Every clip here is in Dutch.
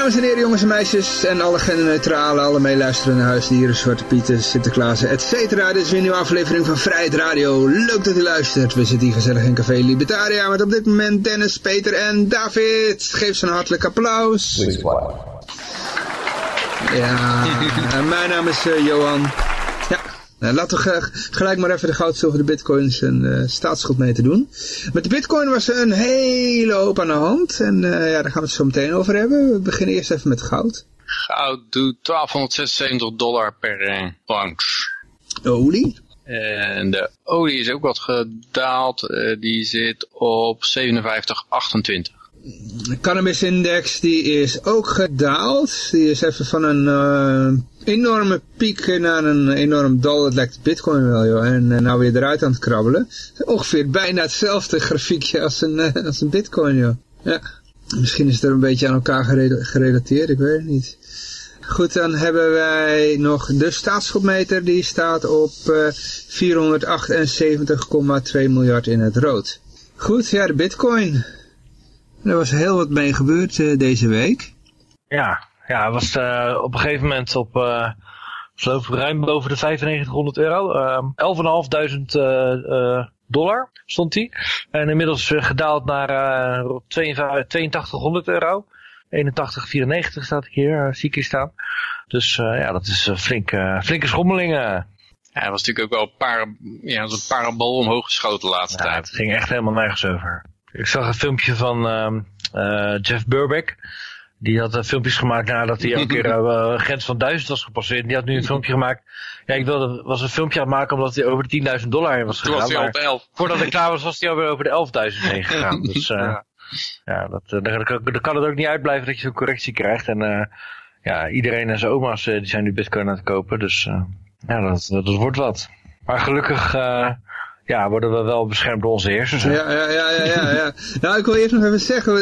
Dames en heren, jongens en meisjes en alle genderneutrale, alle meeluisterende huisdieren, Zwarte Pieten, Sinterklaas, et cetera. Dit is weer een nieuwe aflevering van Vrijheid Radio. Leuk dat u luistert. We zitten hier gezellig in Café Libertaria met op dit moment Dennis, Peter en David. Geef ze een hartelijk applaus. Ja, en mijn naam is eh, Johan. Nou, laten we ge- gelijk maar even de goud, zilver, de bitcoins en eh staatsschuld mee te doen. Met de bitcoin was er een hele hoop aan de hand. En eh, ja, daar gaan we het zo meteen over hebben. We beginnen eerst even met goud. Goud doet 1276 dollar per eh, ounce. Olie. En de olie is ook wat gedaald. die zit op 57,28. De cannabis index die is ook gedaald. Die is even van een eh, enorme piek naar een enorm dal. Het lijkt bitcoin wel joh. En eh, nou weer eruit aan het krabbelen. Ongeveer bijna hetzelfde grafiekje als een, eh, als een bitcoin joh. Ja. Misschien is het er een beetje aan elkaar gerela- gerelateerd. Ik weet het niet. Goed, dan hebben wij nog de staatsschuldmeter. Die staat op eh 478,2 miljard in het rood. Goed, ja, de bitcoin. Er was heel wat mee gebeurd eh, deze week. Ja, ja het was eh, op een gegeven moment op, eh ik geloof ruim boven de 9500 euro. eh 11.500 eh, eh, dollar stond die. En inmiddels gedaald naar eh, op 52 8200 euro. 81,94 staat ik hier, zie ik hier staan. Dus eh, ja, dat is een flinke, flinke schommelingen. Ja, hij was natuurlijk ook wel een, paar, ja, een parabool omhoog geschoten de laatste Ja, tijd. het ging echt helemaal nergens over. Ik zag een filmpje van ehm, eh, Jeff Burbeck. Die had eh, filmpjes gemaakt nadat hij elke keer eh, een grens van 1000 was gepasseerd. Die had nu een filmpje gemaakt. Ja, ik wilde, was een filmpje aan het maken omdat hij over de 10.000 dollar heen was Toen gegaan. was hij maar op 11. voordat hij klaar was, was hij alweer over de 11.000 heen gegaan. Dus eh, Ja. ja, dat, eh, dan kan het ook niet uitblijven dat je zo'n correctie krijgt. En eh, ja, iedereen en zijn oma's eh, die zijn nu bitcoin aan het kopen. Dus eh, ja, dat, dat, dat wordt wat. Maar gelukkig eh, ja, worden we wel beschermd door onze hè. Ja, ja, ja, ja, ja, ja. Nou, ik wil eerst nog even zeggen,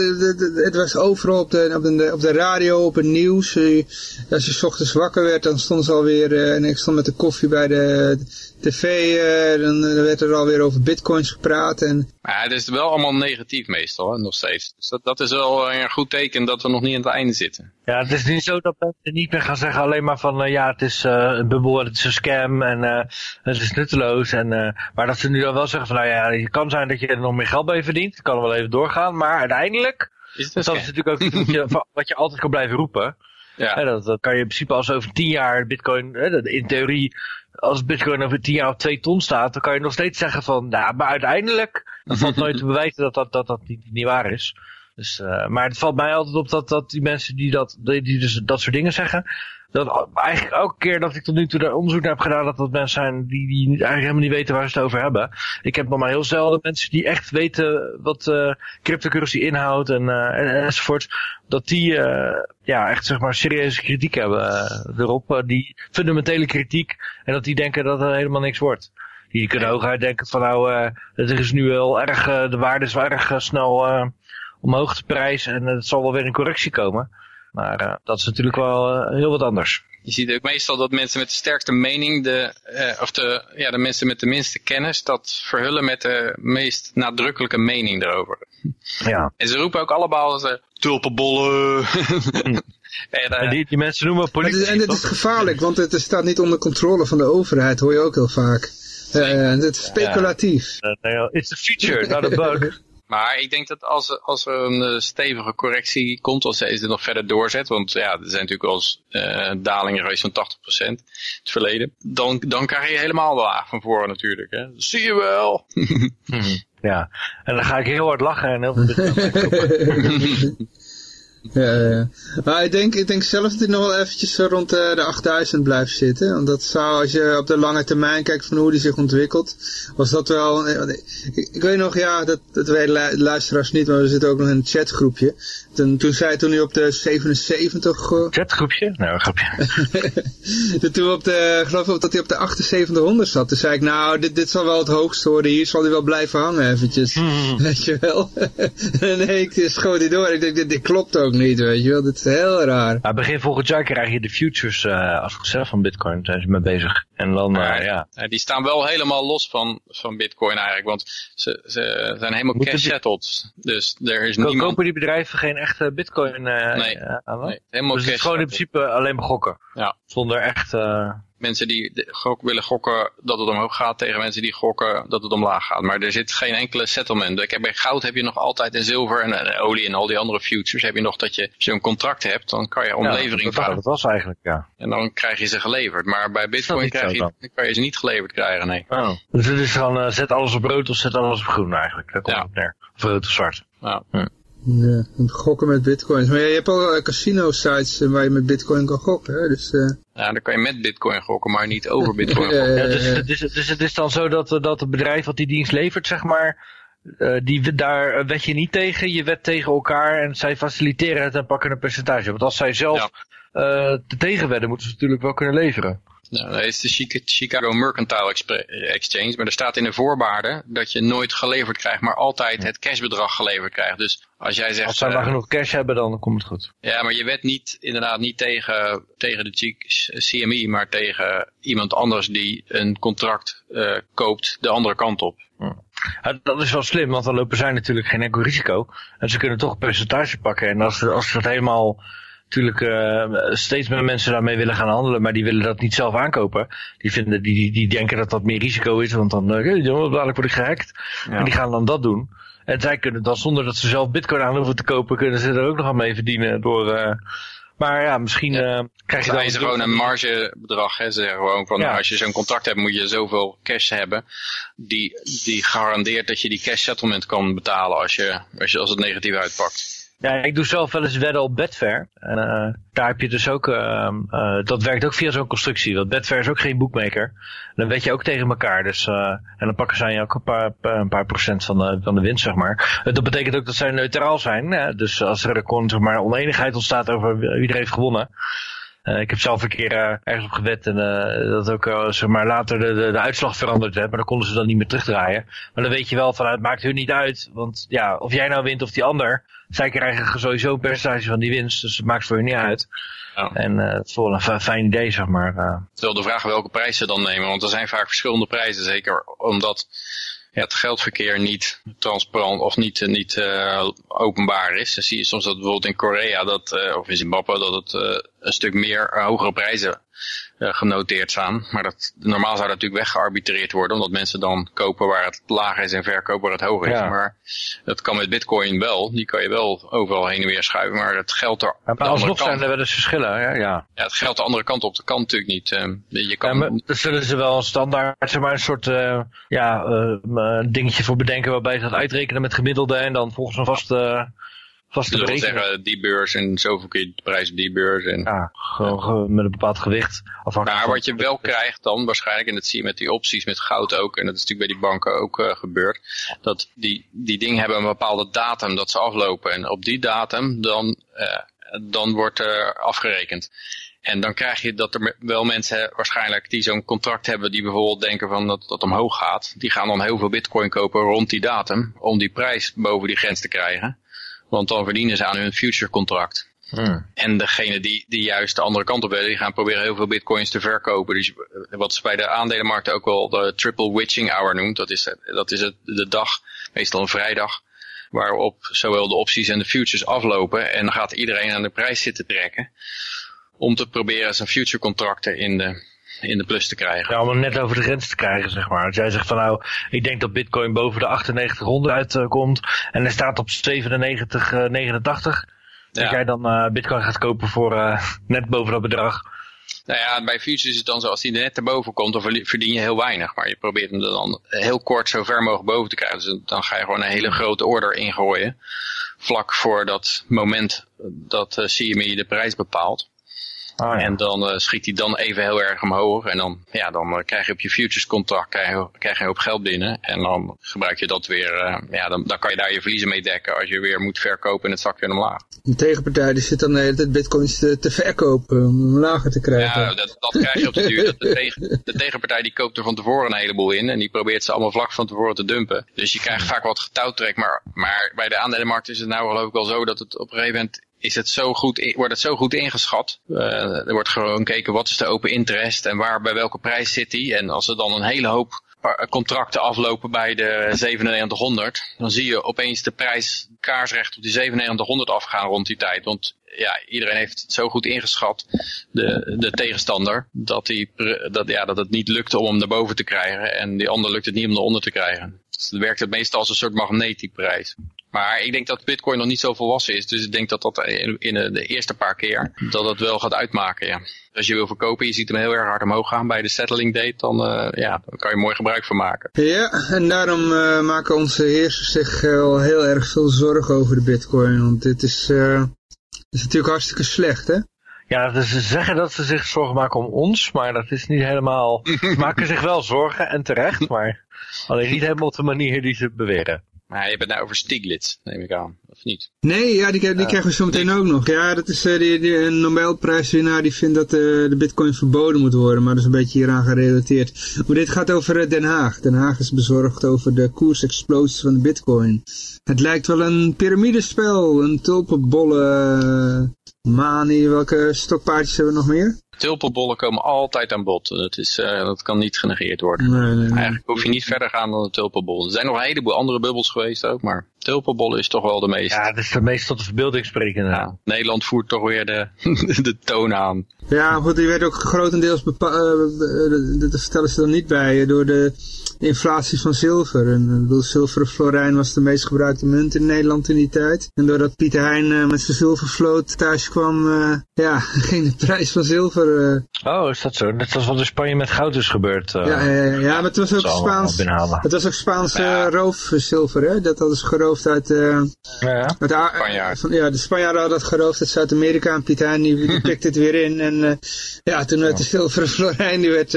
het was overal op de, op de, op de radio, op het nieuws. Eh, Als je 's ochtends wakker werd, dan stond ze alweer, eh, en ik stond met de koffie bij de tv, eh, dan, dan werd er alweer over bitcoins gepraat. En Maar het is wel allemaal negatief meestal, hè, nog steeds. Dus dat, dat is wel een goed teken dat we nog niet aan het einde zitten. Ja, het is niet zo dat mensen niet meer gaan zeggen alleen maar van eh, ja, het is eh, een bubbel en het is een scam en eh, het is nutteloos. En, eh, maar dat ze nu dan wel zeggen van nou ja, het kan zijn dat je er nog meer geld bij verdient. Het kan wel even doorgaan, maar uiteindelijk, Is het dat is natuurlijk ook wat je, wat je altijd kan blijven roepen. Ja. Hè, dat, dat kan je in principe als over tien jaar bitcoin, hè, in theorie, als bitcoin over tien jaar op twee ton staat, dan kan je nog steeds zeggen van, nou, maar uiteindelijk, dan valt nooit te bewijzen dat dat, dat, dat niet, niet waar is. Dus, eh, maar het valt mij altijd op dat, dat die mensen die, dat, die dus dat soort dingen zeggen, dat eigenlijk elke keer dat ik tot nu toe daar onderzoek naar heb gedaan, dat dat mensen zijn die, die eigenlijk helemaal niet weten waar ze het over hebben. Ik heb nog maar heel zelden mensen die echt weten wat eh cryptocurrency inhoudt en, eh, en, enzovoort, dat die eh, ja, echt zeg maar serieuze kritiek hebben erop, die fundamentele kritiek, en dat die denken dat er helemaal niks wordt. Die kunnen hooguit denken van nou, het is nu wel erg, de waarde is wel erg snel omhoog te prijzen en het zal wel weer in correctie komen. Maar eh, dat is natuurlijk wel eh, heel wat anders. Je ziet ook meestal dat mensen met de sterkste mening, de, eh, of de, ja, de mensen met de minste kennis, dat verhullen met de meest nadrukkelijke mening erover. Ja. En ze roepen ook allemaal ze tulpenbollen. en, eh, En die, die mensen noemen politici. en het is gevaarlijk, want het staat niet onder controle van de overheid, hoor je ook heel vaak. Eh, het is speculatief. Eh, nee, It's a feature, not a bug. Maar ik denk dat als, er- als er een eh, stevige correctie komt, als deze er nog verder doorzet, want ja, er zijn natuurlijk wel eens eh, dalingen geweest van 80% in het verleden, dan, dan krijg je helemaal de laag van voren natuurlijk. Hè. Zie je wel. ja. En dan ga ik heel hard lachen en heel veel. Ja, ja. Maar ik denk, ik denk zelf dat hij nog wel eventjes rond de, de 8000 blijft zitten. Want dat zou, als je op de lange termijn kijkt van hoe die zich ontwikkelt, was dat wel... Ik, ik weet nog, ja, dat, dat weten luisteraars niet, maar we zitten ook nog in een chatgroepje. Toen, toen zei toen hij op de 77... Uh, chatgroepje? Nou, grapje. toen op de, ik geloof dat hij op de 7800 zat. Toen zei ik, nou, dit, dit zal wel het hoogste worden. Hier zal hij wel blijven hangen eventjes. Hmm. Weet je wel. nee, ik schoot hij door. Ik denk, dit, dit klopt ook niet, weet je wel. Dit is heel raar. Ja, begin volgend jaar krijg je de futures uh, afgezet van bitcoin. Daar zijn ze mee bezig. En dan, uh, ja. Die staan wel helemaal los van, van bitcoin eigenlijk. Want ze, ze zijn helemaal cash settled. Dus er is niemand... Kopen die bedrijven geen echte bitcoin uh, nee, aan? Nee, helemaal dus cash het is gewoon in principe alleen maar gokken. Ja. Zonder echt... Mensen die gok, willen gokken dat het omhoog gaat tegen mensen die gokken dat het omlaag gaat. Maar er zit geen enkele settlement. Ik heb, bij goud heb je nog altijd en zilver en, en, olie en al die andere futures heb je nog dat je, als je een contract hebt, dan kan je om ja, levering dat, vragen. Dat was eigenlijk, ja. En dan krijg je ze geleverd. Maar bij bitcoin krijg je, dan. kan je ze niet geleverd krijgen, nee. Oh. Dus het is gewoon uh, zet alles op rood of zet alles op groen eigenlijk. Dat komt ja. op neer. Of rood of zwart. Ja. Hm. Ja, gokken met bitcoins. Maar je hebt ook casino sites waar je met bitcoin kan gokken. Hè? Dus, uh... Ja, dan kan je met bitcoin gokken, maar niet over bitcoin gokken. ja, dus, dus, dus, het is dan zo dat, dat het bedrijf wat die dienst levert, zeg maar, uh, die, daar wet je niet tegen, je wet tegen elkaar en zij faciliteren het en pakken een percentage. Want als zij zelf ja. uh, te tegenwedden, moeten ze natuurlijk wel kunnen leveren. Nou, dat is de Chicago Mercantile Exchange, maar er staat in de voorwaarden dat je nooit geleverd krijgt, maar altijd het cashbedrag geleverd krijgt. Dus als jij zegt... Als zij maar uh, genoeg cash hebben, dan komt het goed. Ja, maar je wet niet, inderdaad niet tegen, tegen de CME, maar tegen iemand anders die een contract uh, koopt de andere kant op. Hm. Ja, dat is wel slim, want dan lopen zij natuurlijk geen enkel risico. En ze kunnen toch een percentage pakken. En als, als ze dat helemaal natuurlijk uh, steeds meer mensen daarmee willen gaan handelen, maar die willen dat niet zelf aankopen. Die, vinden, die, die, die denken dat dat meer risico is, want dan uh, dadelijk word ik gehackt. Ja. En die gaan dan dat doen. En zij kunnen dan, zonder dat ze zelf bitcoin aan hoeven te kopen, kunnen ze er ook nog aan mee verdienen door... Uh, maar ja, misschien ja. krijg je dan... Ze gewoon een margebedrag. Hè. Ze zeggen gewoon van, ja. als je zo'n contract hebt, moet je zoveel cash hebben. Die, die garandeert dat je die cash settlement kan betalen als, je, als, je, als het negatief uitpakt. Ja, ik doe zelf wel eens wedden op Betfair. En uh, daar heb je dus ook, uh, uh, dat werkt ook via zo'n constructie. Want Betfair is ook geen boekmaker. Dan weet je ook tegen elkaar. Dus, en dan pakken zij ook een paar, een paar procent van de, van de winst, zeg maar. dat betekent ook dat zij neutraal zijn. Dus als er kon, zeg maar, oneenigheid ontstaat over wie er heeft gewonnen. Uh, ik heb zelf een keer uh, ergens op gewet en uh, dat ook zeg maar later de, de, de uitslag veranderd werd, maar dan konden ze dan niet meer terugdraaien. Maar dan weet je wel van het maakt hun niet uit, want ja, of jij nou wint of die ander, zij krijgen sowieso een percentage van die winst, dus het maakt voor hun niet uit. Ja. En het is wel een fijn idee, zeg maar. Het is wel de vraag welke prijs ze dan nemen, want er zijn vaak verschillende prijzen, zeker omdat ja, het geldverkeer niet transparant of niet, niet uh, openbaar is. Dan zie je soms dat bijvoorbeeld in Korea dat, uh, of in Zimbabwe dat het een stuk meer hogere prijzen genoteerd staan. Maar dat, normaal zou dat natuurlijk weggearbitreerd worden, omdat mensen dan kopen waar het lager is en verkopen waar het hoger is. Ja. Maar dat kan met bitcoin wel, die kan je wel overal heen en weer schuiven, maar het geldt er ja, maar alsnog zijn er wel eens verschillen, ja, ja. Ja, het geldt de andere kant op, dat kan natuurlijk niet. je kan... ja, maar dan zullen ze wel een standaard, zeg maar, een soort ja, dingetje voor bedenken waarbij ze dat uitrekenen met gemiddelde en dan volgens een vaste vaste wil zeggen, die beurs en zoveel keer de prijs op die beurs. En, ja, gewoon met een bepaald gewicht. Maar wat je wel krijgt dan, waarschijnlijk, en dat zie je met die opties met goud ook, en dat is natuurlijk bij die banken ook uh, gebeurd, dat die, die dingen hebben een bepaalde datum dat ze aflopen. En op die datum dan, uh, dan wordt er afgerekend. En dan krijg je dat er wel mensen waarschijnlijk die zo'n contract hebben die bijvoorbeeld denken van dat dat omhoog gaat. Die gaan dan heel veel bitcoin kopen rond die datum om die prijs boven die grens te krijgen. Want dan verdienen ze aan hun future contract. Hmm. En degene die, die juist de andere kant op willen, die gaan proberen heel veel bitcoins te verkopen. Dus wat ze bij de aandelenmarkt ook wel de triple witching hour noemt. Dat is, dat is het, de dag, meestal een vrijdag, waarop zowel de opties en de futures aflopen. En dan gaat iedereen aan de prijs zitten trekken. Om te proberen zijn future contracten in de, in de plus te krijgen. Ja, om hem net over de grens te krijgen, zeg maar. Als jij zegt van nou, ik denk dat bitcoin boven de 9800 uitkomt en hij staat op 97, uh, 89. Ja. Dat jij dan uh, bitcoin gaat kopen voor uh, net boven dat bedrag. Nou ja, bij futures is het dan zo, als die er net erboven komt, dan verdien je heel weinig. Maar je probeert hem er dan heel kort zo ver mogelijk boven te krijgen. Dus dan ga je gewoon een hele grote order ingooien. vlak voor dat moment dat CME de prijs bepaalt. Oh, ja. En dan uh, schiet hij dan even heel erg omhoog. En dan, ja, dan uh, krijg je op je futures contract krijg je, krijg je een hoop geld binnen. En dan gebruik je dat weer. Uh, ja, dan, dan kan je daar je verliezen mee dekken als je weer moet verkopen en het zakt weer omlaag. De tegenpartij die zit dan de hele tijd bitcoins te, te verkopen om lager te krijgen. Ja, dat, dat krijg je op de duur. De, tegen, de tegenpartij die koopt er van tevoren een heleboel in. En die probeert ze allemaal vlak van tevoren te dumpen. Dus je krijgt vaak wat getouwtrek. Maar, maar bij de aandelenmarkt is het nou geloof ik wel zo dat het op een gegeven moment is het zo goed, wordt het zo goed ingeschat. Uh, er wordt gewoon gekeken wat is de open interest en waar, bij welke prijs zit die. En als er dan een hele hoop contracten aflopen bij de 9700, dan zie je opeens de prijs kaarsrecht op die 9700 afgaan rond die tijd. Want ja, iedereen heeft het zo goed ingeschat, de, de tegenstander, dat, die, dat, ja, dat het niet lukte om hem naar boven te krijgen. En die ander lukt het niet om eronder te krijgen. Dus het werkt het meestal als een soort magneet, die prijs. Maar ik denk dat Bitcoin nog niet zo volwassen is. Dus ik denk dat dat in de eerste paar keer dat het wel gaat uitmaken. Ja. Als je wil verkopen, je ziet hem heel erg hard omhoog gaan bij de settling date, dan, uh, ja, dan kan je mooi gebruik van maken. Ja, en daarom uh, maken onze heersers zich wel heel erg veel zorgen over de Bitcoin. Want dit is, uh, is natuurlijk hartstikke slecht, hè? Ja, dus ze zeggen dat ze zich zorgen maken om ons, maar dat is niet helemaal... ze maken zich wel zorgen, en terecht, maar alleen niet helemaal op de manier die ze beweren. Maar je bent nou over Stiglitz, neem ik aan, of niet? Nee, ja, die, die uh, krijgen we zo meteen ook nog. Ja, dat is uh, die, die een Nobelprijswinnaar die vindt dat uh, de bitcoin verboden moet worden. Maar dat is een beetje hieraan gerelateerd. Maar dit gaat over Den Haag. Den Haag is bezorgd over de koersexplosie van de bitcoin. Het lijkt wel een piramidespel, een tulpenbollen manie. Welke stokpaardjes hebben we nog meer? Tulpenbollen komen altijd aan bod. Dat, is, uh, dat kan niet genegeerd worden. Nee, nee, nee. Eigenlijk hoef je niet verder gaan dan de tulpenbollen. Er zijn nog een heleboel andere bubbels geweest ook, maar tulpenbollen is toch wel de meeste. Ja, dat is de meest tot de verbeelding sprekende. Ja, Nederland voert toch weer de, de toon aan. Ja, goed, die werd ook grotendeels bepaald, uh, dat vertellen ze dan niet bij, door de inflatie van zilver. En bedoel, zilveren florijn was de meest gebruikte munt in Nederland in die tijd. En doordat Pieter Heijn uh, met zijn zilvervloot thuis kwam, uh, ja, ging de prijs van zilver... Uh... Oh, is dat zo? Net zoals wat in Spanje met goud is gebeurd. ja, ja, ja, ja, maar het was ook Spaans, het was ook Spaans ja. roofzilver, hè? Dat hadden ze geroofd uit... ja, uit Spanjaard. Van, ja, de Spanjaarden hadden dat geroofd uit Zuid-Amerika en Pieter Heijn die, die pikte het weer in. En ja, toen werd de zilveren florijn, die, werd,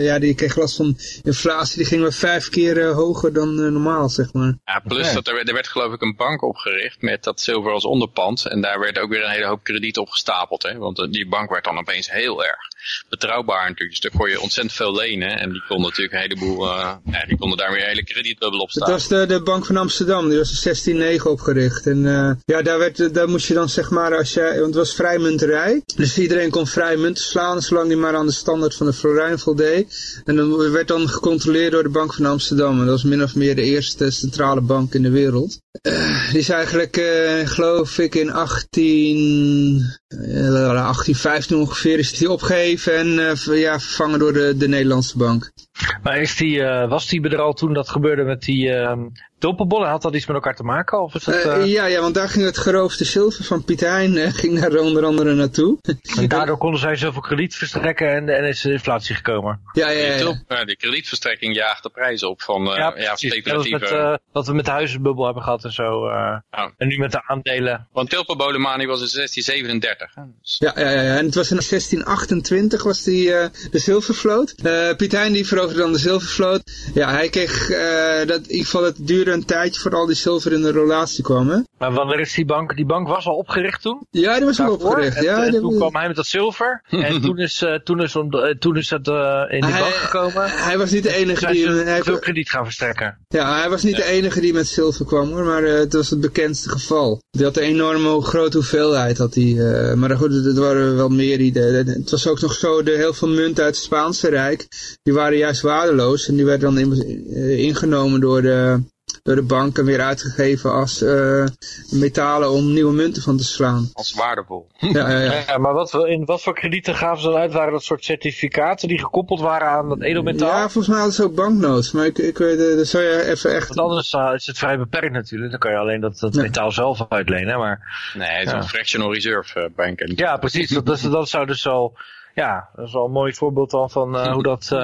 ja, die kreeg last van inflatie, ging weer vijf keer uh, hoger dan uh, normaal, zeg maar. Ja, plus okay. dat er, er werd geloof ik een bank opgericht met dat zilver als onderpand. En daar werd ook weer een hele hoop krediet op gestapeld. Hè? Want uh, die bank werd dan opeens heel erg betrouwbaar natuurlijk. Dus daar kon je ontzettend veel lenen. En die konden natuurlijk een heleboel, ja, die konden daar weer een hele kredietbubbel op staan. Dat was de, de Bank van Amsterdam, die was in 1609 opgericht. En ja, daar, werd, daar moest je dan zeg maar, als jij, want het was vrijmunterij. Dus iedereen kon vrij munten slaan, zolang die maar aan de standaard van de florijn voldeed. En dan werd dan gecontroleerd door de Bank van Amsterdam. En dat was min of meer de eerste centrale bank in de wereld. Uh, die is eigenlijk, uh, geloof ik, in 18, uh, 1815 ongeveer is die opgeheven en ja, vervangen door de, de Nederlandse bank. Maar is die, was die er al toen dat gebeurde met die ehm, tulpenbollen? Had dat iets met elkaar te maken? Of is dat, uh, ja, ja, want daar ging het geroofde zilver van Piet Hein uh, ging daar onder andere naartoe. En daardoor konden zij zoveel krediet verstrekken en, en is de inflatie gekomen. Ja, ja, ja. ja. die kredietverstrekking jaagt de prijs op van uh, ja, ja, speculatieve... Dat, dat we met de huizenbubbel hebben gehad en zo. En nu met de aandelen. Want tulpenbollenmanie was in 1637. Hè? Dus... Ja, ja, ja, en het was in 1628 was die de zilvervloot. Piet Hein die veroverde dan de zilvervloot. Ja, hij kreeg dat in ieder geval het duurde een tijdje voor al die zilver in de relatie kwamen. Maar wanneer is die bank? Die bank was al opgericht toen? Ja, die was al opgericht. En, ja, en toen kwam hij met dat zilver. en toen is, uh, toen is, om, uh, toen is het uh, in die hij, bank gekomen. Hij was niet de enige die... Hij veel krediet gaan verstrekken. Ja, hij was niet ja. de enige die met zilver kwam hoor. Maar het was het bekendste geval. Die had een enorme grote hoeveelheid. Had hij, maar goed, er waren wel meer die... het was ook nog zo, de, heel veel munten uit het Spaanse Rijk. Die waren juist waardeloos. En die werden dan in, ingenomen door de door de banken weer uitgegeven als uh, metalen om nieuwe munten van te slaan. Als waardevol. Ja, ja, ja. ja maar wat, in wat voor kredieten gaven ze dan uit? Waren dat soort certificaten die gekoppeld waren aan dat edelmetaal? Ja, volgens mij hadden ze ook banknotes. Maar ik, ik weet, dat zou je even echt... Want anders uh, is het vrij beperkt natuurlijk. Dan kan je alleen dat, dat metaal zelf uitlenen. Maar, nee, het is een fractional reserve bank. Ja, precies. dat, dat, dat zou dus al... ja, dat is wel een mooi voorbeeld dan van uh, hoe dat...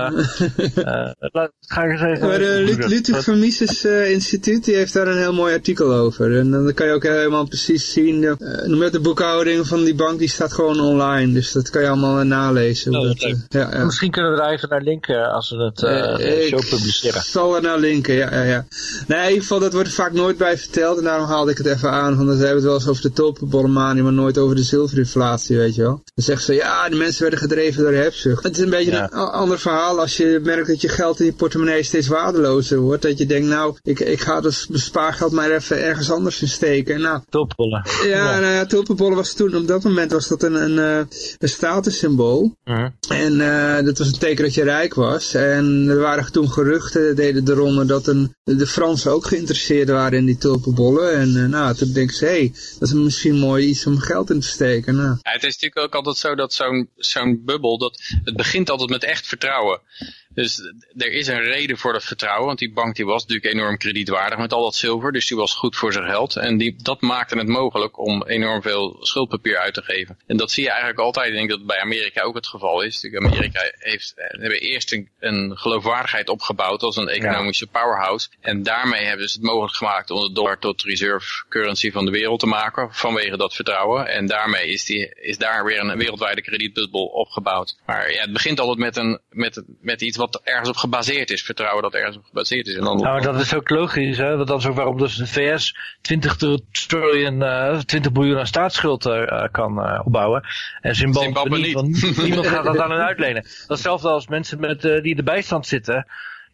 Uh, uh, ga ik eens even... Maar de Ludwig van Mises Instituut die heeft daar een heel mooi artikel over. En dan kan je ook helemaal precies zien... met de boekhouding van die bank die staat gewoon online. Dus dat kan je allemaal nalezen. Oh, dat, ja, ja. Misschien kunnen we daar even naar linken als we het show publiceren. Ik zal er naar linken, ja, ja, ja. Nee, in ieder geval dat wordt er vaak nooit bij verteld. En daarom haalde ik het even aan. Want dan hebben het wel eens over de tulpenbollenmanie, maar nooit over de zilverinflatie, weet je wel. Dan zeggen ze, ja, de mensen werden gedreven door hebzucht. Het is een beetje een ander verhaal als je merkt dat je geld in je portemonnee steeds waardelozer wordt. Dat je denkt, nou, ik, ik ga dat bespaargeld maar even ergens anders in steken. Nou, tulpenbollen. Ja, ja. Nou ja, tulpenbollen was toen, op dat moment was dat een, een, eh, een statussymbool. Uh En uh, dat was een teken dat je rijk was. En er waren toen geruchten, deden de ronde, dat een, de Fransen ook geïnteresseerd waren in die tulpenbollen. En uh, nou, toen denk ik, hé, hey, dat is misschien mooi iets om geld in te steken. Nou. Ja, het is natuurlijk ook altijd zo dat zo'n zo'n bubbel, dat het begint altijd met echt vertrouwen. Dus er is een reden voor dat vertrouwen, want die bank die was natuurlijk enorm kredietwaardig met al dat zilver, dus die was goed voor zijn geld. En die, dat maakte het mogelijk om enorm veel schuldpapier uit te geven. En dat zie je eigenlijk altijd, ik denk dat het bij Amerika ook het geval is. Amerika heeft, eh, hebben eerst een, een geloofwaardigheid opgebouwd als een economische powerhouse. En daarmee hebben ze het mogelijk gemaakt om de dollar tot reserve currency van de wereld te maken, vanwege dat vertrouwen. En daarmee is, die, is daar weer een wereldwijde kredietbubbel opgebouwd. Maar ja, het begint altijd met, een, met, met iets wat wat ergens op gebaseerd is. Vertrouwen dat ergens op gebaseerd is. En dan nou, dat is ook logisch, hè? Want dat is ook waarom dus de VS 20 triljoen, uh, 20 biljoen aan staatsschuld uh, kan uh, opbouwen. En Zimbabwe, Zimbabwe niet. niemand gaat dat aan hen uitlenen. Datzelfde als mensen met, die in de bijstand zitten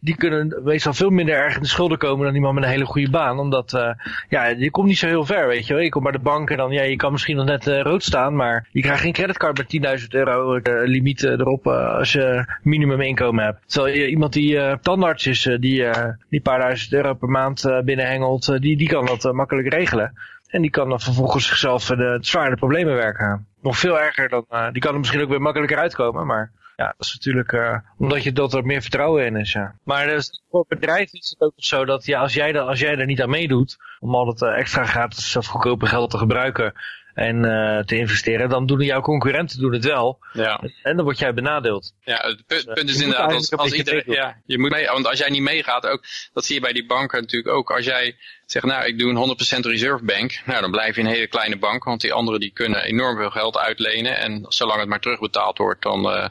die kunnen meestal veel minder erg in de schulden komen dan iemand met een hele goede baan. Omdat, uh, ja, je komt niet zo heel ver, weet je wel. Je komt bij de bank en dan, ja, je kan misschien nog net uh, rood staan, maar je krijgt geen creditcard met 10.000 euro uh, limiet erop als je minimuminkomen hebt. Terwijl iemand die tandarts is, die, die paar duizend euro per maand binnenhengelt, die, die kan dat makkelijk regelen. En die kan dan vervolgens zichzelf de zware problemen werken. Nog veel erger dan, die kan er misschien ook weer makkelijker uitkomen, maar... Ja, dat is natuurlijk uh, omdat je dat er meer vertrouwen in is, ja. Maar dus, voor bedrijven is het ook zo dat ja, als, jij er, als jij er niet aan meedoet, om al het uh, extra gratis of goedkope geld te gebruiken en uh, te investeren, dan doen jouw concurrenten doen het wel. Ja. En dan word jij benadeeld. Ja, het punt, punt is inderdaad, als, als iedereen, ja, je moet mee, want als jij niet meegaat ook, dat zie je bij die banken natuurlijk ook, als jij zegt, nou, ik doe een 100% reserve bank, nou, dan blijf je een hele kleine bank, want die anderen die kunnen enorm veel geld uitlenen en zolang het maar terugbetaald wordt, dan uh,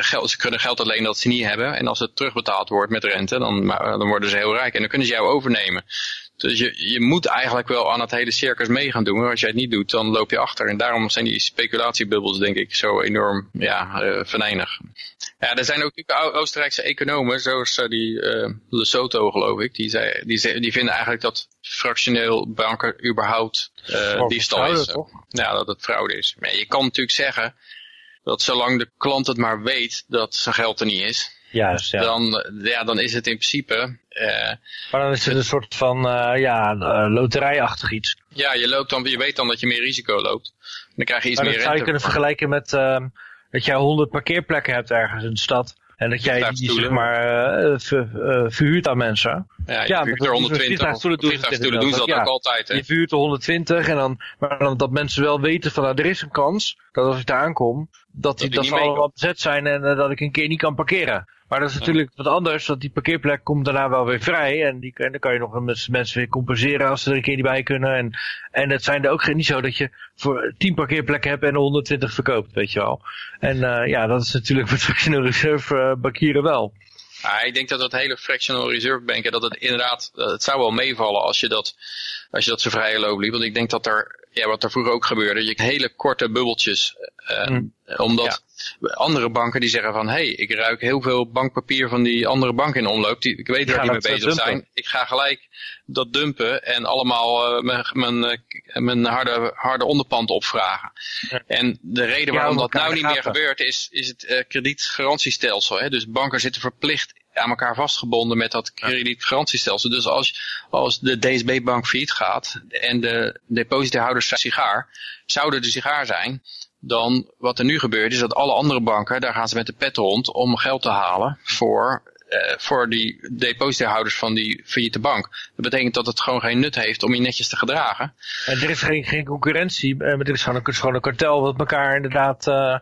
geld, ze kunnen geld uitlenen dat ze niet hebben en als het terugbetaald wordt met rente, dan, dan worden ze heel rijk en dan kunnen ze jou overnemen. Dus je, je moet eigenlijk wel aan het hele circus mee gaan doen. Maar als jij het niet doet, dan loop je achter. En daarom zijn die speculatiebubbels, denk ik, zo enorm ja, uh, venijnig. Ja, er zijn ook natuurlijk Oostenrijkse economen, zoals uh, die uh, Lesotho, geloof ik. Die, zei, die, die vinden eigenlijk dat fractioneel banken überhaupt uh, diefstal is. Toch? Ja, dat het fraude is. Maar je kan natuurlijk zeggen dat zolang de klant het maar weet dat zijn geld er niet is Juist, ja. Dan, ja, dan is het in principe... Uh, maar dan is het een soort van uh, ja, uh, loterijachtig iets. Ja, je, loopt dan, je weet dan dat je meer risico loopt. Dan krijg je iets maar meer dat zou je kunnen vergelijken met ehm, dat jij 100 parkeerplekken hebt ergens in de stad. En dat jij die zeg maar verhuurt aan mensen. Ja, je ja, verhuurt er 120. Vliegtuigstoelen doen, vliegtuigstoelen doen ze dat ja, ook altijd. Hè? Je verhuurt er 120 en dan, maar dan dat mensen wel weten van nou, er is een kans dat als ik daar aankom, dat, die, dat, dat ze allemaal bezet zijn en dat ik een keer niet kan parkeren. Maar dat is natuurlijk wat anders, want die parkeerplek komt daarna wel weer vrij. En, die, en dan kan je nog met mensen weer compenseren als ze er een keer niet bij kunnen. En, en het zijn er ook niet zo dat je voor 10 parkeerplekken hebt en 120 verkoopt, weet je wel. En uh, ja, dat is natuurlijk met fractional reserve uh, bankieren wel. Ja, ik denk dat dat hele fractional reserve banken, dat het inderdaad, het zou wel meevallen als je dat, als je dat zo vrije loop liep. Want ik denk dat er ja, wat er vroeger ook gebeurde, je hele korte bubbeltjes. Uh, mm. Omdat andere banken die zeggen van, hé, hey, ik ruik heel veel bankpapier van die andere bank in omloop. Die, ik weet waar die mee bezig zijn. Ik ga gelijk dat dumpen en allemaal uh, mijn, mijn, uh, mijn harde, harde onderpand opvragen. Ja. En de reden waarom dat nou niet meer gebeurt is, is het kredietgarantiestelsel. Hè? Dus banken zitten verplicht aan elkaar vastgebonden met dat kredietgarantiestelsel. Dus als, als de DSB-bank failliet gaat en de depositohouders zijn sigaar, zouden de sigaar zijn, dan wat er nu gebeurt is dat alle andere banken, daar gaan ze met de pet rond om geld te halen voor, uh, voor die depositohouders van die failliete bank. Dat betekent dat het gewoon geen nut heeft om je netjes te gedragen. En er is geen, geen concurrentie, uh, er is gewoon een, gewoon een kartel wat elkaar inderdaad... Uh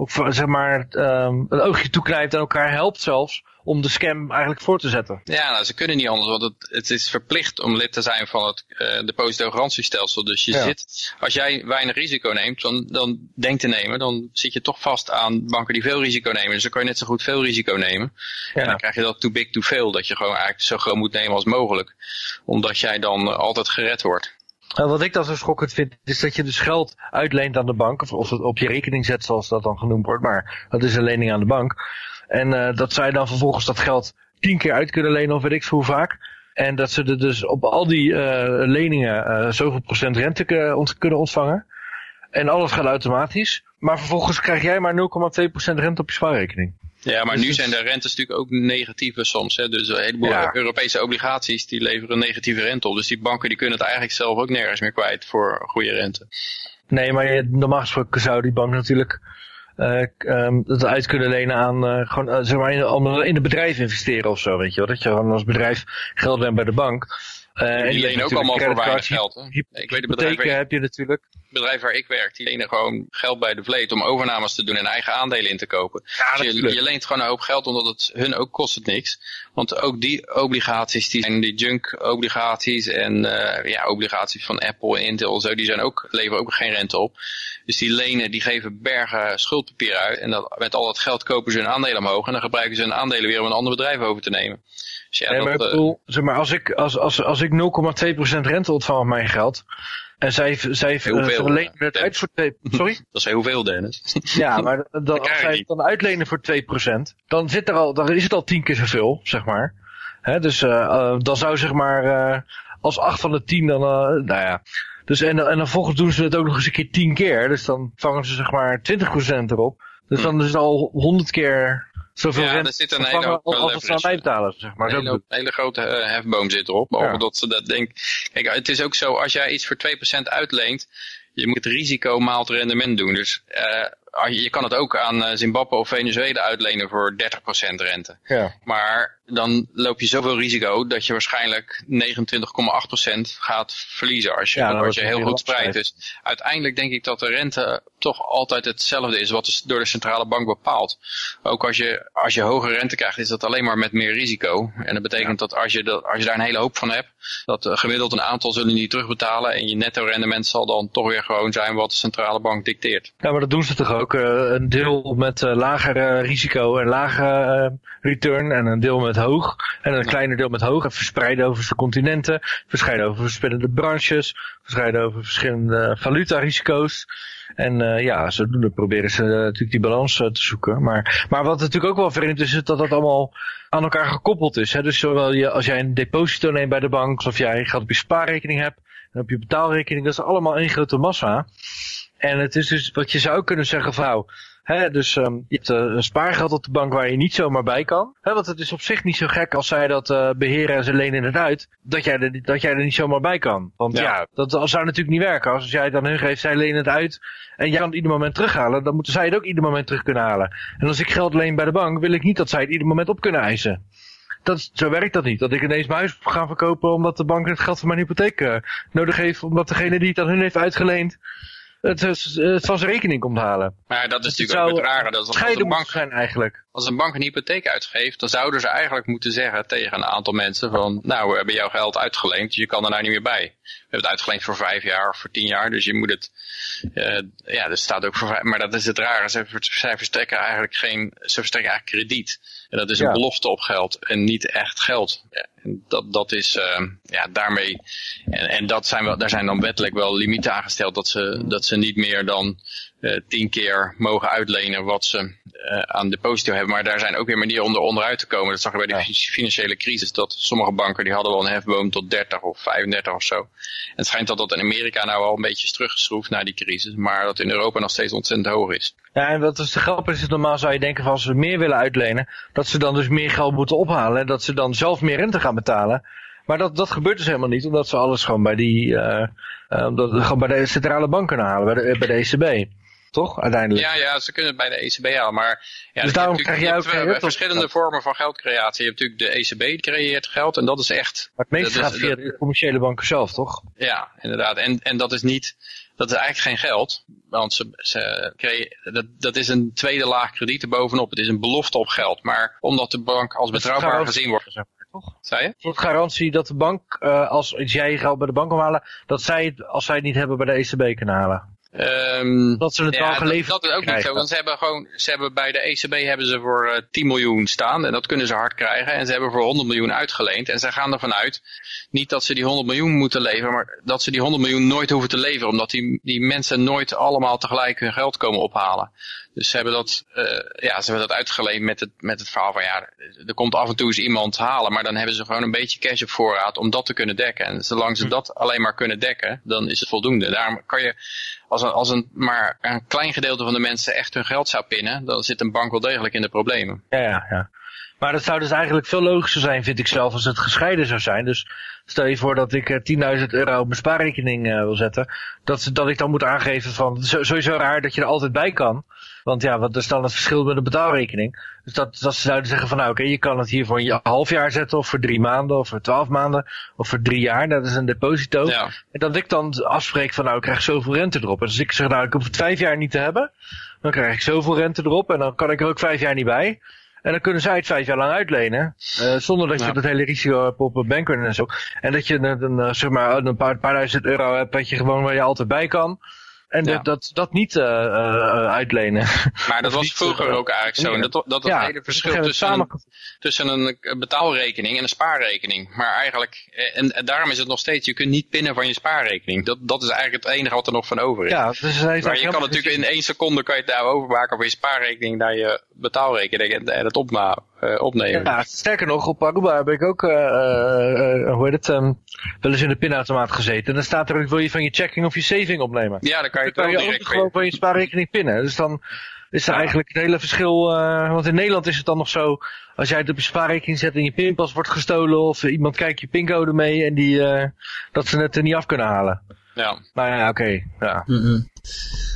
ook zeg maar um, een oogje toeknijpt en elkaar helpt zelfs om de scam eigenlijk voor te zetten. Ja, nou, ze kunnen niet anders, want het, het is verplicht om lid te zijn van het uh, depositogarantiestelsel. Dus je zit, als jij weinig risico neemt, dan, dan denk te nemen, dan zit je toch vast aan banken die veel risico nemen. Dus dan kan je net zo goed veel risico nemen. Ja. En dan krijg je dat too big to fail, dat je gewoon eigenlijk zo groot moet nemen als mogelijk. Omdat jij dan uh, altijd gered wordt. En wat ik dan zo schokkend vind, is dat je dus geld uitleent aan de bank, of, of het op je rekening zet zoals dat dan genoemd wordt, maar dat is een lening aan de bank. En uh, dat zij dan vervolgens dat geld tien keer uit kunnen lenen of weet ik hoe vaak. En dat ze er dus op al die uh, leningen uh, zoveel procent rente kunnen ontvangen. En alles gaat automatisch. Maar vervolgens krijg jij maar 0,2% rente op je spaarrekening. Ja, maar dus nu zijn de rentes natuurlijk ook negatieve soms. Hè? Dus een heleboel Europese obligaties die leveren negatieve rente op. Dus die banken die kunnen het eigenlijk zelf ook nergens meer kwijt voor goede rente. Nee, maar je, normaal gesproken zou die bank natuurlijk um, dat uit kunnen lenen aan, uh, gewoon, uh, zeg maar, in, in de bedrijf investeren of zo, weet je wel. Dat je gewoon als bedrijf geld bent bij de bank. Uh, die lenen ook allemaal voor weinig geld. Hè? Ik weet bedrijven heb je natuurlijk. Het bedrijf waar ik werk, die lenen gewoon geld bij de vleet om overnames te doen en eigen aandelen in te kopen. Ja, dus je, je, leent gewoon een hoop geld omdat het hun ook kost het niks. Want ook die obligaties, die zijn die junk obligaties en uh, ja, obligaties van Apple en Intel en zo, die zijn ook, leveren ook geen rente op. Dus die lenen, die geven bergen schuldpapier uit en dat, met al dat geld kopen ze hun aandelen omhoog en dan gebruiken ze hun aandelen weer om een ander bedrijf over te nemen. Dus ja, nee, maar ik bedoel, zeg maar, als ik, als, als, als ik 0,2% rente ontvang op mijn geld, en zij, zij verlenen het uit voor 2... Sorry? Dat is heel veel, Dennis. Ja, maar dan, als zij het dan uitlenen voor 2%, dan, zit er al, dan is het al tien keer zoveel, zeg maar. Hè, dus uh, uh, dan zou zeg maar, uh, als 8 van de 10 dan, nou ja. Dus en, en dan volgens doen ze het ook nog eens een keer 10 keer. Dus dan vangen ze zeg maar 20% erop. Dus hm. dan is het al 100 keer zoveel ja, er zit een hele hoop als ze aan betalen, zeg maar. Een hele, hele grote uh, hefboom zit erop. Behalve ja. dat ze dat denken. Kijk, het is ook zo, als jij iets voor 2% uitleent, je moet het risico maalt rendement doen. Dus uh, je kan het ook aan Zimbabwe of Venezuela uitlenen voor 30% rente. Ja. Maar dan loop je zoveel risico dat je waarschijnlijk 29,8% gaat verliezen als je, als je heel goed spreidt. Dus uiteindelijk denk ik dat de rente toch altijd hetzelfde is wat door de centrale bank bepaalt. Ook als je, als je hoge rente krijgt is dat alleen maar met meer risico. En dat betekent dat, als je dat als je daar een hele hoop van hebt, dat uh, gemiddeld een aantal zullen die terugbetalen en je netto rendement zal dan toch weer gewoon zijn wat de centrale bank dicteert. Ja, maar dat doen ze toch ook. Uh, een deel met uh, lager risico en lage return en een deel met hoog. En een kleiner deel met hoog. En verspreid over de continenten. Verspreid over verschillende branches. Verspreid over verschillende valutarisico's. En uh, ja, zodoende proberen ze uh, natuurlijk die balans uh, te zoeken. Maar, maar wat natuurlijk ook wel vreemd is, is dat dat allemaal aan elkaar gekoppeld is. Hè? Dus zowel je, als jij een deposito neemt bij de bank, of jij geld op je spaarrekening hebt, en op je betaalrekening, dat is allemaal één grote massa. En het is dus wat je zou kunnen zeggen nou, Hè, dus um, je hebt uh, een spaargeld op de bank waar je niet zomaar bij kan. Hè, want het is op zich niet zo gek als zij dat uh, beheren en ze lenen het uit, dat jij, er, dat jij er niet zomaar bij kan. Want ja, ja dat, zou natuurlijk niet werken. Als jij het aan hun geeft, zij lenen het uit en jij kan het ieder moment terughalen, dan moeten zij het ook ieder moment terug kunnen halen. En als ik geld leen bij de bank, wil ik niet dat zij het ieder moment op kunnen eisen. Dat, zo werkt dat niet. Dat ik ineens mijn huis ga verkopen omdat de bank het geld van mijn hypotheek uh, nodig heeft, omdat degene die het aan hun heeft uitgeleend, het, het van zijn rekening komt halen. Maar dat is dus natuurlijk ook het rare. Dat als een, bank, zijn eigenlijk. als een bank een hypotheek uitgeeft, dan zouden ze eigenlijk moeten zeggen tegen een aantal mensen van, nou, we hebben jouw geld uitgeleend, je kan er nou niet meer bij. We hebben het uitgeleend voor vijf jaar of voor tien jaar, dus je moet het, uh, ja, dat staat ook voor vijf, maar dat is het rare. Zij verstrekken eigenlijk geen, ze verstrekken eigenlijk krediet. En dat is een belofte op geld en niet echt geld. En dat, dat is, uh, ja, daarmee, en, en dat zijn wel, daar zijn dan wettelijk wel limieten aangesteld dat ze, dat ze niet meer dan tien keer mogen uitlenen wat ze uh, aan deposito hebben. Maar daar zijn ook weer manieren om er onderuit te komen. Dat zag je bij de financiële crisis. Dat sommige banken die hadden wel een hefboom tot 30 of 35 of zo. En het schijnt dat dat in Amerika nou al een beetje is teruggeschroefd na die crisis. Maar dat in Europa nog steeds ontzettend hoog is. Ja, en wat is de grap is, normaal zou je denken van als ze meer willen uitlenen, dat ze dan dus meer geld moeten ophalen. En dat ze dan zelf meer rente gaan betalen. Maar dat, dat gebeurt dus helemaal niet, omdat ze alles gewoon bij die, uh, uh, dat, gewoon bij de centrale bank kunnen halen, bij de, bij de ECB. Toch? Uiteindelijk. Ja, ja, ze kunnen het bij de ECB halen, maar... Ja, Dus je daarom krijg jij ook je hebt, verschillende vormen van geldcreatie. Je hebt natuurlijk de ECB die creëert geld en dat is echt... Maar het meeste gaat via de commerciële banken zelf, toch? Ja, inderdaad. En, en dat is niet... Dat is eigenlijk geen geld, want ze, ze creë- dat, dat is een tweede laag krediet erbovenop. Het is een belofte op geld, maar omdat de bank als betrouwbaar gezien wordt... toch? Zei je? Soort garantie dat de bank, eh, als jij je geld bij de bank kan halen, dat zij het, als zij het niet hebben, bij de ECB kunnen halen. Ehm, Dat ze het wel geleverd dat, dat is ook niet zo, want ze hebben gewoon, ze hebben bij de ECB hebben ze voor eh, 10 miljoen staan en dat kunnen ze hard krijgen en ze hebben voor 100 miljoen uitgeleend en zij gaan ervan uit, niet dat ze die 100 miljoen moeten leveren, maar dat ze die 100 miljoen nooit hoeven te leveren, omdat die, die mensen nooit allemaal tegelijk hun geld komen ophalen. Dus ze hebben dat, eh, ja, ze hebben dat uitgeleend met het, met het verhaal van ja, er komt af en toe eens iemand halen, maar dan hebben ze gewoon een beetje cash op voorraad om dat te kunnen dekken. En zolang Hm. ze dat alleen maar kunnen dekken, dan is het voldoende. Daarom kan je, als een, als een, maar een klein gedeelte van de mensen echt hun geld zou pinnen, dan zit een bank wel degelijk in de problemen. Ja, ja, ja. Maar dat zou dus eigenlijk veel logischer zijn, vind ik zelf, als het gescheiden zou zijn. Dus stel je voor dat ik eh, 10.000 euro op mijn spaarrekening eh, wil zetten. Dat, ze- dat ik dan moet aangeven van, sowieso raar dat je er altijd bij kan. Want ja, wat is dan het verschil met een betaalrekening? Dus dat, dat ze zouden zeggen van, nou oké, je kan het hier voor een half jaar zetten, of voor drie maanden, of voor twaalf maanden, of voor drie jaar. Dat is een deposito. Ja, En dat ik dan afspreek van nou, ik krijg zoveel rente erop. En als ik zeg nou, ik hoef het vijf jaar niet te hebben. Dan krijg ik zoveel rente erop en dan kan ik er ook vijf jaar niet bij. En dan kunnen zij het vijf jaar lang uitlenen. eh, zonder dat je Ja. dat hele risico hebt op een bankrun en zo. En dat je een, een, eh, zeg maar, een paar, paar duizend euro hebt dat je gewoon waar je altijd bij kan. En Ja. dat, dat, dat niet eh, uitlenen. maar dat was vroeger eh, ook eigenlijk zo. En dat, dat, ja, hele verschil tussen, een, tussen een betaalrekening en een spaarrekening. Maar eigenlijk, en, en daarom is het nog steeds, je kunt niet pinnen van je spaarrekening. Dat, dat is eigenlijk het enige wat er nog van over is. Ja, dus Maar je kan natuurlijk in één seconde kan je het daar overmaken van je spaarrekening naar je betaalrekening en, en het opna, eh, opnemen. Ja, sterker nog, op Aruba heb ik ook, eh, eh, eh, hoe heet het, ehm, wel eens in de pinautomaat gezeten. En dan staat er ook, wil je van je checking of je saving opnemen? Ja, dan kan je Dan kan je ook gewoon van je spaarrekening pinnen. Dus dan is er Ja. eigenlijk het hele verschil, eh, want in Nederland is het dan nog zo, als jij het op je spaarrekening zet en je pinpas wordt gestolen of iemand kijkt je pincode mee en die, eh, dat ze het er niet af kunnen halen. Ja. Maar ja, oké, ja.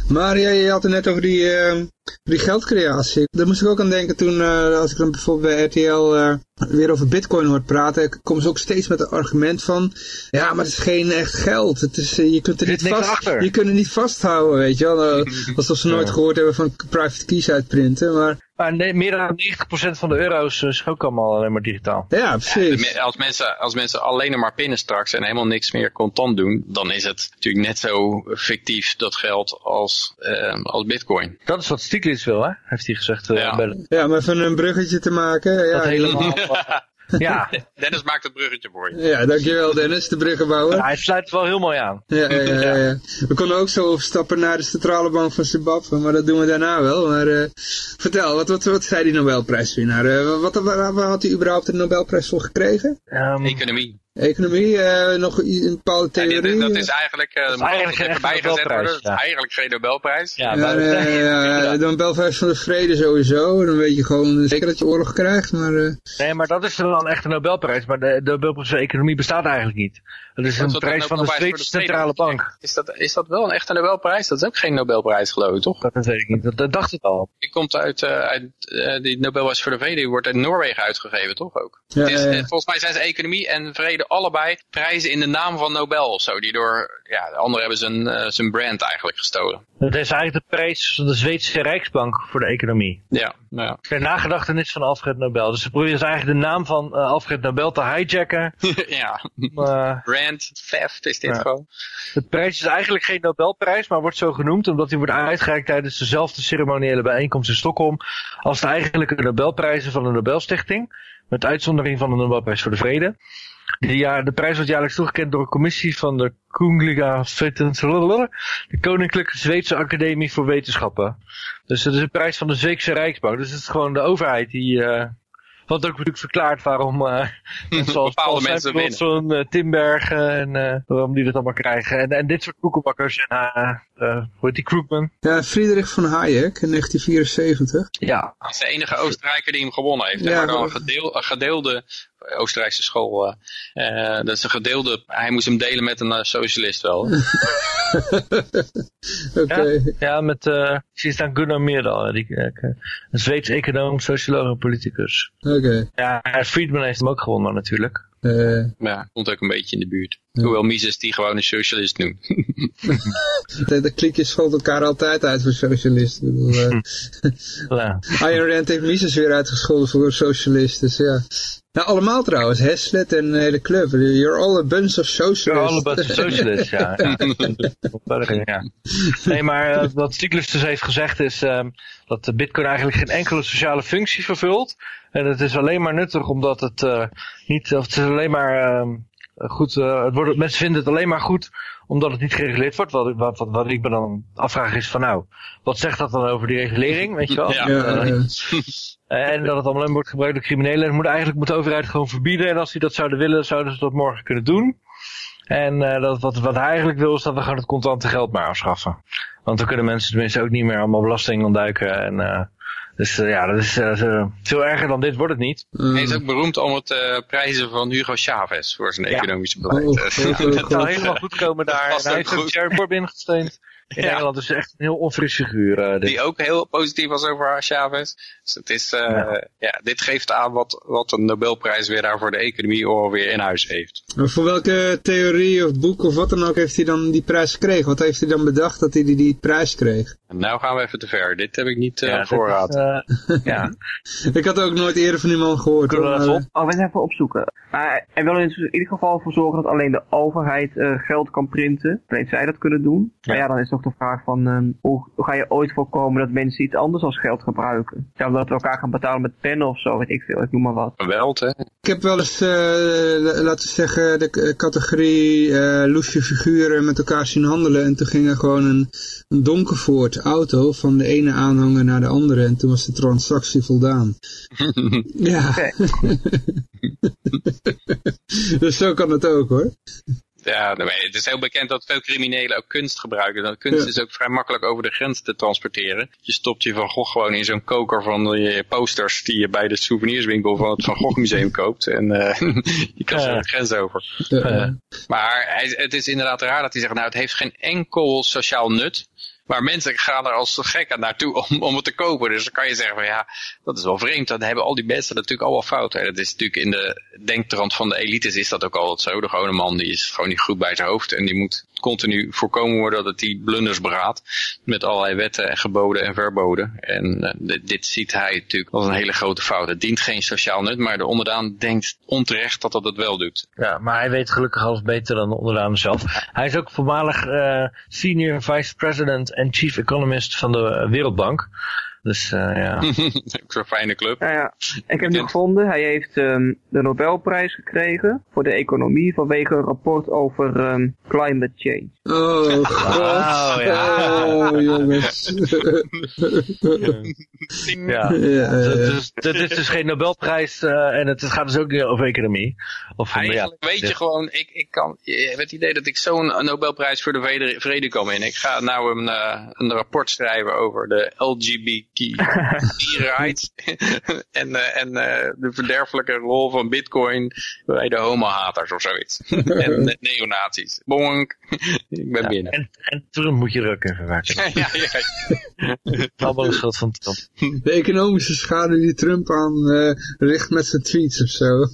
Maar jij je had het net over die, eh, die geldcreatie. Daar moest ik ook aan denken toen, eh, als ik dan bijvoorbeeld bij RTL eh, weer over bitcoin hoor praten, komen ze ook steeds met het argument van, ja, maar het is geen echt geld. Het is, eh, je kunt er niet vast, achter. je kunt het niet vasthouden, weet je wel. Eh, Alsof ze nooit Ja. gehoord hebben van private keys uitprinten, maar Maar nee, meer dan 90% van de euro's is ook allemaal alleen maar digitaal. ja, precies. Als mensen, als mensen alleen nog maar pinnen straks en helemaal niks meer contant doen, dan is het natuurlijk net zo fictief dat geld als, eh, als bitcoin. Dat is wat Stiglitz wil, hè? Heeft hij gezegd. eh, Ja. Ja, maar even een bruggetje te maken. Ja, dat helemaal. ja. Dennis maakt het bruggetje voor je. ja, dankjewel Dennis, de bruggenbouwer. ja, hij sluit het wel heel mooi aan. Ja, ja, ja, ja. We konden ook zo overstappen naar de centrale bank van Zimbabwe, maar dat doen we daarna wel. Maar eh, vertel, wat, wat, wat zei die Nobelprijswinnaar? Eh, wat, waar, waar had hij überhaupt de Nobelprijs voor gekregen? Ehm, Economie. Economie, eh, nog een bepaalde Ja, theorie? dat is eigenlijk, eh, is moet eigenlijk geen bijgezet worden. Is ja. eigenlijk geen Nobelprijs. ja, ja, maar- ja, ja, ja, de Nobelprijs van de Vrede sowieso. Dan weet je gewoon zeker dat je oorlog krijgt. Maar eh, Nee, maar dat is dan een echte Nobelprijs. Maar de, de Nobelprijs voor economie bestaat eigenlijk niet. Dat is een dat prijs van de Zweedse Centrale? Bank. Is dat, is dat wel een echte Nobelprijs? Dat is ook geen Nobelprijs geloof ik, toch? Dat weet ik niet. Dat, dat dacht ik al. Die komt uit, eh, uit eh, die Nobelprijs voor de Vrede, die wordt in Noorwegen uitgegeven, toch ook? ja, Het is, ja, eh, ja. volgens mij zijn ze economie en vrede allebei prijzen in de naam van Nobel of zo. Die door, ja, de anderen hebben zijn, zijn brand eigenlijk gestolen. Dat is eigenlijk de prijs van de Zweedse Rijksbank voor de economie. Ja, nou ja. De nagedachtenis van Alfred Nobel. Dus ze proberen dus eigenlijk de naam van eh, Alfred Nobel te hijacken. ja. Maar Brand theft is dit Ja. gewoon. de prijs is eigenlijk geen Nobelprijs, maar wordt zo genoemd omdat hij wordt uitgereikt tijdens dezelfde ceremoniële bijeenkomst in Stockholm als de eigenlijke Nobelprijzen van de Nobelstichting. Met uitzondering van de Nobelprijs voor de Vrede. Ja, de prijs wordt jaarlijks toegekend door een commissie van de Kungliga Vetenskapen, de Koninklijke Zweedse Academie voor Wetenschappen. Dus het is een prijs van de Zweedse Rijksbank. Dus het is gewoon de overheid die, eh wat ook natuurlijk verklaart waarom eh mensen zoals Bepaalde Paul mensen Samuelson, eh, Timbergen en eh, waarom die dat allemaal krijgen. En, en dit soort koekenbakkers en eh eh, hoe heet die Krugman? ja, Friedrich van Hayek in 1974. Ja, Dat is de enige Oostenrijker die hem gewonnen heeft. Ja, maar dan een, gedeel, een gedeelde Oostenrijkse school. eh, eh, dat is een gedeelde, hij moest hem delen met een socialist wel. Oké. Ja, met uh, dan Gunnar Myrdal, die, uh, een Zweeds econoom, socioloog en politicus. Oké. Ja, Friedman heeft hem ook gewonnen natuurlijk. Eh, Ja, komt ook een beetje in de buurt. Hoewel Mises die gewoon een socialist noemt. de, de kliekjes schold elkaar altijd uit voor socialisten. Bedoel, eh, Ja. Ayn Rand heeft Mises weer uitgescholden voor socialisten. Dus ja. Nou, allemaal trouwens. Heslet en de hele club. You're all a bunch of socialists. Ja, alle bunch of socialists, ja. ja. ja. Nee, maar uh, wat Stiglitz dus heeft gezegd is um, dat de bitcoin eigenlijk geen enkele sociale functie vervult. En het is alleen maar nuttig omdat het uh, niet, of het is alleen maar uh, goed, uh, het wordt, mensen vinden het alleen maar goed omdat het niet gereguleerd wordt. Wat, wat, wat, wat ik me dan afvraag is van nou, wat zegt dat dan over die regulering, weet je wel? Ja. Ja, ja. En dat het allemaal wordt gebruikt door criminelen. En moet eigenlijk moet de overheid gewoon verbieden. En als die dat zouden willen, zouden ze dat morgen kunnen doen. En uh, dat, wat, wat hij eigenlijk wil, is dat we gewoon het contante geld maar afschaffen. Want dan kunnen mensen tenminste ook niet meer allemaal belasting ontduiken. En, uh, dus uh, ja, dat is veel erger dan dit wordt het niet. Hij is ook beroemd om het prijzen van Hugo Chavez voor zijn Ja. economische beleid. Oh, Dus, oh, ja, Het zal helemaal goed komen daar. hij heeft. Jared Corbyn gesteund in Ja. Engeland. Dus echt een heel onfris figuur. eh. Die ook heel positief was over Chavez. Dus het is, uh, ja. Ja. dit geeft aan wat, wat een Nobelprijswinnaar voor de economie alweer in huis heeft. Maar voor welke theorie of boek of wat dan ook heeft hij dan die prijs gekregen? Wat heeft hij dan bedacht dat hij die, die prijs kreeg? En nou gaan we even te ver. Dit heb ik niet uh, Ja, voorraad. is, eh, ja, Ik had ook nooit eerder van die man gehoord. kunnen we op. Oh, we zijn even opzoeken. Maar hij wil in ieder geval voor zorgen dat alleen de overheid eh, geld kan printen. Alleen zij dat kunnen doen. Maar ja, dan is nog de vraag van ehm, hoe, ga je ooit voorkomen dat mensen iets anders als geld gebruiken? Stel dat we elkaar gaan betalen met pennen of zo, weet ik veel. Ik noem maar wat. Geweld, hè? Ik heb wel eens, eh, la- laten we zeggen, de categorie eh loesje figuren met elkaar zien handelen. En toen ging er gewoon een, een Donkervoort auto van de ene aanhanger naar de andere. En toen was de transactie voldaan. ja. Dus zo kan het ook hoor. Ja, het is heel bekend dat veel criminelen ook kunst gebruiken. Dat kunst Ja. is ook vrij makkelijk over de grens te transporteren. Je stopt je Van Gogh gewoon in zo'n koker van je posters die je bij de souvenirswinkel van het Van Gogh Museum koopt. En eh, je kan zo de grens over. Maar hij, het is inderdaad raar dat hij zegt, nou het heeft geen enkel sociaal nut. Maar mensen gaan er als gekken naartoe om, om het te kopen. Dus dan kan je zeggen van ja, dat is wel vreemd. Dan hebben al die mensen natuurlijk al wel fout. Hè. Dat is natuurlijk in de denktrand van de elites is dat ook altijd zo. De gewone man die is gewoon niet goed bij zijn hoofd. En die moet continu voorkomen worden dat hij blunders beraadt. Met allerlei wetten en geboden en verboden. En eh, dit, dit ziet hij natuurlijk als een hele grote fout. Het dient geen sociaal nut. Maar de onderdaan denkt onterecht dat dat het wel doet. Ja, maar hij weet gelukkig alles beter dan de onderdaan zelf. Hij is ook voormalig eh, senior vice president en chief economist van de eh, Wereldbank. Dus eh, ja. Zo'n fijne club. Ja, ja. Ik heb nu gevonden, hij heeft ehm, de Nobelprijs gekregen voor de economie vanwege een rapport over ehm, climate change. Oh, god. Wauw, ja. Oh, jongens. ja. Ja, Dus, dus, dit is dus geen Nobelprijs eh, en het gaat dus ook niet over economie. Of, Eigenlijk ja, weet je gewoon, ik, ik kan, je hebt het idee dat ik zo'n Nobelprijs voor de vrede, vrede kan winnen. Ik ga nou een, eh, een rapport schrijven over de LGBT rights en, eh, en eh, de verderfelijke rol van bitcoin bij de homohaters of zoiets. en de neonazies. Bonk, ik ben binnen. En, en Trump moet je er ook even waken. ja, ja, Allemaal van Trump. de economische schade die Trump aan eh, richt met zijn tweets of zo.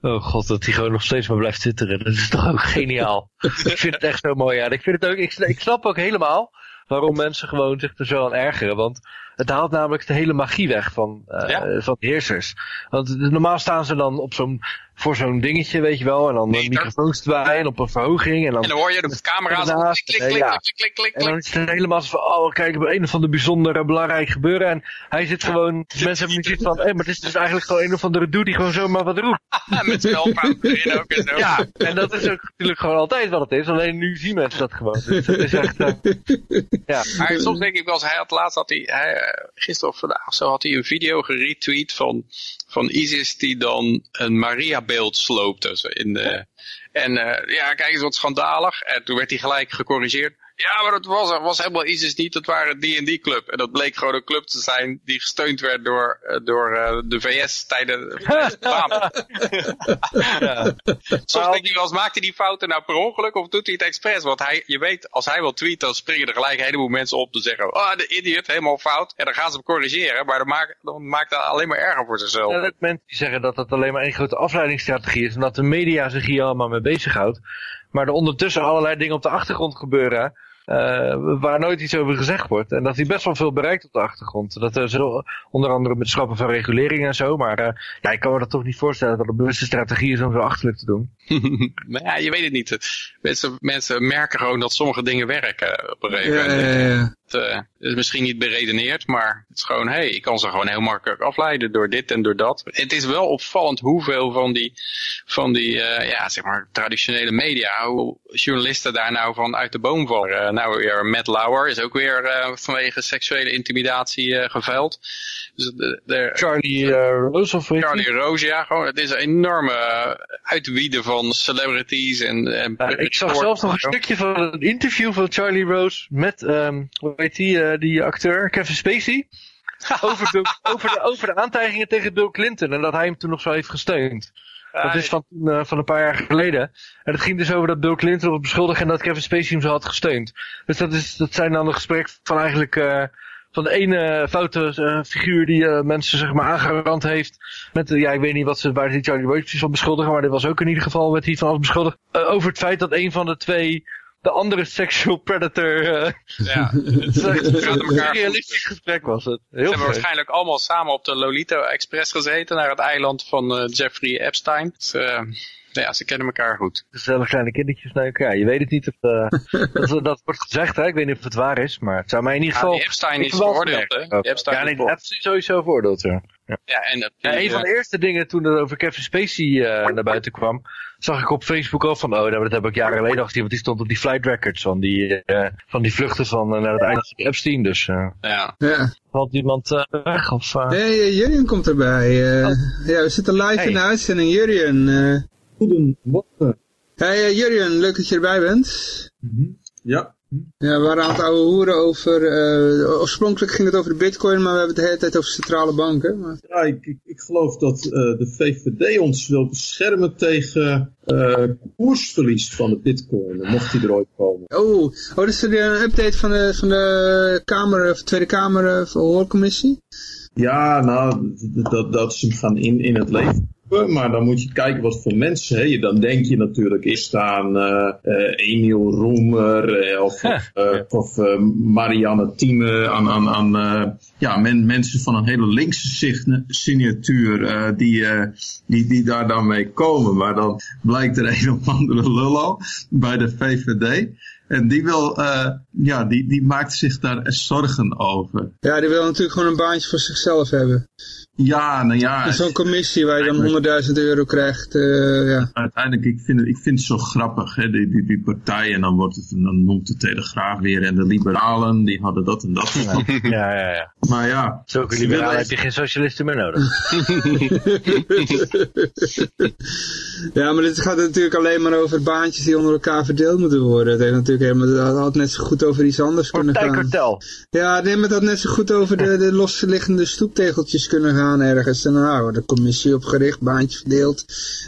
Oh god, dat hij gewoon nog steeds maar blijft twitteren. Dat is toch ook geniaal. ik vind het echt zo mooi. Ja. Ik, vind het ook, ik, ik snap ook helemaal waarom mensen gewoon zich er zo aan ergeren. Want het haalt namelijk de hele magie weg van, eh, Ja. van heersers. Want normaal staan ze dan op zo'n, voor zo'n dingetje, weet je wel. En dan een microfoons erbij en op een verhoging. En dan, En dan hoor je de camera's Daarnaast, klik, klik, eh, klik, ja. klik, klik, klik, en dan is het helemaal zo van, oh kijk, een of ander bijzonder belangrijk gebeuren. En hij zit gewoon, mensen hebben nu zoiets van, hé, maar het is dus eigenlijk gewoon een of andere dude die gewoon zomaar wat roept. Met spelfout erin ook en zo. Ja, en dat is ook natuurlijk gewoon altijd wat het is. Alleen nu zien mensen dat gewoon. Dus het is echt, eh, ja. Maar soms denk ik wel eens, hij had laatst had hij, hij eh, gisteren of vandaag of zo had hij een video geretweet van, van ISIS die dan een Maria-beeld sloopte. Zo in de, en eh, ja, kijk eens wat schandalig. En toen werd hij gelijk gecorrigeerd. Ja, maar dat was, was helemaal ISIS niet, dat waren die en die club. En dat bleek gewoon een club te zijn die gesteund werd door, uh, door uh, de VS tijdens de ja. Soms denk wel eens, maakt hij die fouten nou per ongeluk of doet hij het expres? Want hij, je weet, als hij wil tweeten, dan springen er gelijk een heleboel mensen op te zeggen, oh, de idiot, helemaal fout. En dan gaan ze hem corrigeren, maar dan maakt, dan maakt dat alleen maar erger voor zichzelf. Ja, mensen die zeggen dat dat alleen maar één grote afleidingsstrategie is en dat de media zich hier allemaal mee bezighoudt. Maar er ondertussen allerlei dingen op de achtergrond gebeuren. Uh, waar nooit iets over gezegd wordt. En dat hij best wel veel bereikt op de achtergrond. Dat er zo, onder andere met schrappen van regulering en zo. Maar uh, ja, ik kan me dat toch niet voorstellen dat het een bewuste strategie is om zo achterlijk te doen. maar ja, je weet het niet. Mensen, mensen merken gewoon dat sommige dingen werken op een gegeven moment. Uh, is misschien niet beredeneerd, maar het is gewoon, hé, hey, ik kan ze gewoon heel makkelijk afleiden door dit en door dat. Het is wel opvallend hoeveel van die, van die ja, zeg maar, traditionele media, hoe journalisten daar nou van uit de boom vallen. nou weer Matt Lauer is ook weer vanwege seksuele intimidatie geveild. Dus de, de, Charlie uh, Rose of Charlie Rose, ja, gewoon, het is een enorme uitwieden van celebrities en, en ja, ik zag zelfs nog een stukje van een interview van Charlie Rose met, um, hoe heet die, die acteur, Kevin Spacey. over, de, over, de, over de aantijgingen tegen Bill Clinton en dat hij hem toen nog zo heeft gesteund. Dat is van, uh, van een paar jaar geleden. En het ging dus over dat Bill Clinton op beschuldigde en dat Kevin Spacey hem zo had gesteund. Dus dat, is, dat zijn dan de gesprekken van eigenlijk uh, van de ene foute uh, figuur die mensen zeg maar aangerand heeft. Met, ja, ik weet niet wat ze, waar die Charlie Rose precies van beschuldigen, maar dit was ook in ieder geval met die van alles beschuldigd. over het feit dat een van de twee de andere sexual predator. ja, het is echt een realistisch gesprek was het. Heel ze hebben waarschijnlijk allemaal samen op de Lolita Express gezeten naar het eiland van Jeffrey Epstein. Dus, ja, ze kennen elkaar goed. Gezellig kleine kindertjes naar elkaar. Je weet het niet of uh, dat, dat wordt gezegd, hè? Ik weet niet of het waar is, maar het zou mij in ieder geval... Ja, Epstein is veroordeeld, hè? Epstein ja, nee, Epstein is sowieso veroordeeld, ja. Ja, ja en dat, ja, een van de eerste dingen toen er over Kevin Spacey uh, naar buiten kwam, zag ik op Facebook al van, oh, dat heb ik jaren geleden al gezien, want die stond op die flight records van die, uh, van die vluchten van naar het eiland van Epstein, dus... ja. ja. Valt iemand weg, of... Nee, Jurjen komt erbij. Oh. Ja, we zitten live hey. in de uitzending. Jurjen... Goedemorgen. Hey uh, Jurjen, leuk dat je erbij bent. Mm -hmm. Ja. Ja, we waren aan het oude hoeren over, uh, oorspronkelijk ging het over de bitcoin, maar we hebben het de hele tijd over centrale banken. Maar... Ja, ik, ik, ik, geloof dat uh, de VVD ons wil beschermen tegen uh, koersverlies van de bitcoin, mocht die er ooit komen. Oh, oh dat is een update van de, van de Kamer, of Tweede Kamer Hoorcommissie? Ja, nou, dat, dat ze hem gaan in, in het leven maar dan moet je kijken wat voor mensen. Hè. Dan denk je natuurlijk, is staan uh, uh, Emiel Roemer uh, of, of Marianne Thieme aan, aan, aan ja, men, mensen van een hele linkse signatuur die, die, die daar dan mee komen. Maar dan blijkt er een of andere lullo bij de VVD. En die, wil, uh, ja, die, die maakt zich daar zorgen over. Ja, die wil natuurlijk gewoon een baantje voor zichzelf hebben. Ja, nou ja. Zo'n commissie waar je dan 100.000 euro krijgt. Uh, ja. Uiteindelijk, ik vind, het, ik vind het zo grappig, hè, die, die, die partij. En dan, wordt het, dan noemt de Telegraaf weer. En de liberalen, die hadden dat en dat. Ja, ja, ja. ja. Maar ja. Zulke liberalen heb je geen socialisten meer nodig. ja, maar dit gaat natuurlijk alleen maar over baantjes die onder elkaar verdeeld moeten worden. Het heeft natuurlijk helemaal, dat had net zo goed over iets anders kunnen gaan. Partijkartel. Ja, nee, maar dat had net zo goed over de, de losliggende stoeptegeltjes kunnen gaan ergens. En nou, wordt de commissie opgericht, baantje verdeeld.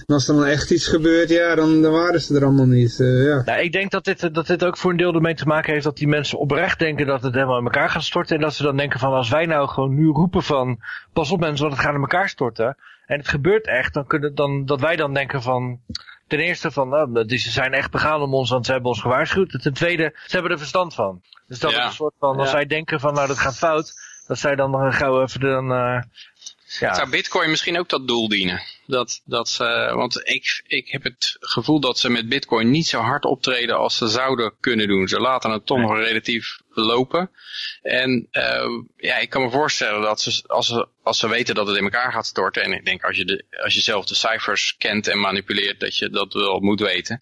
En als er dan echt iets gebeurt, ja, dan, dan waren ze er allemaal niet. Uh, ja. Nou, ik denk dat dit, dat dit ook voor een deel ermee te maken heeft dat die mensen oprecht denken dat het helemaal in elkaar gaat storten. En dat ze dan denken van als wij nou gewoon nu roepen van pas op mensen, want het gaat in elkaar storten. En het gebeurt echt, dan kunnen dan, dat wij dan denken van, ten eerste van, nou, ze zijn echt begaan om ons, want ze hebben ons gewaarschuwd. Ten tweede, ze hebben er verstand van. Dus dat ja. is een soort van, als ja. zij denken van, nou dat gaat fout, dat zij dan uh, gauw even dan, uh, ja. Zou bitcoin misschien ook dat doel dienen? Dat, dat, uh, want ik, ik heb het gevoel dat ze met bitcoin niet zo hard optreden als ze zouden kunnen doen. Ze laten het toch nog relatief lopen. En uh, ja, ik kan me voorstellen dat ze, als, ze, als ze weten dat het in elkaar gaat storten. En ik denk als je, de, als je zelf de cijfers kent en manipuleert dat je dat wel moet weten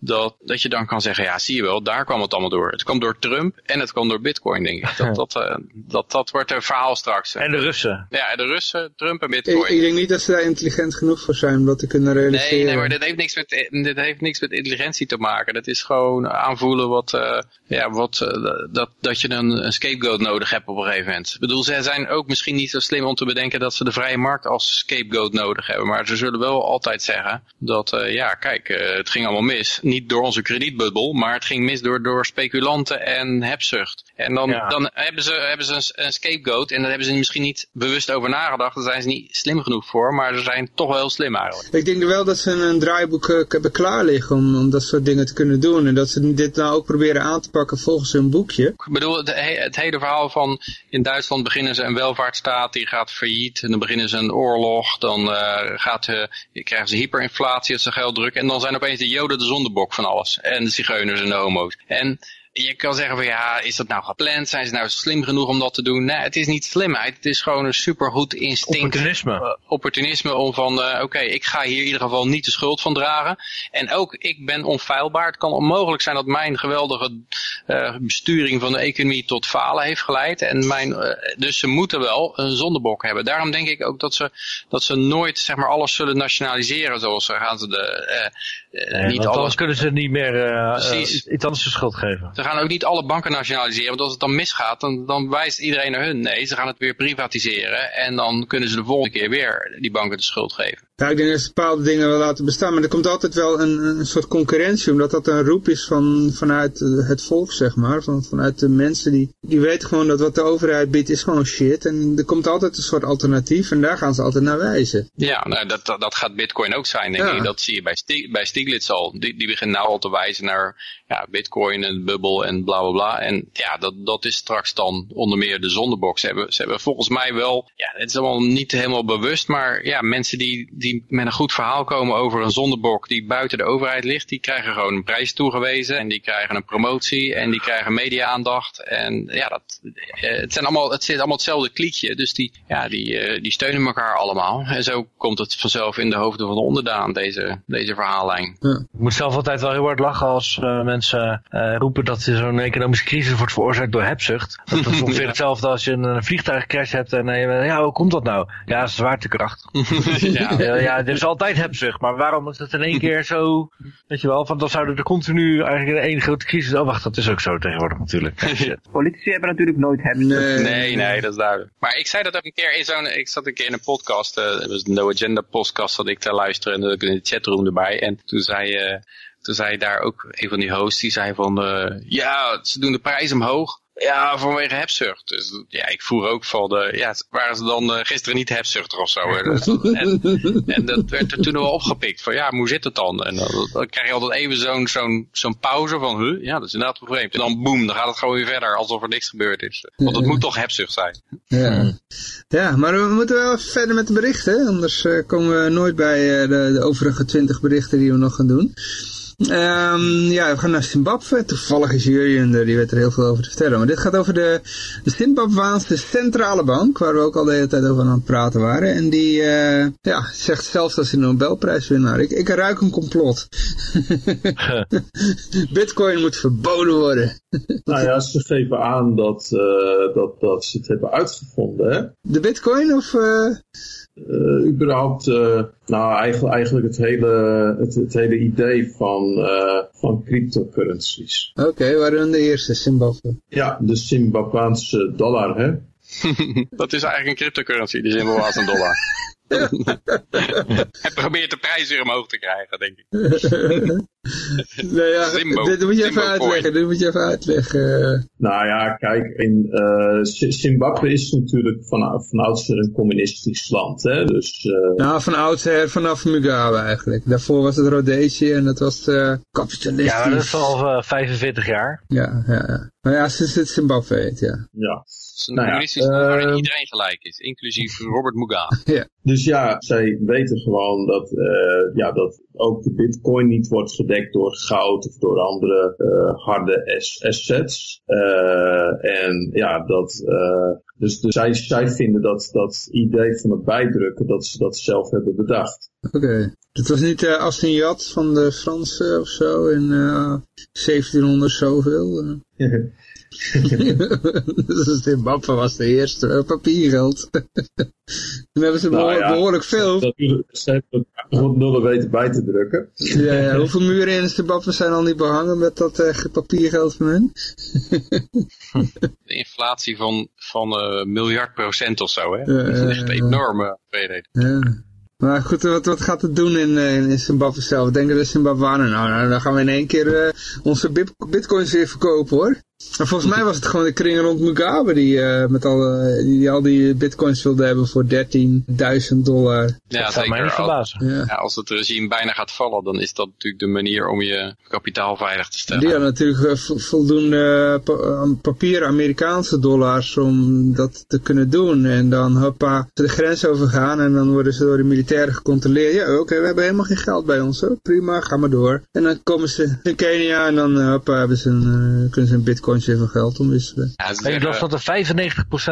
dat, dat je dan kan zeggen, ja zie je wel, daar kwam het allemaal door. Het kwam door Trump en het kwam door bitcoin denk ik. Dat, dat, uh, dat, dat wordt een verhaal straks. En de Russen. Ja, de Russen, Trump en bitcoin. ik denk niet dat ze daar intelligent genoeg voor zijn om dat te kunnen realiseren. Nee, nee, maar dit heeft, niks met, dit heeft niks met intelligentie te maken. Dat is gewoon aanvoelen wat, uh, ja, wat, uh, dat, dat je een, een scapegoat nodig hebt op een gegeven moment. Ik bedoel, zij zijn ook misschien niet zo slim om te bedenken dat ze de vrije markt als scapegoat nodig hebben. Maar ze zullen wel altijd zeggen dat, uh, ja, kijk, het ging allemaal mis. Niet door onze kredietbubbel, maar het ging mis door, door speculanten en hebzucht. En dan, ja. dan hebben ze, hebben ze een, een scapegoat en daar hebben ze misschien niet bewust over nagedacht. Daar zijn ze niet slim genoeg voor, maar ze zijn toch wel heel slim eigenlijk. Ik denk wel dat ze een draaiboek uh, hebben klaar liggen om, om dat soort dingen te kunnen doen. En dat ze dit nou ook proberen aan te pakken volgens hun boekje. Ik bedoel, het, het hele verhaal van in Duitsland beginnen ze een welvaartsstaat, die gaat failliet. En dan beginnen ze een oorlog, dan uh, gaat, uh, krijgen ze hyperinflatie als ze geld drukken. En dan zijn opeens de joden de zondebok van alles. En de zigeuners en de homo's. En je kan zeggen van ja, is dat nou gepland? Zijn ze nou slim genoeg om dat te doen? Nee, het is niet slimheid. Het is gewoon een supergoed instinct. Opportunisme. Uh, opportunisme om van, uh, oké, okay, ik ga hier in ieder geval niet de schuld van dragen. En ook, ik ben onfeilbaar. Het kan onmogelijk zijn dat mijn geweldige uh, besturing van de economie tot falen heeft geleid. En mijn, dus ze moeten wel een zondebok hebben. Daarom denk ik ook dat ze, dat ze nooit zeg maar, alles zullen nationaliseren. Zoals gaan ze de... Nee, niet alles kunnen ze niet meer iets anders de schuld geven. Ze gaan ook niet alle banken nationaliseren, want als het dan misgaat, dan, dan wijst iedereen naar hun. Nee, ze gaan het weer privatiseren en dan kunnen ze de volgende keer weer die banken de schuld geven. Ja, ik denk dat ze bepaalde dingen wel laten bestaan, maar er komt altijd wel een, een soort concurrentie, omdat dat een roep is van, vanuit het volk, zeg maar, van, vanuit de mensen die, die weten gewoon dat wat de overheid biedt is gewoon shit en er komt altijd een soort alternatief en daar gaan ze altijd naar wijzen. Ja, nou, dat, dat, dat gaat bitcoin ook zijn, denk ja. ik. Dat zie je bij, Stig, bij Stiglitz al. Die, die begint nou al te wijzen naar ja, bitcoin en bubbel en bla bla bla. En ja, dat, dat is straks dan onder meer de zondebox. Ze hebben, ze hebben volgens mij wel, ja, het is allemaal niet helemaal bewust, maar ja, mensen die, die met een goed verhaal komen over een zondebok die buiten de overheid ligt, die krijgen gewoon een prijs toegewezen en die krijgen een promotie en die krijgen media-aandacht. En ja, dat, het, zijn allemaal, het zit allemaal hetzelfde kliekje, dus die, ja, die, die steunen elkaar allemaal. En zo komt het vanzelf in de hoofden van de onderdaan, deze, deze verhaallijn. Ja. Ik moet zelf altijd wel heel hard lachen als uh, mensen uh, roepen dat zo'n economische crisis wordt veroorzaakt door hebzucht. Dat is ongeveer hetzelfde als je een, een vliegtuigcrash hebt en uh, ja, hoe komt dat nou? Ja, zwaartekracht. ja. Ja, er is altijd hebzucht, maar waarom is dat in één keer zo, weet je wel, van dan zouden er continu eigenlijk één grote crisis, oh wacht, dat is ook zo tegenwoordig natuurlijk. Politici hebben natuurlijk nooit hebzucht. Nee, nee, nee, dat is duidelijk. Maar ik zei dat ook een keer in zo'n, ik zat een keer in een podcast, uh, dat was een No Agenda podcast, dat ik te luisteren en in de chatroom erbij en toen zei... Uh, toen zei daar ook een van die hosts, die zei van, uh, ja, ze doen de prijs omhoog. Ja, vanwege hebzucht. Dus ja, ik voer ook van de, ja, waren ze dan uh, gisteren niet hebzuchtig of zo. en, en, dat werd er toen wel opgepikt van, ja, hoe zit het dan? En dan, krijg je altijd even zo'n zo'n zo'n pauze van, huh, ja, dat is inderdaad wel vreemd. En dan boem, dan gaat het gewoon weer verder, alsof er niks gebeurd is. Want het moet toch hebzucht zijn. Ja, ja maar we moeten wel even verder met de berichten, anders komen we nooit bij de, de overige twintig berichten die we nog gaan doen. Um, ja, we gaan naar Zimbabwe. Toevallig is Jurjen er, die weet er heel veel over te vertellen. Maar dit gaat over de, de Zimbabwaanse centrale bank, waar we ook al de hele tijd over aan het praten waren. En die uh, ja, zegt zelfs dat ze een Nobelprijswinnaar. Ik, ik ruik een complot. Bitcoin moet verboden worden. nou ja, ze geven aan dat, uh, dat, dat ze het hebben uitgevonden, hè? De Bitcoin of... Uh... Uh, überhaupt, uh, nou eigenlijk, eigenlijk het, hele, het, het hele idee van, uh, van cryptocurrencies. Oké, okay, waarin de eerste Zimbabwe? Ja, de Zimbabwaanse dollar, hè? dat is eigenlijk een cryptocurrency, de Zimbabwaanse dollar. Hij probeert de prijs weer omhoog te krijgen, denk ik. nee, ja, Zimbo, dit moet je even uitleggen. Dit moet je even uitleggen. Nou ja, kijk, in uh, Zimbabwe is natuurlijk van, van oudsher een communistisch land. Hè? Dus, uh, nou, van oudsher vanaf Mugabe eigenlijk. Daarvoor was het Rhodesië en dat was uh, kapitalistisch. Ja, dat is al uh, 45 jaar. Ja, ja, ja. Maar ja, sinds het Zimbabwe heet, ja. Ja. Een nou communistisch land waarin iedereen gelijk is, inclusief Robert Mugabe. ja. Dus ja, zij weten gewoon dat, uh, ja, dat ook de bitcoin niet wordt gedekt door goud of door andere uh, harde assets. Uh, en ja, dat Dus, dus zij, zij vinden dat dat idee van het bijdrukken, dat ze dat zelf hebben bedacht. Oké. Het was niet uh, van de Fransen of zo in uh, 1700 zoveel? Uh. dus Zimbabwe was de eerste uh, papiergeld. Toen hebben ze Nou ja, behoorlijk veel. Dat, ze hebben nullen weten bij te drukken. Ja, ja, hoeveel muren in Zimbabwe zijn al niet behangen met dat eh, papiergeld van hen? De inflatie van, van eh, miljard procent of zo, hè? Ja, dat is echt een enorme hoeveelheid. Ja. Maar goed, wat, wat gaat het doen in, eh, in Zimbabwe zelf? Denken de Zimbabwanen, nou, nou, dan gaan we in één keer eh, onze bit- bitcoins weer verkopen hoor. Maar volgens mij was het gewoon de kring rond Mugabe die, eh, met al, eh, die, die al die bitcoins wilde hebben voor 13.000 dollar. Ja, dat zou mij niet Als, verbazen. Ja. ja, als het regime bijna gaat vallen, dan is dat natuurlijk de manier om je kapitaal veilig te stellen. Die hadden natuurlijk eh, vo- voldoende pa- papieren Amerikaanse dollars om dat te kunnen doen. En dan hoppa, ze de grens overgaan en dan worden ze door de militairen gecontroleerd. Ja, oké, we hebben helemaal geen geld bij ons. Hoor. Prima, ga maar door. En dan komen ze in Kenia en dan hoppa, hebben ze een, eh, kunnen ze een bitcoin van geld omwisselen. Ja, ze En ik las dat er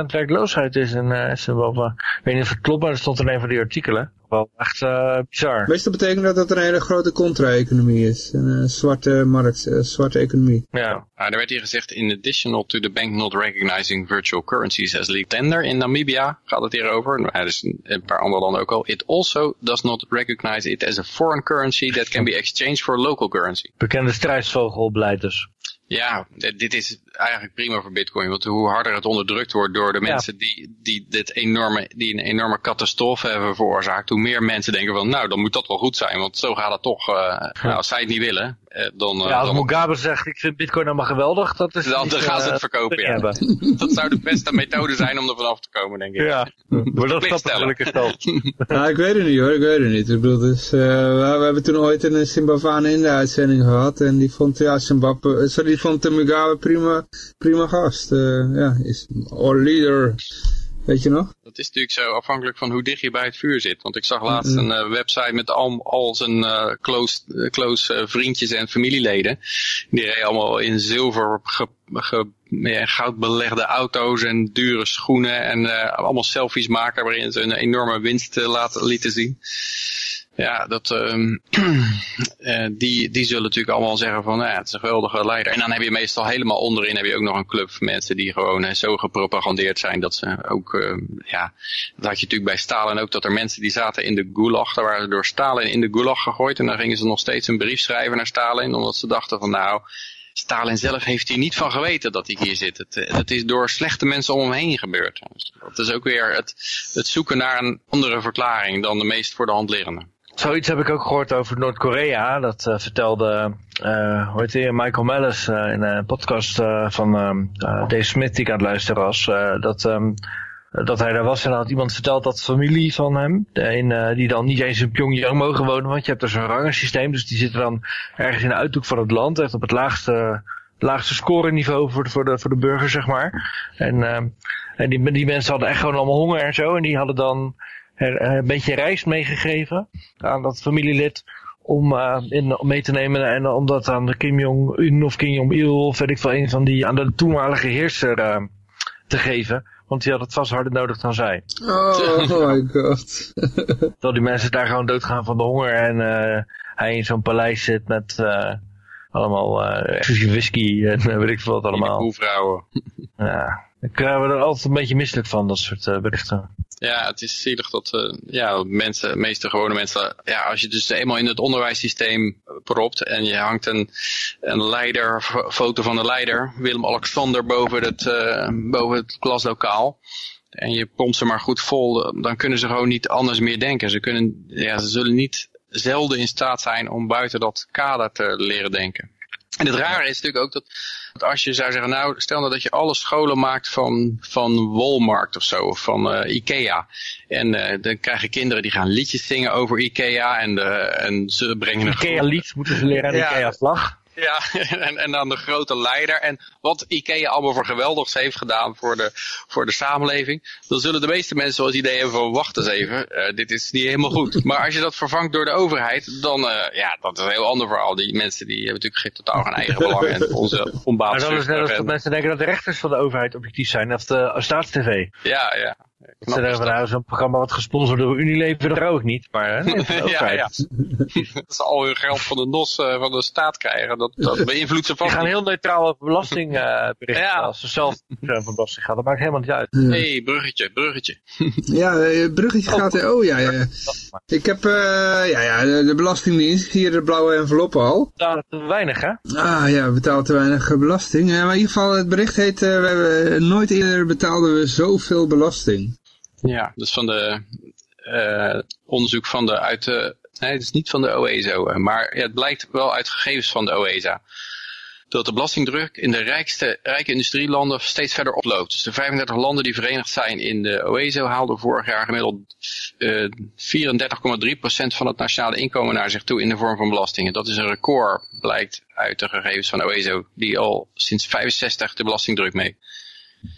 95% werkloosheid is in uh, Zimbabwe. Ik weet niet of het klopt, maar dat stond in een van die artikelen. Wel echt uh, bizar. Meestal betekent dat dat er een hele grote contra-economie is. Een eh, zwarte markt, een zwarte economie. Ja. Er werd hier gezegd, in additional to the bank not recognizing virtual currencies as legal tender in Namibia, gaat het hier over. Nou, dus in een paar andere landen ook al. It also does not recognize it as a foreign currency that can be exchanged for local currency. Bekende strijdsvogelbeleid dus. Ja, dit is eigenlijk prima voor bitcoin. Want hoe harder het onderdrukt wordt door de Ja. mensen die, die, dit enorme, die een enorme catastrofe hebben veroorzaakt. Hoe meer mensen denken van, nou dan moet dat wel goed zijn. Want zo gaat het toch. eh, nou, als zij het niet willen, eh, dan, eh, Ja, als dan, Mugabe zegt, ik vind bitcoin allemaal geweldig, dat is... dan, niet, dan gaan ze het verkopen. Ja. hebben. Dat zou de beste methode zijn om er vanaf te komen, denk ik. Ja, maar dat gezegd. Nou, ik weet het niet hoor, ik weet het niet. Ik bedoel, dus, eh, we, we hebben toen ooit een Zimbabwean in de uitzending gehad en die vond, ja, Zimbabwe, sorry, die vond de Mugabe prima, prima gast. Eh, ja, is our leader. Weet je nog? Dat is natuurlijk zo afhankelijk van hoe dicht je bij het vuur zit. Want ik zag laatst een eh, website met al, al zijn eh, close, close vriendjes en familieleden. Die reden allemaal in zilver ge, ge, ja, goud belegde auto's en dure schoenen. En allemaal selfies maken waarin ze een enorme winst laten, lieten zien. Ja, dat, ehm, eh, die, die zullen natuurlijk allemaal zeggen van, nou ja, het is een geweldige leider. En dan heb je meestal helemaal onderin heb je ook nog een club van mensen die gewoon eh, zo gepropagandeerd zijn dat ze ook, eh, ja, dat had je natuurlijk bij Stalin ook, dat er mensen die zaten in de gulag, daar waren ze door Stalin in de gulag gegooid en dan gingen ze nog steeds een brief schrijven naar Stalin, omdat ze dachten van, nou, Stalin zelf heeft hier niet van geweten dat hij hier zit. Het, eh, het is door slechte mensen om hem heen gebeurd. Dus dat is ook weer het, het zoeken naar een andere verklaring dan de meest voor de hand liggende. Zoiets heb ik ook gehoord over Noord-Korea. Dat eh, vertelde, eh hoe heet Michael Mellis eh, in een podcast van Dave Smith die ik aan het luisteren was. dat, ehm, dat hij daar was en had iemand verteld dat familie van hem, de een, die dan niet eens in Pyongyang mogen wonen, want je hebt er zo'n rangensysteem. Dus die zitten dan ergens in de uithoek van het land, echt op het laagste, laagste scoreniveau voor de, voor de, voor de burger, zeg maar. En, ehm, en die, die mensen hadden echt gewoon allemaal honger en zo. En die hadden dan een beetje rijst meegegeven aan dat familielid om, uh, in, mee te nemen en om dat aan de Kim Jong-un of Kim Jong-il of weet ik veel, een van die aan de toenmalige heerser uh, te geven. Want die had het vast harder nodig dan zij. Oh, my god. Terwijl die mensen daar gewoon doodgaan van de honger en uh, hij in zo'n paleis zit met uh, allemaal uh, exclusief whisky en weet ik veel wat allemaal. Hoevrouwen. Ja, ik krijg er altijd een beetje misselijk van, dat soort uh, berichten. Ja, het is zielig dat uh, ja, mensen, meeste gewone mensen, ja, als je dus eenmaal in het onderwijssysteem propt en je hangt een, een leider, foto van de leider, Willem-Alexander boven het, boven het klaslokaal. En je pompt ze maar goed vol, dan kunnen ze gewoon niet anders meer denken. Ze kunnen, ja, ze zullen niet zelden in staat zijn om buiten dat kader te leren denken. En het rare is natuurlijk ook dat als je zou zeggen, nou stel nou dat je alle scholen maakt van, van Walmart of zo, of van uh, Ikea. En uh, dan krijgen kinderen die gaan liedjes zingen over Ikea en, de, en ze brengen een Ikea lied moeten ze leren aan de Ja. Ikea vlag. Ja, en, en dan de grote leider. En wat IKEA allemaal voor geweldigs heeft gedaan voor de, voor de samenleving. Dan zullen de meeste mensen wel het idee hebben van wacht eens even, eh, dit is niet helemaal goed. Maar als je dat vervangt door de overheid, dan uh, ja, dat is een heel ander verhaal. Die mensen die hebben natuurlijk geen, totaal geen eigen belang. En onze maar dan is net als dat mensen denken dat de rechters van de overheid objectief zijn. Of de staatstv. Ja, ja. Ze zeggen van nou, zo'n programma wat gesponsord door Unilever, dat trouw ik niet. Maar nee, ja, ja. dat ze al hun geld van de NOS uh, van de staat krijgen. Dat, dat beïnvloedt ze vast. Die gaan heel neutraal over belastingberichten. Uh, ja. Als ze zelf van belasting gaan, dat maakt helemaal niet uit. Hé, hey, bruggetje, bruggetje. ja, bruggetje gaat er. Oh ja, ja. Ik heb uh, ja, ja, de Belastingdienst, hier de blauwe envelop al. Betalen te weinig, hè? Ah ja, we betalen te weinig belasting. maar in ieder geval, het bericht heet, we hebben, nooit eerder betaalden we zoveel belasting. Ja, dus van de uh, onderzoek van de uit de, nee, het is niet van de OESO, maar ja, het blijkt wel uit gegevens van de OESA. Dat de belastingdruk in de rijkste, rijke industrielanden steeds verder oploopt. Dus de 35 landen die verenigd zijn in de OESO haalden vorig jaar gemiddeld uh, 34,3% van het nationale inkomen naar zich toe in de vorm van belastingen. Dat is een record, blijkt uit de gegevens van de OESO, die al sinds 65 de belastingdruk mee.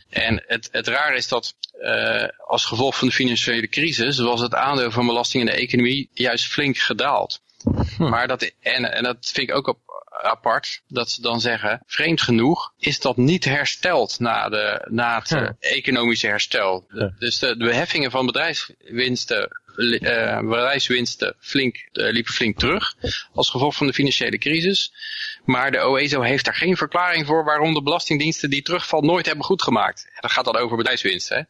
En het, het raar is dat uh, als gevolg van de financiële crisis was het aandeel van belasting in de economie juist flink gedaald. Hm. Maar dat, en, en dat vind ik ook op, apart, dat ze dan zeggen, vreemd genoeg is dat niet hersteld na, de, na het hm. economische herstel. Dus de, de beheffingen van bedrijfswinsten bedrijfswinsten flink, uh, liepen flink terug als gevolg van de financiële crisis. Maar de OESO heeft daar geen verklaring voor waarom de belastingdiensten die terugval nooit hebben goedgemaakt. Dat gaat dan over bedrijfswinsten. Hè?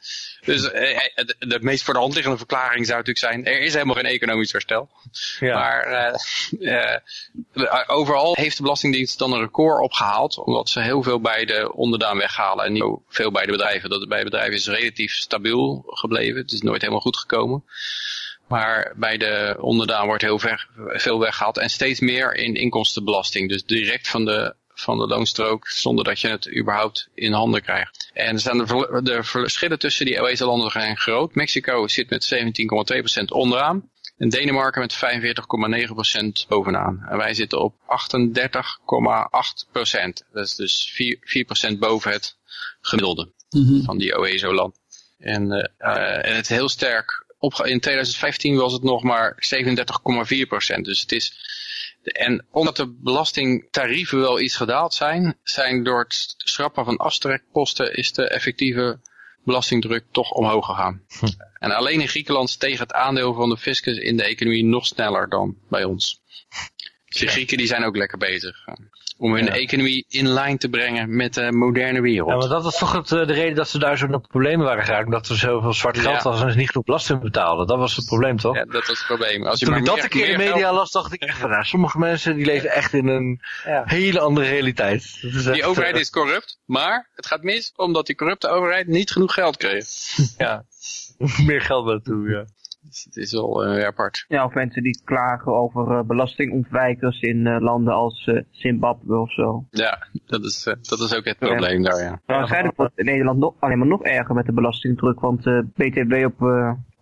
Dus eh, de, de, meest voor de hand liggende verklaring zou natuurlijk zijn, er is helemaal geen economisch herstel. Ja. Maar uh, overal heeft de Belastingdienst dan een record opgehaald, omdat ze heel veel bij de onderdaan weghalen en niet veel bij de bedrijven. Dat bij bedrijven is relatief stabiel gebleven. Het is nooit helemaal goed gekomen. Maar bij de onderdaan wordt heel ver, veel weggehaald. En steeds meer in inkomstenbelasting. Dus direct van de, van de loonstrook. Zonder dat je het überhaupt in handen krijgt. En er staan de, de verschillen tussen die OESO-landen zijn groot. Mexico zit met 17,2% onderaan. En Denemarken met 45,9% bovenaan. En wij zitten op 38,8%. Dat is dus 4%, 4 boven het gemiddelde mm -hmm. van die OESO-land. En, uh, en het heel sterk op, in 2015 was het nog maar 37,4 procent. Dus het is, en omdat de belastingtarieven wel iets gedaald zijn, zijn door het schrappen van afstrekposten is de effectieve belastingdruk toch omhoog gegaan. Hm. En alleen in Griekenland steeg het aandeel van de fiscus in de economie nog sneller dan bij ons. Dus de Grieken die zijn ook lekker bezig om hun economie in lijn te brengen met de moderne wereld. Ja, maar dat was toch het, eh, de reden dat ze daar zo'n problemen waren geraakt. Omdat er zoveel zwart geld was en ze niet genoeg belasting betaalden. Dat was het probleem, toch? Ja, dat was het probleem. Als je Toen maar ik dat een keer in de media geld... las, dacht ik echt van, nou, sommige mensen die leven echt in een ja. hele andere realiteit. die overheid is corrupt, maar het gaat mis omdat die corrupte overheid niet genoeg geld kreeg. ja, meer geld naartoe, ja. Dus het is wel uh, apart. Ja, of mensen die klagen over uh, belastingontwijkers in uh, landen als Zimbabwe of zo. Ja, dat is, dat is ook het probleem daar, ja. Maar waarschijnlijk wordt in Nederland nog, alleen maar nog erger met de belastingdruk, want BTW op,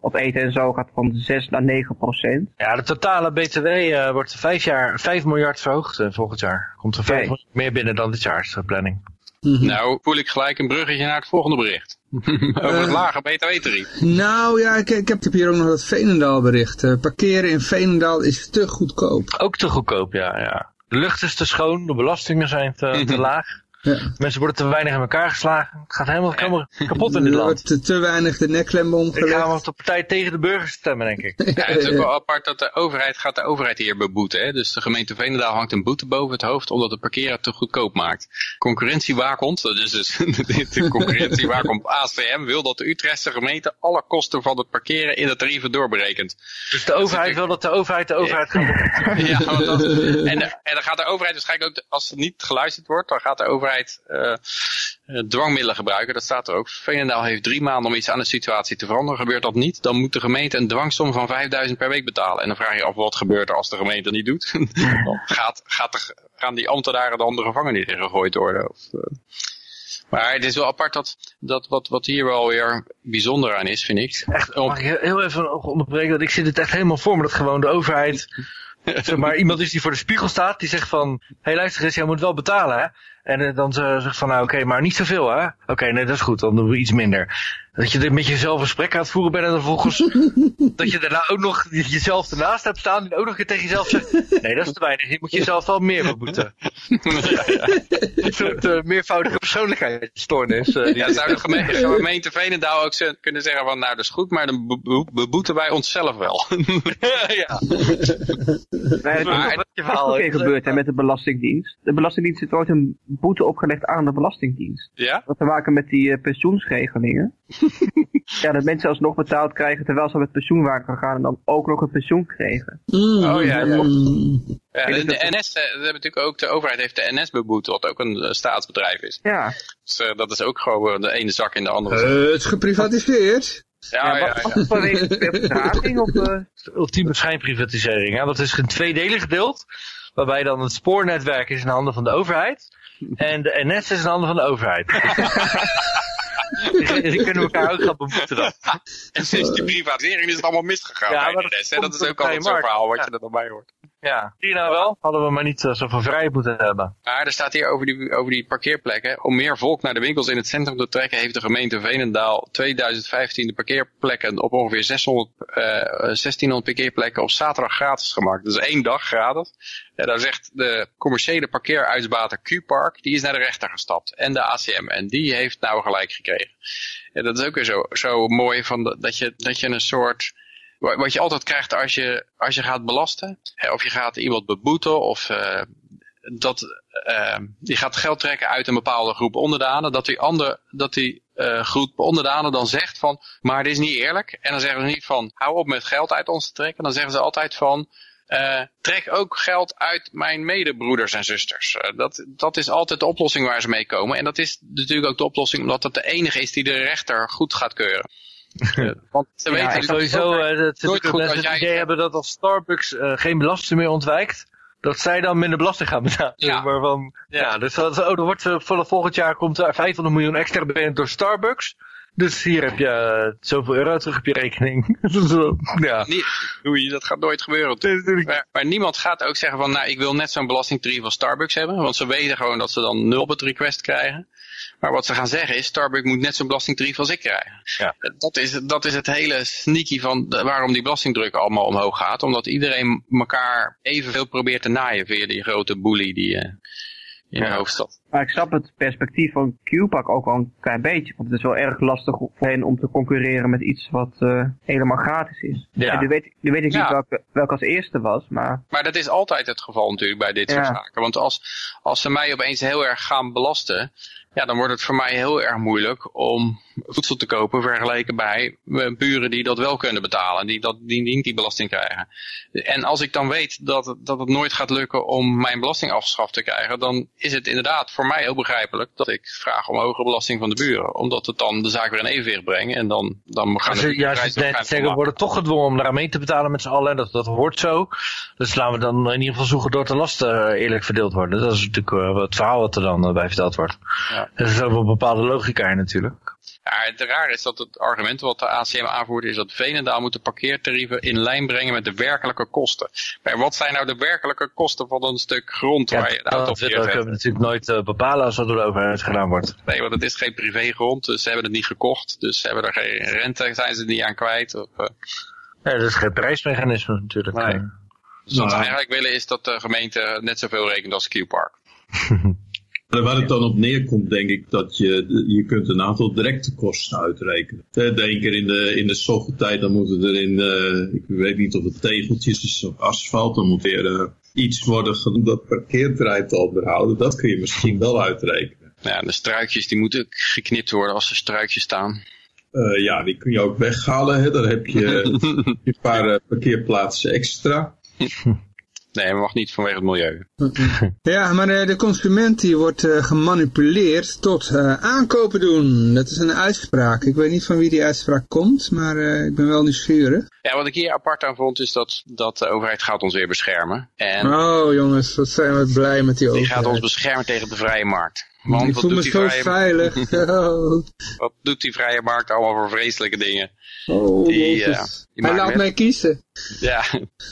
op eten en zo gaat van 6 naar 9 procent. Ja, de totale BTW wordt vijf jaar 5 miljard verhoogd volgend jaar. Komt er 5 okay. meer binnen dan dit jaar, is de planning. Mm -hmm. Nou, voel ik gelijk een bruggetje naar het volgende bericht. Over het lage btw-tarief. Nou ja, ik, ik, heb hier ook nog dat Veenendaal bericht. Uh, parkeren in Veenendaal is te goedkoop. Ook te goedkoop, ja. ja. De lucht is te schoon, de belastingen zijn te, te laag. Ja. Mensen worden te weinig in elkaar geslagen. Het gaat helemaal, helemaal kapot in dit land. Er wordt te, te weinig de nekklem omgelegd. Ik ga op de partij tegen de burgers stemmen, denk ik. Ja, het is ook wel apart dat de overheid gaat de overheid hier beboeten. Hè? Dus de gemeente Veenendaal hangt een boete boven het hoofd omdat de parkeren te goedkoop maakt. Concurrentiewaakhond, dat is dus de concurrentiewaakhond ACM, wil dat de Utrechtse gemeente alle kosten van het parkeren in de tarieven doorberekent. Dus de overheid wil dat de overheid de overheid gaat Ja, want dat, en, en dan gaat de overheid waarschijnlijk ook, als het niet geluisterd wordt, dan gaat de overheid uh, dwangmiddelen gebruiken. Dat staat er ook. Veenendaal heeft drie maanden om iets aan de situatie te veranderen. Gebeurt dat niet, dan moet de gemeente een dwangsom van 5000 per week betalen. En dan vraag je af wat gebeurt er als de gemeente dat niet doet. dan gaat, gaat de, gaan die ambtenaren dan de gevangenis in gegooid worden. Of, uh, maar het is wel apart dat, dat wat, wat hier wel weer bijzonder aan is, vind ik. Echt, mag ik heel even onderbreken? Dat ik zit het echt helemaal voor me dat gewoon de overheid zeg maar iemand is die voor de spiegel staat, die zegt van, hé hey, luister eens, jij moet wel betalen hè. En eh, dan zegt van, nou oké, maar niet zoveel hè. Oké, nee dat is goed, dan doen we iets minder. Dat je er met jezelf een gesprek aan het voeren bent en dan vervolgens dat je daarna ook nog jezelf ernaast hebt staan en ook nog een keer tegen jezelf zegt, nee dat is te weinig, je moet jezelf wel meer beboeten. ja, ja. Een soort eh, meervoudige persoonlijkheidsstoornis. eh, Ja, zou de gemeente, gemeente Veenendaal ook ze- kunnen zeggen van, nou dat is goed, maar dan be- be- beboeten wij onszelf wel. ja. Nee, Maar- is ook- dat is ook weer gebeurd hè, met de Belastingdienst. De Belastingdienst heeft ooit een boete opgelegd aan de Belastingdienst. ja? Dat had te maken met die eh, pensioensregelingen. Ja, dat mensen alsnog betaald krijgen terwijl ze met pensioen waren gegaan en dan ook nog een pensioen kregen. Oh ja, ja. Mm. Ja, de, de NS, eh, hebben natuurlijk ook, de overheid heeft de NS beboet, wat ook een eh, staatsbedrijf is. Ja, Dus eh, dat is ook gewoon eh, de ene zak in de andere zak. Eh, het is geprivatiseerd. Ja, ja, wat, ja. vanwege vertraging of... eh, ultieme schijnprivatisering. Hè? Dat is in twee delen gedeeld. Waarbij dan het spoornetwerk is in handen van de overheid. En de NS is in handen van de overheid. die, die kunnen elkaar ook gaan beboeten dan. En sinds die privatisering is het allemaal misgegaan Ja, bij dat is ook altijd zo'n verhaal wat je er dan bij hoort. Ja, zie je nou wel? Hadden we maar niet uh, zoveel vrijheid moeten hebben. Maar er staat hier over die, over die parkeerplekken. Om meer volk naar de winkels in het centrum te trekken, heeft de gemeente Veenendaal 2015 de parkeerplekken op ongeveer 600, eh, 1600 parkeerplekken op zaterdag gratis gemaakt. Dus één dag gratis. Ja, daar zegt de commerciële parkeeruitbater Q-Park, die is naar de rechter gestapt. En de ACM. En die heeft nou gelijk gekregen. Ja, dat is ook weer zo, zo mooi van de- dat, je, dat je een soort... wa- Wat je altijd krijgt als je, als je gaat belasten. hè, Of je gaat iemand beboeten of... eh, dat eh, die gaat geld trekken uit een bepaalde groep onderdanen, dat die, andere, dat die eh, groep onderdanen dan zegt van, maar dit is niet eerlijk. En dan zeggen ze niet van, hou op met geld uit ons te trekken. Dan zeggen ze altijd van, eh, trek ook geld uit mijn medebroeders en zusters. Dat, dat is altijd de oplossing waar ze mee komen. En dat is natuurlijk ook de oplossing omdat het de enige is die de rechter goed gaat keuren. Want ze Ja, weten dus Sowieso, dat goed mensen als het jij- idee hebben dat als Starbucks eh, geen belasting meer ontwijkt, dat zij dan minder belasting gaan betalen. Ja. Maar van, ja. dus dat, oh, er wordt, voor volgend jaar komt er 500 miljoen extra binnen door Starbucks. Dus hier heb je eh, zoveel euro terug op je rekening. Zo, ja. Niet, oei, dat gaat nooit gebeuren. Maar, maar niemand gaat ook zeggen van, nou, ik wil net zo'n belastingtarief als Starbucks hebben. Want ze weten gewoon dat ze dan nul op het request krijgen. Maar wat ze gaan zeggen is, Starbucks moet net zo'n belastingtarief als ik krijgen. Ja. Dat, is, dat is het hele sneaky van de- waarom die belastingdruk allemaal omhoog gaat. Omdat iedereen elkaar evenveel probeert te naaien via die grote boelie die eh, in de hoofdstad. Maar ik snap het perspectief van Q-Pak ook wel een klein beetje. Want het is wel erg lastig voor hen om te concurreren met iets wat eh, helemaal gratis is. Ja. En nu weet, nu weet ik Ja. niet welke, welke als eerste was, maar Maar dat is altijd het geval natuurlijk bij dit soort zaken. Want als, als ze mij opeens heel erg gaan belasten, ja, dan wordt het voor mij heel erg moeilijk om voedsel te kopen vergeleken bij eh, buren die dat wel kunnen betalen, die, dat, die niet die belasting krijgen. En als ik dan weet dat het, dat het nooit gaat lukken om mijn belasting afgeschaft te krijgen, dan is het inderdaad voor mij heel begrijpelijk dat ik vraag om hogere belasting van de buren. Omdat het dan de zaak weer in evenwicht brengt en dan, dan gaan ze, ja, ze zeggen, we worden toch gedwongen om daaraan mee te betalen met z'n allen. En dat, dat hoort zo. Dus laten we dan in ieder geval zoeken dat de lasten eh, eerlijk verdeeld worden. Dat is natuurlijk eh, het verhaal wat er dan bij verteld wordt. Ja. Er is ook wel een bepaalde logica in natuurlijk. Ja, het raar is dat het argument wat de ACM aanvoert is dat Veenendaal moet de parkeertarieven in lijn brengen met de werkelijke kosten. Maar wat zijn nou de werkelijke kosten van een stuk grond waar je de auto op dat, kunnen we natuurlijk nooit eh, bepalen als dat door de overheid gedaan wordt. Nee, want het is geen privégrond, dus ze hebben het niet gekocht. Dus ze hebben er geen rente, zijn ze er niet aan kwijt. Of, eh, Nee, dat is geen prijsmechanisme natuurlijk. Nee. Dus wat ze Nou. eigenlijk willen is dat de gemeente net zoveel rekent als Q-Park. Waar het dan op neerkomt, denk ik, dat je, je kunt een aantal directe kosten uitrekenen. De één keer in de, in de tijd, dan moeten er in, eh, ik weet niet of het tegeltjes is of asfalt, dan moet er eh, iets worden dat parkeerterrein te onderhouden. Dat kun je misschien wel uitrekenen. Ja, de struikjes die moeten geknipt worden als er struikjes staan. Eh, ja, die kun je ook weghalen. Hè. Daar heb je een paar parkeerplaatsen extra. Nee, maar mag niet vanwege het milieu. Ja, maar eh, de consument die wordt eh, gemanipuleerd tot eh, aankopen doen. Dat is een uitspraak. Ik weet niet van wie die uitspraak komt, maar ik ben wel nieuwsgierig. Ja, wat ik hier apart aan vond is dat, dat de overheid gaat ons weer beschermen. En Oh jongens, wat zijn we blij met die die overheid. gaat ons beschermen tegen de vrije markt. Want ik wat voel me doet, die zo vrije, veilig. Oh, wat doet die vrije markt allemaal voor vreselijke dingen? oh Die, eh, die Hij laat mij kiezen. Ja,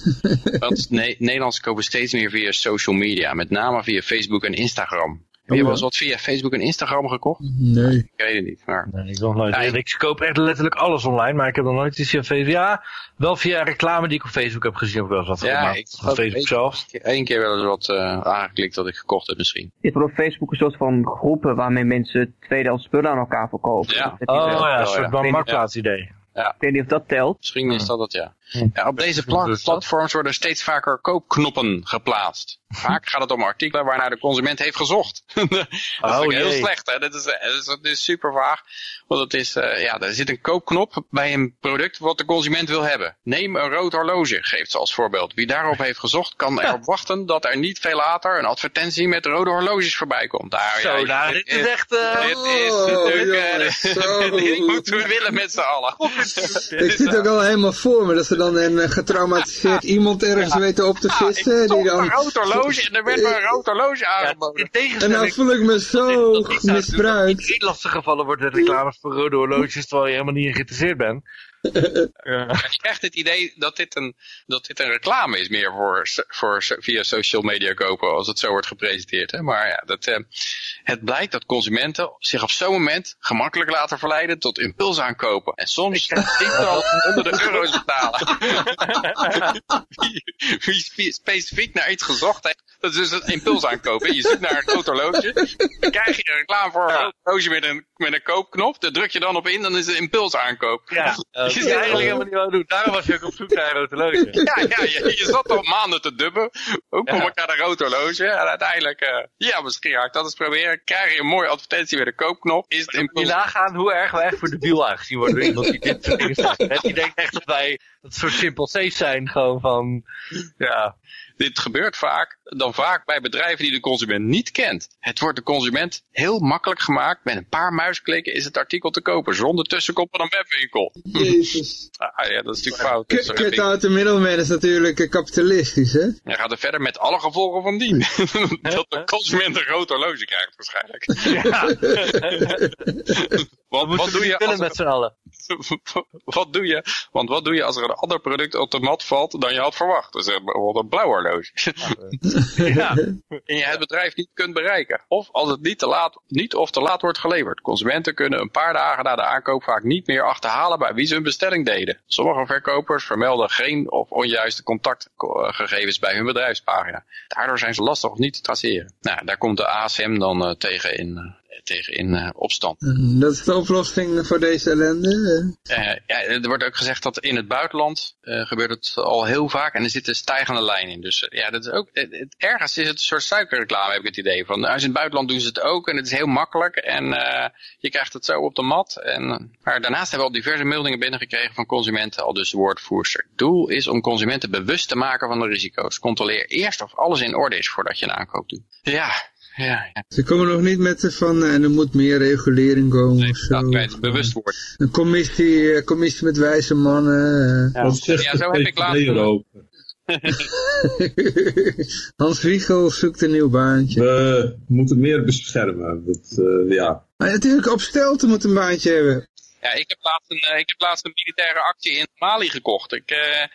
want ne Nederlanders kopen steeds meer via social media. Met name via Facebook en Instagram. Heb je ja. wel eens wat via Facebook en Instagram gekocht? Nee. Ik weet het niet, maar... Nee, ik nog nooit. Ja, ik- ik koop echt letterlijk alles online, maar ik heb nog nooit iets via Facebook. Ja, wel via reclame die ik op Facebook heb gezien, heb ik wel eens wat Ja, gemaakt. ik Van Facebook zelf. Eén keer wel eens wat eh, aangeklikt dat ik gekocht heb misschien. Je hebt op Facebook een soort van groepen waarmee mensen tweedehands spullen aan elkaar verkopen. Ja. Dat Oh wel. ja, ja. een soort Ja. marktplaats idee. Ik weet niet of dat telt. Misschien is dat het, ja. Hm. ja op deze pla- Dus platforms worden steeds vaker koopknoppen geplaatst. Vaak gaat het om artikelen waarnaar de consument heeft gezocht. dat is Oh, ook heel slecht, hè. Dat is, eh, dat is, dat is super vaag. Want het is, eh, ja, er zit een koopknop bij een product wat de consument wil hebben. Neem een rood horloge, geeft ze als voorbeeld. Wie daarop heeft gezocht, kan erop wachten dat er niet veel later een advertentie met rode horloges voorbij komt. Daar, Zo, ja, nou, dit is echt... eh, dit is Oh, natuurlijk, eh, jongens, zo. dit moeten we willen met z'n allen. Ik zit ook al helemaal voor me dat ze dan een eh, getraumatiseerd iemand ergens weten op te vissen. Die een dan... rood horloge en er werd me een rood horloge aangeboden. in En nou tegenstelling voel ik me zo misbruikt. dat ik niet lastig gevallen wordt met reclames voor rode horloges, terwijl je helemaal niet in geïnteresseerd bent. Je krijgt het idee dat dit een, dat dit een reclame is meer voor, voor via social media kopen als het zo wordt gepresenteerd. Hè? Maar ja, dat, eh, het blijkt dat consumenten zich op zo'n moment gemakkelijk laten verleiden tot impuls aankopen. En soms tientallen honderden euro's betalen. wie, wie spe- specifiek naar iets gezocht heeft, dat is dus een impuls aankopen. Je zoekt naar een groot horloge, dan krijg je een reclame voor een horloge met een, met een koopknop. Daar druk je dan op in, dan is het een impuls aankoop. Ja, dat is eigenlijk helemaal niet wat doen. Daarom was je ook op zoek naar een rood horloge. Ja, ja je, je zat al maanden te dubben. Hoe kom Ja. ik aan een rood horloge? En uiteindelijk, eh, ja, misschien ga ik dat eens proberen. Krijg je een mooie advertentie met een koopknop. Is het Moet je impuls. nagaan hoe erg we echt voor de biel aangezien worden iemand die dit soort dingen zegt. hè? Die denkt echt dat wij dat soort simpel safe zijn. Gewoon van, ja. Dit gebeurt vaak, dan vaak bij bedrijven die de consument niet kent. Het wordt de consument heel makkelijk gemaakt. Met een paar muisklikken is het artikel te kopen. Zonder tussenkomst van een webwinkel. Jezus. Ah, ja, dat is natuurlijk fout. Kut kut out de middelman is natuurlijk eh, kapitalistisch, hè? Hij gaat er verder met alle gevolgen van dien. dat de consument een rood horloge krijgt waarschijnlijk. ja. Wat doe je willen als er- met z'n allen. wat doe je? Want wat doe je als er een ander product op de mat valt dan je had verwacht? Dus eh, bijvoorbeeld een blauw horloge. Ja. en je het bedrijf niet kunt bereiken. Of als het niet, te laat, niet of te laat wordt geleverd. Consumenten kunnen een paar dagen na de aankoop vaak niet meer achterhalen bij wie ze hun bestelling deden. Sommige verkopers vermelden geen of onjuiste contactgegevens bij hun bedrijfspagina. Daardoor zijn ze lastig of niet te traceren. Nou, daar komt de ASM dan eh, tegen in, eh, tegen in eh, opstand. Mm, Dat is de oplossing voor deze ellende. eh. Eh, ja, er wordt ook gezegd dat in het buitenland gebeurt het al heel vaak en er zit een stijgende lijn in. Dus ja, dat is ook, het, het- ergens is het een soort suikerreclame heb ik het idee van. Als in het buitenland doen ze het ook en het is heel makkelijk en je krijgt het zo op de mat. En, maar daarnaast hebben we al diverse meldingen binnengekregen van consumenten, al dus woordvoerster. Doel is om consumenten bewust te maken van de risico's. Controleer eerst of alles in orde is voordat je een aankoop doet. Ja, ja, ja. Ze komen nog niet met de van, eh, er moet meer regulering komen of zo. dat bewust worden. Een commissie, commissie met wijze mannen. eh. Wat zegt Ja, zo heb ik laatst-? Hans Wiegel zoekt een nieuw baantje. We moeten meer beschermen. Dat, eh, ja. Maar natuurlijk, op stelte moet een baantje hebben. Ja, ik heb laatst een, eh, ik heb laatst een militaire actie in Mali gekocht. Ik, eh,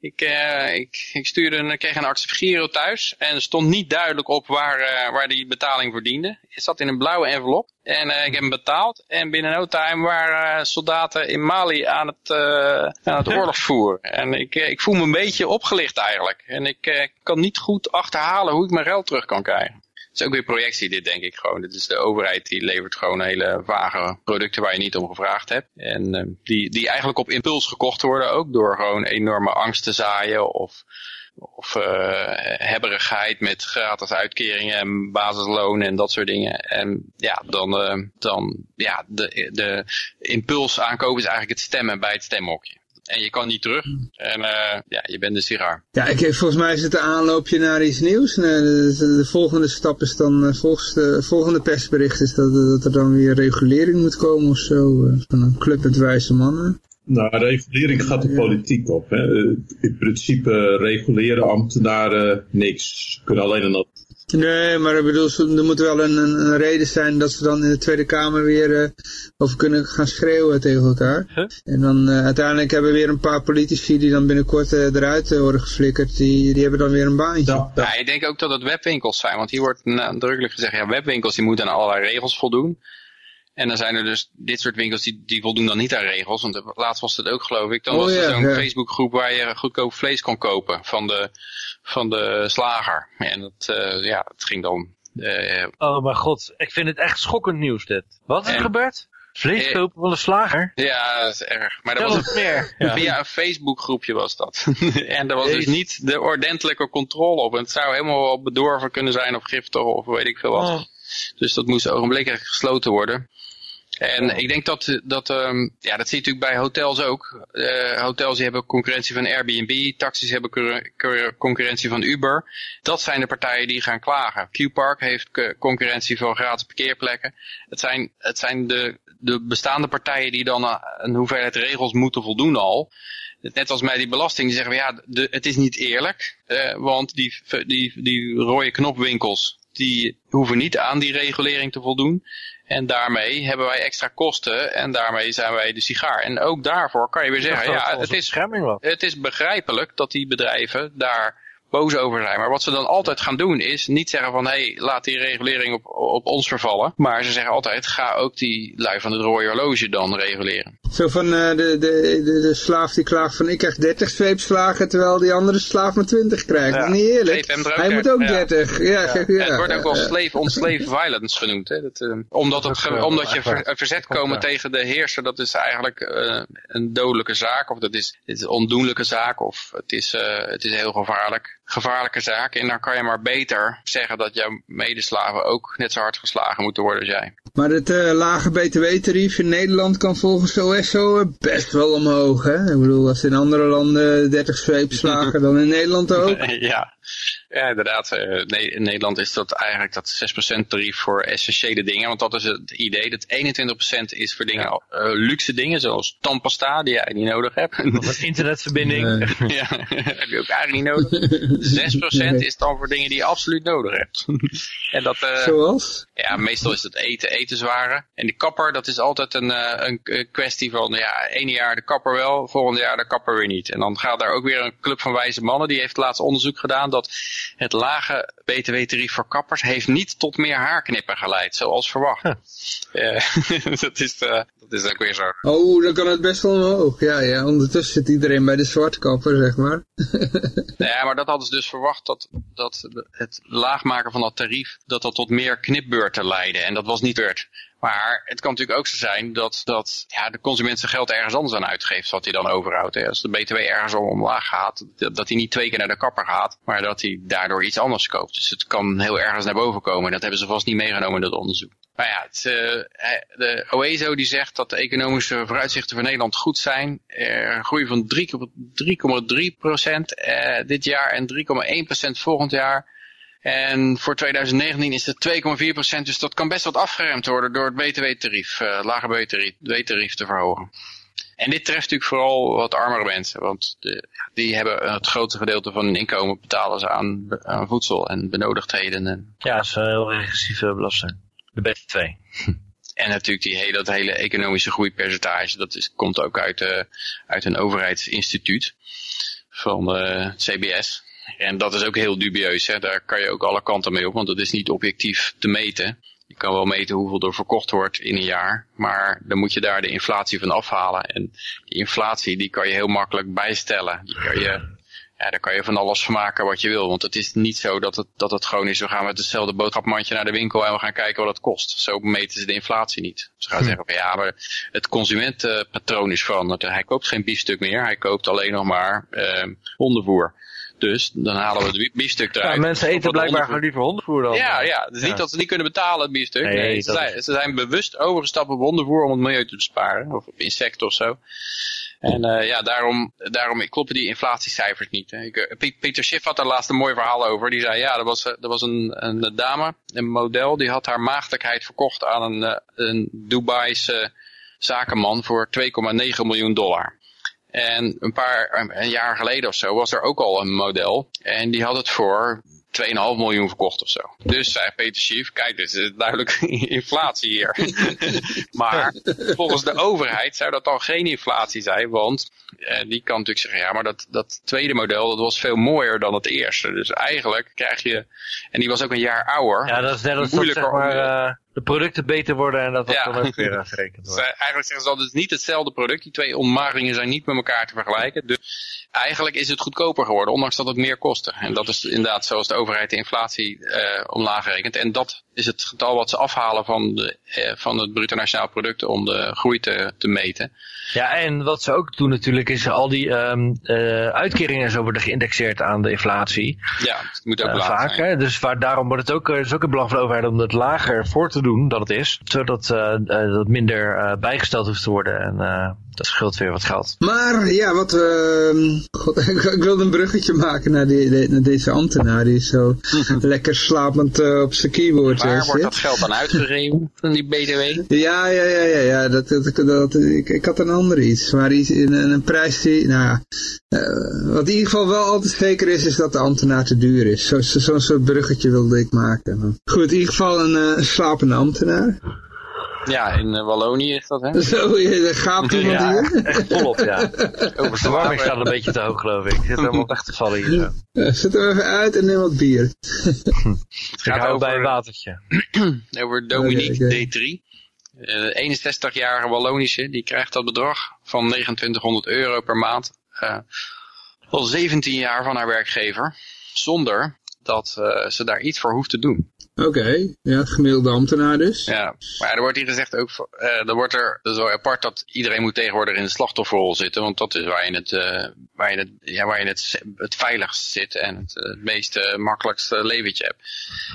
ik, eh, ik, ik stuurde een, ik kreeg een arts thuis en stond niet duidelijk op waar, eh, waar die betaling verdiende. Het zat in een blauwe envelop en eh, ik heb hem betaald. En binnen no time waren soldaten in Mali aan het, eh aan het oorlogsvoeren. En ik, ik voel me een beetje opgelicht eigenlijk. En ik eh, kan niet goed achterhalen hoe ik mijn geld terug kan krijgen. Is ook weer projectie dit denk ik gewoon. Dit is de overheid die levert gewoon hele vage producten waar je niet om gevraagd hebt. En eh, die, die eigenlijk op impuls gekocht worden ook door gewoon enorme angst te zaaien of, of eh, hebberigheid met gratis uitkeringen en basisloon en dat soort dingen. En ja, dan, eh, dan ja, de, de impuls aankopen is eigenlijk het stemmen bij het stemhokje. En je kan niet terug. En eh, ja, je bent de sigaar. Ja, ik, volgens mij is het een aanloopje naar iets nieuws. Nee, de, de- de volgende stap is dan, eh, volgens de volgende persbericht is dat, dat er dan weer regulering moet komen of zo. eh, Van een club met wijze mannen. Nou, regulering gaat de politiek op. Hè. In principe reguleren ambtenaren niks. Ze kunnen alleen een Nee, maar ik bedoel, er moet wel een, een, reden zijn dat ze dan in de Tweede Kamer weer uh, over kunnen gaan schreeuwen tegen elkaar. Huh? En dan uh, uiteindelijk hebben we weer een paar politici die dan binnenkort uh, eruit worden geflikkerd. Die, die hebben dan weer een baantje. Ja, ja. Ja, ik denk ook dat het webwinkels zijn, want hier wordt nadrukkelijk gezegd, ja, webwinkels die moeten aan allerlei regels voldoen. En dan zijn er dus dit soort winkels die, die voldoen dan niet aan regels. Want laatst was het ook geloof ik. Dan Oh, was er ja, zo'n ja. Facebookgroep waar je goedkoop vlees kon kopen van de, van de slager. En dat, eh, ja, het ging dan... eh, Oh mijn god, ik vind het echt schokkend nieuws dit. Wat is er En- gebeurd? Vlees Eh, kopen van de slager? ja, dat is erg. Maar dat Dat was meer. Ja. Via een Facebookgroepje was dat. en er was dus niet de ordentelijke controle op. En het zou helemaal wel bedorven kunnen zijn of giftig of weet ik veel wat. Oh. Dus dat moest ogenblikkelijk gesloten worden. En ik denk dat, dat ehm, ja, dat zie je natuurlijk bij hotels ook. Eh, hotels die hebben concurrentie van Airbnb, taxis hebben cur- cur- concurrentie van Uber. Dat zijn de partijen die gaan klagen. Q-Park heeft concurrentie van gratis parkeerplekken. Het zijn, het zijn de, de bestaande partijen die dan aan een hoeveelheid regels moeten voldoen al. Net als bij die belasting, die zeggen we ja, de, het is niet eerlijk. eh, want die, die, die rode knopwinkels, die hoeven niet aan die regulering te voldoen. En daarmee hebben wij extra kosten en daarmee zijn wij de sigaar. En ook daarvoor kan je weer zeggen, ja, het is, het is begrijpelijk dat die bedrijven daar boos over zijn. Maar wat ze dan altijd gaan doen is niet zeggen van, hé, hey, laat die regulering op, op ons vervallen. Maar ze zeggen altijd, ga ook die lui van het rode horloge dan reguleren. Zo van eh, de, de, de, de slaaf die klaagt van ik krijg 30 zweepslagen terwijl die andere slaaf maar 20 krijgt. Ja. Dat is niet eerlijk. Er ook Hij moet 30, ook ja. 30. Ja, ja. Het wordt ook wel slave on slave violence genoemd. Hè? Dat, eh, omdat, het, eh, omdat je ver- verzet komen tegen de heerser, dat is eigenlijk eh, een dodelijke zaak. Of dat is, het is een ondoenlijke zaak. Of het is, eh, het is heel gevaarlijk. Gevaarlijke zaak. En dan kan je maar beter zeggen dat jouw medeslaven ook net zo hard geslagen moeten worden als jij. Maar het eh, lage btw-tarief in Nederland kan volgens OSO eh, best wel omhoog. Hè? Ik bedoel, als in andere landen 30 zweepslagen, dan in Nederland ook. ja. Ja, inderdaad. eh, nee, in Nederland is dat eigenlijk dat 6% tarief voor essentiële dingen. Want dat is het idee. Dat 21% is voor dingen, eh, luxe dingen, zoals tandpasta, die jij niet nodig hebt. Of een internetverbinding. Ja, heb je ook eigenlijk niet nodig. 6% is dan voor dingen die je absoluut nodig hebt. en dat, eh, Zoals? ja, meestal is het eten, etenswaren. En de kapper, dat is altijd een, een kwestie van, ja, ene jaar de kapper wel, volgende jaar de kapper weer niet. En dan gaat daar ook weer een club van wijze mannen, die heeft laatst onderzoek gedaan dat het lage btw-tarief voor kappers heeft niet tot meer haarknippen geleid, zoals verwacht. Eh, dat, is, eh, dat is ook weer zo. Oh, dan kan het best wel omhoog. Ja, ja. Ondertussen zit iedereen bij de zwartkapper, zeg maar. Ja, maar dat hadden ze dus verwacht dat, dat het laagmaken van dat tarief, dat dat tot meer knipbeurten leidde. En dat was niet beurt. Maar het kan natuurlijk ook zo zijn dat, dat ja, de consument zijn geld ergens anders aan uitgeeft, wat hij dan overhoudt. Als de btw ergens om omlaag gaat, dat, hij niet twee keer naar de kapper gaat, maar dat hij daardoor iets anders koopt. Dus het kan heel ergens naar boven komen. Dat hebben ze vast niet meegenomen in dat onderzoek. Maar ja, het, eh, de OESO die zegt dat de economische vooruitzichten voor Nederland goed zijn. Een groei van 3,3 procent eh, dit jaar en 3,1 procent volgend jaar. En voor 2019 is het 2,4 procent, dus dat kan best wat afgeremd worden door het btw-tarief, eh lager btw-tarief te verhogen. En dit treft natuurlijk vooral wat armere mensen, want de, die hebben het grootste gedeelte van hun inkomen betalen ze aan, aan voedsel en benodigdheden. En, Ja, dat is een heel regressieve belasting. De BT2. en natuurlijk die hele, dat hele economische groeipercentage, dat is, komt ook uit, eh, uit een overheidsinstituut van eh, CBS. En dat is ook heel dubieus. Hè? Daar kan je ook alle kanten mee op, want dat is niet objectief te meten. Je kan wel meten hoeveel er verkocht wordt in een jaar, maar dan moet je daar de inflatie van afhalen. En die inflatie die kan je heel makkelijk bijstellen. Die kan je, ja, daar kan je van alles van maken wat je wil. Want het is niet zo dat het, dat het gewoon is, we gaan met hetzelfde boodschapmandje naar de winkel en we gaan kijken wat het kost. Zo meten ze de inflatie niet. Ze gaan zeggen van ja, maar het consumentenpatroon is veranderd. Hij koopt geen biefstuk meer, hij koopt alleen nog maar eh, hondenvoer. Dus dan halen we het biefstuk eruit. Ja, mensen eten blijkbaar gewoon liever hondenvoer dan. ja, ja, het is Ja. niet dat ze niet kunnen betalen, het biefstuk. Nee, Nee, ze, zijn, ze zijn bewust overgestapt op hondenvoer om het milieu te besparen. Of op insecten of zo. En eh, ja, daarom, daarom kloppen die inflatiecijfers niet. Hè. Ik, eh, Pieter Schiff had daar laatst een mooi verhaal over. Die zei, ja, er was, eh, er was een, een dame, een model, die had haar maagdelijkheid verkocht aan een, eh, een Dubaise zakenman voor 2,9 miljoen dollar. En een paar een jaar geleden of zo was er ook al een model. En die had het voor 2,5 miljoen verkocht of zo. Dus zei Peter Schief, kijk, dit is duidelijk inflatie hier. maar volgens de overheid zou dat dan geen inflatie zijn, want eh, die kan natuurlijk zeggen, ja, maar dat, dat tweede model, dat was veel mooier dan het eerste. Dus eigenlijk krijg je, en die was ook een jaar ouder. Ja, dat is net als dat, zeg maar, eh, de producten beter worden en dat dat Ja. dan ook weer gerekend Dus, wordt. eigenlijk zeggen ze dat het is niet hetzelfde product. Die twee ontmaagdingen zijn niet met elkaar te vergelijken. Dus eigenlijk is het goedkoper geworden, ondanks dat het meer kostte. En dat is inderdaad zoals de overheid de inflatie eh, omlaag rekent. En dat is het getal wat ze afhalen van, de, eh, van het bruto nationaal product om de groei te, te meten. Ja, en wat ze ook doen natuurlijk is al die ehm, eh, uitkeringen en zo worden geïndexeerd aan de inflatie. Ja, het moet ook laag vaak, zijn. hè? Dus waar, daarom wordt het ook, is ook een belang van de overheid om het lager voor te doen dan het is. Zodat eh, eh, dat minder eh, bijgesteld hoeft te worden. En eh, dat scheelt weer wat geld. Maar ja, wat we... God, ik, ik wilde een bruggetje maken naar, die, de- naar deze ambtenaar die zo lekker slapend op zijn keyboard Waar wordt dat geld dan uitgegeven van die BTW? Ja, ja, ja, ja, ja. Dat, dat, dat, ik, ik had een ander iets. Maar iets, een, een prijs die, nou ja. eh, wat in ieder geval wel altijd zeker is, is dat de ambtenaar te duur is. Zo'n zo, zo'n soort bruggetje wilde ik maken. Goed, in ieder geval een eh, slapende ambtenaar. Ja, in eh, Wallonië is dat, hè? Zo, je, er gaat iemand Ja, hier. echt volop, ja. Over De verwarming staat een beetje te hoog, geloof ik. Het zit helemaal weg te vallen hier. Eh, Zet hem even uit en neem wat bier. Ik gaat hou over- bij een watertje. over Dominique Oké, oké. D3. Eh, 61-jarige Wallonische, die krijgt dat bedrag van 2900 euro per maand. eh, al 17 jaar van haar werkgever. Zonder dat eh, ze daar iets voor hoeft te doen. Oké, ja, gemiddelde ambtenaar dus. Ja, maar er wordt hier gezegd ook, eh er wordt er, dat is wel apart dat iedereen moet tegenwoordig in de slachtofferrol zitten, want dat is waar je het, eh, waar je het, ja, waar je het, het veiligst zit en het, eh, het meest makkelijkste leventje hebt.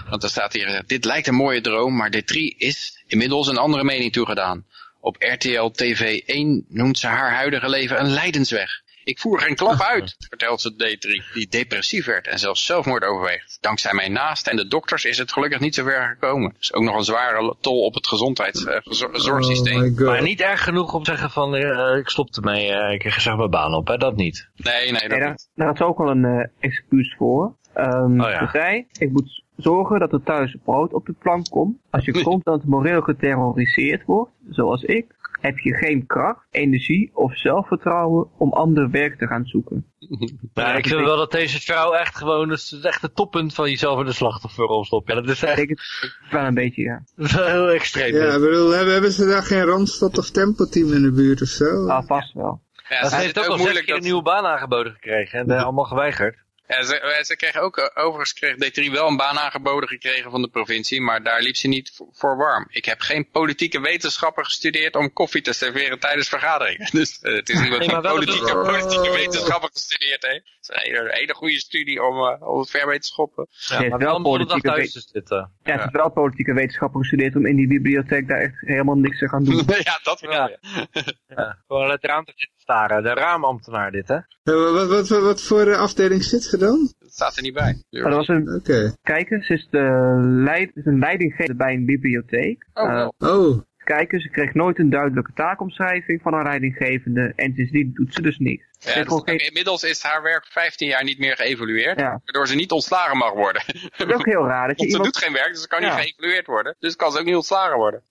Want er staat hier dit lijkt een mooie droom, maar D3 is inmiddels een andere mening toegedaan. Op RTL TV 1 noemt ze haar huidige leven een lijdensweg. Ik voer geen klap uit, vertelt ze D3, die depressief werd en zelfs zelfmoord overweegt. Dankzij mijn naasten en de dokters is het gelukkig niet zo ver gekomen. Dus ook nog een zware tol op het gezondheidszorgsysteem. Oh. Maar niet erg genoeg om te zeggen van, eh, ik stop ermee, eh, ik zeg mijn baan op, hè? dat niet. nee, nee, dat Nee, daar, niet. daar had ze ook al een eh, excuus voor. Oh ja. Ze zei, ik moet zorgen dat er thuis brood op de plank komt. Als je constant moreel geterroriseerd wordt, zoals ik, heb je geen kracht, energie of zelfvertrouwen om ander werk te gaan zoeken. Ja, ik vind wel dat deze vrouw echt gewoon, is echt het toppunt van jezelf in de slachtofferrol stoppen. Ja, dat is echt het wel een beetje, ja. dat is wel heel extreem. Ja, bedoel, hebben, hebben ze daar geen Randstad of Tempo-team in de buurt of zo? Ah, vast wel. Ja, ze heeft ook ook al zes keer een nieuwe baan aangeboden gekregen en allemaal geweigerd. Ja, ze, eh, ze kreeg ook, eh, overigens kreeg D3 wel een baan aangeboden gekregen van de provincie, maar daar liep ze niet voor, warm. Ik heb geen politieke wetenschappen gestudeerd om koffie te serveren tijdens vergaderingen. Dus eh, het is iemand Nee, die maar wel politieke, een- politieke wetenschappen gestudeerd heeft. Een hele, hele goede studie om, eh, om het ver mee te schoppen. Ja, maar wel politieke thuis we- te zitten. Ja, het is wel politieke wetenschappen gestudeerd om in die bibliotheek daar echt helemaal niks te gaan doen. ja, dat wel. Ja. Ja. Ja. Gewoon het raam te zitten staren. De raamambtenaar dit, hè? Eh, wat, wat, wat, wat voor eh, afdeling zit ze dan? Dat staat er niet bij. Maar er was een, Oké. kijken, ze is, de leid, is een leidinggever bij een bibliotheek. Oh, Eh, wel. Oh, kijken, ze kreeg nooit een duidelijke taakomschrijving van haar leidinggevende en sindsdien doet ze dus niks. Ja, dus geen- Inmiddels is haar werk 15 jaar niet meer geëvalueerd, Ja. waardoor ze niet ontslagen mag worden. Dat is ook heel raar. Dat je Want ze iemand... doet geen werk, dus ze kan Ja. niet geëvalueerd worden. Dus kan ze ook niet ontslagen worden.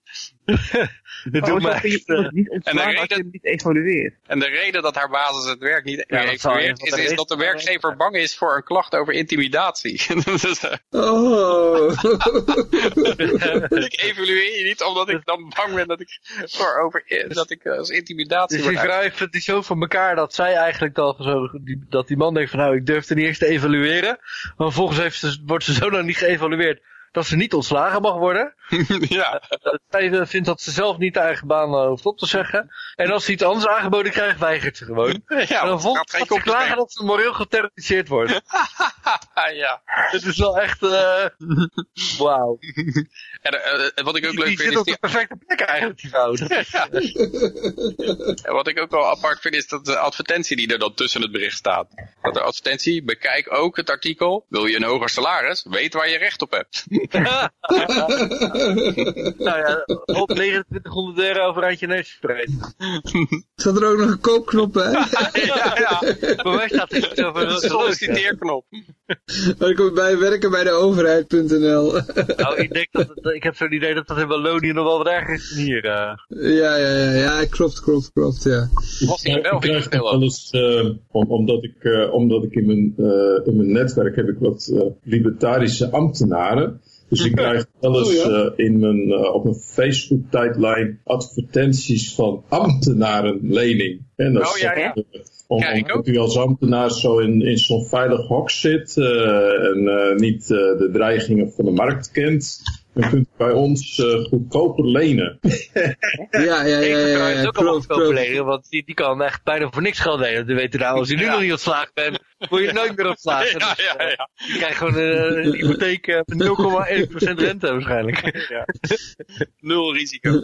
Dit Oh, je echt... eh, ontslagen als je reden- hem niet evalueert. En de reden dat haar basis het werk niet Ja, dat evalueert, is, de is dat de werkgever bang is voor een klacht over intimidatie. dus, eh, oh. ik evalueer je niet omdat ik dan bang ben dat ik, voor over, dat ik eh, als intimidatie Dus die heeft het zo van elkaar dat zij eigenlijk dan zo, die, dat die man denkt van nou ik durfde niet eens te evalueren. Maar vervolgens heeft ze, wordt ze zo lang niet geëvalueerd dat ze niet ontslagen mag worden. ja. Eh, Zij eh, vindt dat ze zelf niet de eigen baan eh, hoeft op te zeggen. En als ze iets anders aangeboden krijgt, weigert ze gewoon. ja, en dan het volgt gaat ze klagen dat ze moreel geterroriseerd wordt. ja. Het is wel echt, wauw. Eh, eh, wat ik ook Die, leuk die vind zit is op die de perfecte plek eigenlijk, die. Dat is, En wat ik ook wel apart vind is dat de advertentie die er dan tussen het bericht staat. Dat de advertentie, bekijk ook het artikel. Wil je een hoger salaris? Weet waar je recht op hebt. nou ja, op 2900 euro voor randje neus verspreid. Zat er ook nog een koopknop bij? ja, ja. Voor mij staat het over Een solliciteerknop. Dan kom je bij werken bij de overheid.nl. Nou, ik denk dat, dat- ik heb zo'n idee dat dat in Wallonië nog wel wat erger is hier. eh. ja, ja, ja, ja, klopt, klopt, klopt, ja. Was wel ik eens, eh, om, omdat ik, eh, omdat ik in mijn, eh, in mijn netwerk heb ik wat eh, libertarische ambtenaren. Dus ik krijg wel eens Oh, ja. eh, in mijn, eh, op mijn Facebook tijdlijn advertenties van ambtenarenlening. En dat Oh, ja, ja. eh, om, omdat u als ambtenaar zo in, in zo'n veilig hok zit eh, en eh, niet eh, de dreigingen van de markt kent, dan kunt u bij ons eh, goedkoper lenen. Ja, ja, ja, Ik ja, ja, ook al afgelopen klopt. leren, want die, die kan echt bijna voor niks geld lenen. Weet je nou, als je nu Ja. nog niet ontslagen bent, word je nooit meer ontslagen. Ja, Dus, ja, eh, ja. Je krijgt gewoon eh, een hypotheek met 0,1% rente waarschijnlijk. Ja. Nul risico.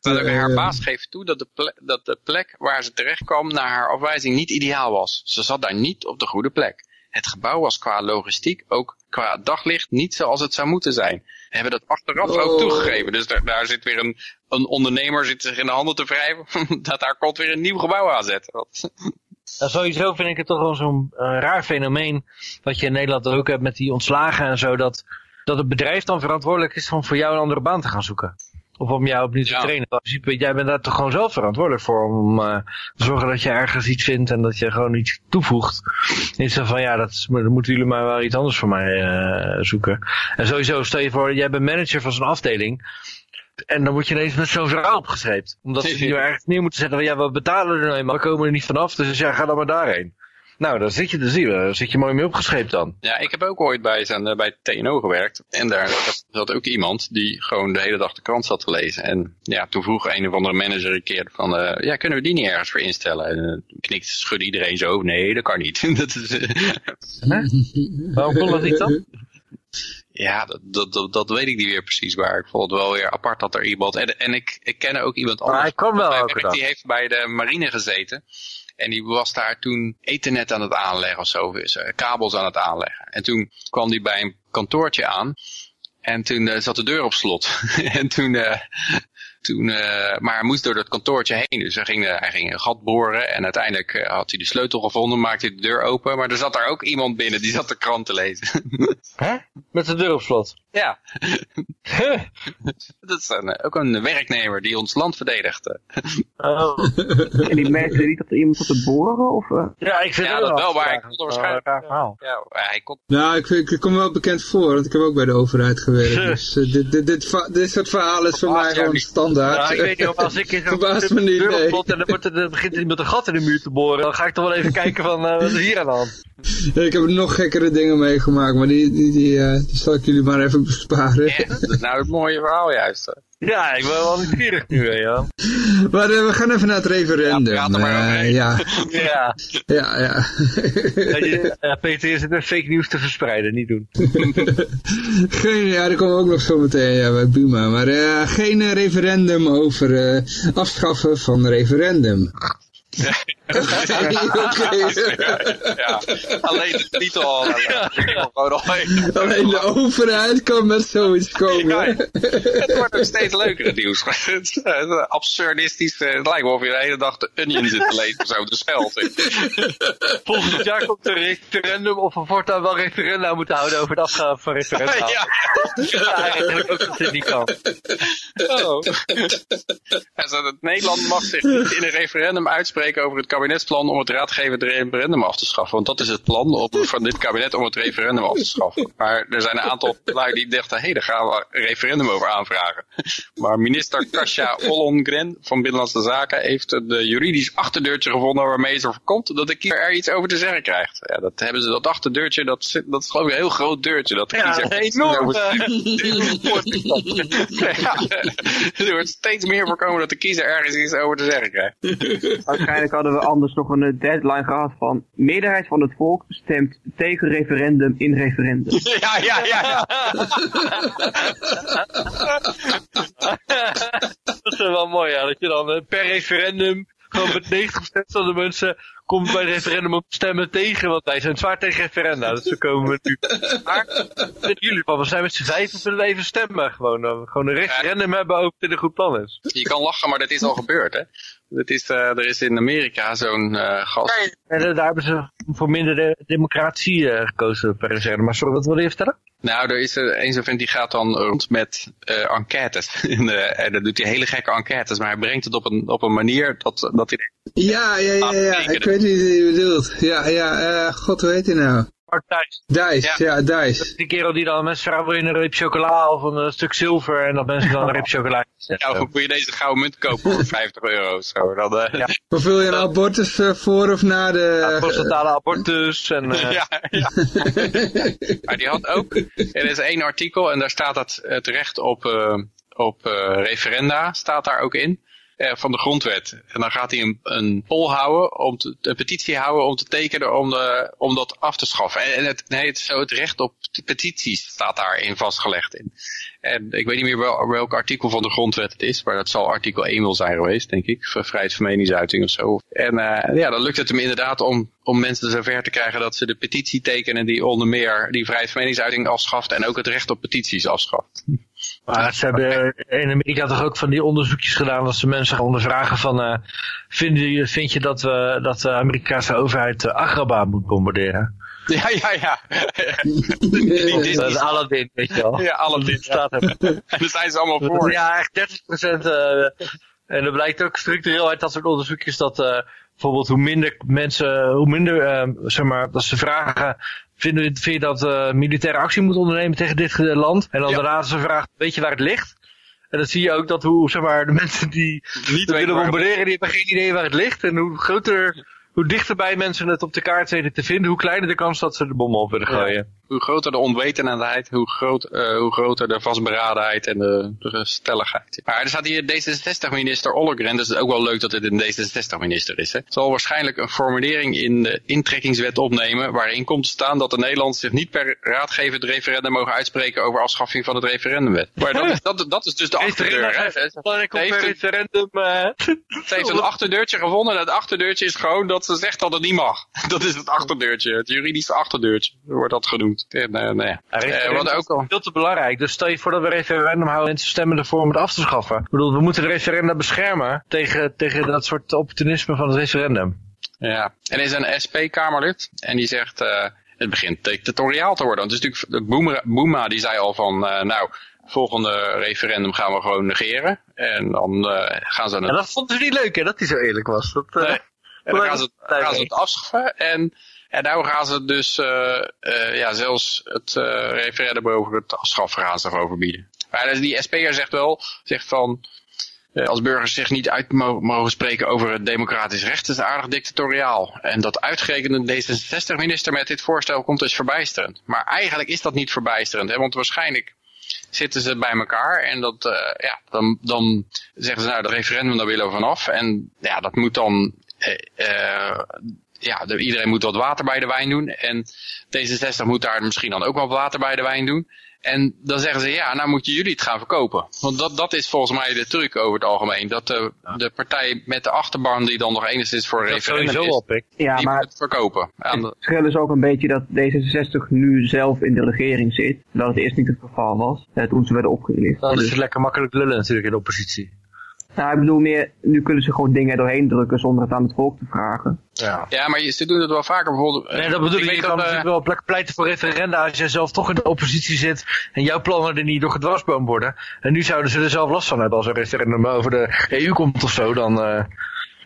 Maar ook haar baas geeft toe dat de, plek, dat de plek waar ze terecht kwam na haar afwijzing niet ideaal was. Ze zat daar niet op de goede plek. Het gebouw was qua logistiek, ook qua daglicht, niet zoals het zou moeten zijn. We hebben dat achteraf ook Oh. toegegeven. Dus daar, daar zit weer een, een ondernemer zit zich in de handen te wrijven. dat daar komt weer een nieuw gebouw aanzetten. Wat- Nou, sowieso vind ik het toch wel zo'n eh, raar fenomeen, wat je in Nederland ook hebt met die ontslagen en zo, dat, dat het bedrijf dan verantwoordelijk is om voor jou een andere baan te gaan zoeken. Of om jou opnieuw te Ja. trainen. In principe, jij bent daar toch gewoon zelf verantwoordelijk voor om eh, te zorgen dat je ergens iets vindt en dat je gewoon iets toevoegt. Niet zo van, ja, dat, is, dan moeten jullie maar wel iets anders voor mij eh, zoeken. En sowieso, stel je voor, jij bent manager van zo'n afdeling. En dan word je ineens met zo'n verhaal opgeschreven. Omdat ze nu ergens neer moeten zetten van, ja, we betalen er nou eenmaal, we komen er niet vanaf. Dus ja, ga dan maar daarheen. Nou, dan zit je te zien, daar zit je mooi mee opgescheept dan. Ja, ik heb ook ooit bij, zijn, eh, bij TNO gewerkt. En daar zat- ook iemand die gewoon de hele dag de krant zat te lezen. En ja, toen vroeg een of andere manager een keer van, eh, ja, kunnen we die niet ergens voor instellen? En uh, knikt, schudde iedereen zo, nee, dat kan niet. dat is, Waarom kon dat niet dan? ja, dat, dat, dat, dat weet ik niet weer precies, maar ik vond het wel weer apart dat er iemand, en, en ik, ik ken ook iemand Maar anders. hij kan wel. Die heeft bij de marine gezeten. En die was daar toen ethernet aan het aanleggen of zo. Eh, kabels aan het aanleggen. En toen kwam hij bij een kantoortje aan. En toen eh, zat de deur op slot. en toen, eh, toen eh, maar hij moest door dat kantoortje heen. Dus hij ging, eh, hij ging een gat boren. En uiteindelijk eh, had hij de sleutel gevonden. Maakte hij de deur open. Maar er zat daar ook iemand binnen. Die zat de krant te lezen. Hè? Met de deur op slot. ja, dat is een, ook een werknemer die ons land verdedigt. eh. Oh. En die merkte niet dat er iemand zat te boren? Of? Ja, ik vind Ja, dat wel, wel maar hij kon er waarschijnlijk-. Ja, hij kon Nou, ik, ik, ik kom wel bekend voor, want ik heb ook bij de overheid gewerkt. Dus dit, dit, dit, dit soort verhalen is voor mij gewoon niet? Standaard. Ja, ik weet niet of als ik in zo'n deur nee. en dan, wordt er, dan begint iemand een gat in de muur te boren, dan ga ik toch wel even kijken van, eh, wat is hier aan de hand? ik heb nog gekkere dingen meegemaakt, maar die, die, die, eh, die zal ik jullie maar even besparen. Ja, dat is nou het mooie verhaal juist. Ja, ik ben wel nieuwsgierig nu, hè, ja. Maar eh, we gaan even naar het referendum. Ja, er maar Eh, ja, Ja, ja, ja. Ja, je- Peter, je zit met fake nieuws te verspreiden, niet doen. geen, ja, daar komen we ook nog zo meteen ja, bij Buma. Maar eh, geen eh, referendum over eh, afschaffen van referendum. Ja, alleen de titel al. Alleen de overheid kan met zoiets komen. Ja, het wordt ook steeds leuker het nieuws. Het is, eh, absurdistisch. eh, Het lijkt wel of je de hele dag de Onion zit te lezen of zo, de speld. Volgend jaar komt er een referendum of we voortaan wel referenda moeten houden over het afschaffen van referenda. Ja. Ja, eigenlijk ook dat dit niet kan. Oh. Nederland mag zich niet in een referendum uitspreken over het kabinetsplan om het raadgevend referendum af te schaffen. Want dat is het plan op, van dit kabinet om het referendum af te schaffen. Maar er zijn een aantal lui die dachten, hé, hey, daar gaan we een referendum over aanvragen. Maar minister Kasia Ollongren van Binnenlandse Zaken heeft een juridisch achterdeurtje gevonden waarmee ze voorkomt dat de kiezer er iets over te zeggen krijgt. Ja, dat hebben ze, dat achterdeurtje, dat, dat is geloof ik een heel groot deurtje. Dat de Ja, kiezer een enorm. ja, er wordt steeds meer voorkomen dat de kiezer ergens iets over te zeggen krijgt. Waarschijnlijk hadden we anders nog een eh, deadline gehad van meerderheid van het volk stemt tegen referendum in referendum. Ja, ja, ja. ja. dat is wel mooi, ja. Dat je dan eh, per referendum gewoon met 90% van de mensen komt bij het referendum op stemmen tegen, want wij zijn zwaar tegen referenda. Dus zo komen we nu. Maar, wat vinden jullie van? We zijn met z'n vijf we even stemmen gewoon. Dat we gewoon een referendum hebben over er een goed plan is. Je kan lachen, maar dat is al gebeurd, hè. Het is, eh, er is in Amerika zo'n eh, gast. En eh, daar hebben ze voor minder de democratie eh, gekozen per referendum. Maar sorry, wat wilde je vertellen? Nou, er is er een zo'n vent die gaat dan rond met eh, enquêtes. en, eh, en dan doet hij hele gekke enquêtes, maar hij brengt het op een, op een manier dat, dat hij Ja, ja, ja, ja. Ik weet niet wie je bedoelt. Ja, ja, eh, god, hoe heet hij nou? Mark Thijs. Dice, ja, Dat Dice. is die kerel die dan mensen vragen in een reep chocola of een eh, stuk zilver en dat mensen dan een reep chocola Nou, hoe kun je deze gouden munt kopen voor 50 euro of zo? Dan, eh, Ja. Of wil je een abortus eh, voor of na de... Prostatale abortus en... eh, ja, ja. maar die had ook, er is één artikel en daar staat het, het recht op, eh, op eh, referenda, staat daar ook in, van de grondwet. En dan gaat hij een, een poll houden, om te, een petitie houden om te tekenen om, de, om dat af te schaffen. En, het, nee, het, zo het recht op petities staat daarin vastgelegd in. En ik weet niet meer wel, welk artikel van de grondwet het is, maar dat zal artikel 1 wel zijn geweest, denk ik. Vrijheid van meningsuiting of zo. En eh, ja, dan lukt het hem inderdaad om, om mensen zover te krijgen dat ze de petitie tekenen die onder meer die vrijheid van meningsuiting afschaft en ook het recht op petities afschaft. Maar ze hebben in Amerika toch ook van die onderzoekjes gedaan dat ze mensen gaan ondervragen van eh, vind, je, vind je dat, we, dat de Amerikaanse overheid uh, Agraba moet bombarderen? Ja, ja, ja. Die Dat is Aladdin, weet je wel. ja, alle dit. Staat er. Daar zijn ze allemaal voor. Ja, echt 30 procent. en er blijkt ook structureel uit dat soort onderzoekjes dat eh, bijvoorbeeld hoe minder mensen, hoe minder, eh, zeg maar, dat ze vragen, vind je, vind je dat eh, militaire actie moet ondernemen tegen dit land? En dan Ja. ze vragen, weet je waar het ligt? En dan zie je ook dat hoe, zeg maar, de mensen die Niet willen bombarderen, die hebben geen idee waar het ligt. En hoe groter, hoe dichterbij mensen het op de kaart weten te vinden, hoe kleiner de kans dat ze de bommen op willen Ja. Hoe groter de onwetendheid, hoe, groot, eh, hoe groter de vastberadenheid en de, de stelligheid. Maar er staat hier D66-minister Ollogren, dus het is ook wel leuk dat het een D66-minister is. Hè. Zal waarschijnlijk een formulering in de intrekkingswet opnemen waarin komt te staan dat de Nederlanders zich niet per raadgevend referendum mogen uitspreken over afschaffing van het referendumwet. Maar dat, is- dat, dat is dus de achterdeur. Hè. Heeft heeft een- referendum. eh, Ze heeft een achterdeurtje gevonden en het achterdeurtje is gewoon dat ze zegt dat het niet mag. Dat is het achterdeurtje, het juridische achterdeurtje, wordt dat genoemd. En, eh, nou ja. Ja, Eh, wat ook al. veel te belangrijk. Dus stel je voor dat we referendum houden en ze stemmen ervoor om het af te schaffen. Ik bedoel, we moeten de referenda beschermen tegen, tegen dat soort opportunisme van het referendum. Ja, en er is een SP-kamerlid en die zegt, eh, het begint dictatoriaal te worden. Want het is natuurlijk, Boema, Boema die zei al van, eh, nou, volgende referendum gaan we gewoon negeren. En dan eh, gaan ze En het, dat vonden ze niet leuk, hè, dat hij zo eerlijk was. Dat, Nee. en dan gaan ze, gaan ze het afschaffen. En, en nou gaan ze dus, eh, eh, ja, zelfs het eh, referendum over het afschaffen gewoon verbieden. Maar dus die SP'er zegt wel, zegt van, als burgers zich niet uit mo- mogen spreken over het democratisch recht, is het aardig dictatoriaal. En dat uitgerekend een D66-minister met dit voorstel komt is verbijsterend. Maar eigenlijk is dat niet verbijsterend, hè, want waarschijnlijk zitten ze bij elkaar en dat, ja, dan, dan zeggen ze nou, dat referendum, daar willen we vanaf. En ja, dat moet dan, eh, ja, de- iedereen moet wat water bij de wijn doen. En D66 moet daar misschien dan ook wel wat water bij de wijn doen. En dan zeggen ze, ja, nou moeten jullie het gaan verkopen. Want dat, dat is volgens mij de truc over het algemeen. Dat de, de partij met de achterban die dan nog enigszins voor een dat referendum sowieso is, oppikt. Ja, maar het verkopen. Het verschil is ook een beetje dat D66 nu zelf in de regering zit. Dat het eerst niet het geval was, eh, toen ze werden opgelicht. Dan is Dus- lekker makkelijk lullen natuurlijk in de oppositie. Nou, ik bedoel meer, nu kunnen ze gewoon dingen er doorheen drukken zonder het aan het volk te vragen. Ja. ja, maar je, ze doen het wel vaker. Bijvoorbeeld, Nee, dat bedoel ik. Je dat, kan eh, natuurlijk wel plek pleiten voor referenda als je zelf toch in de oppositie zit en jouw plannen er niet door gedwarsboomd worden. En nu zouden ze er zelf last van hebben als er referendum over de EU komt of zo. Dan, eh,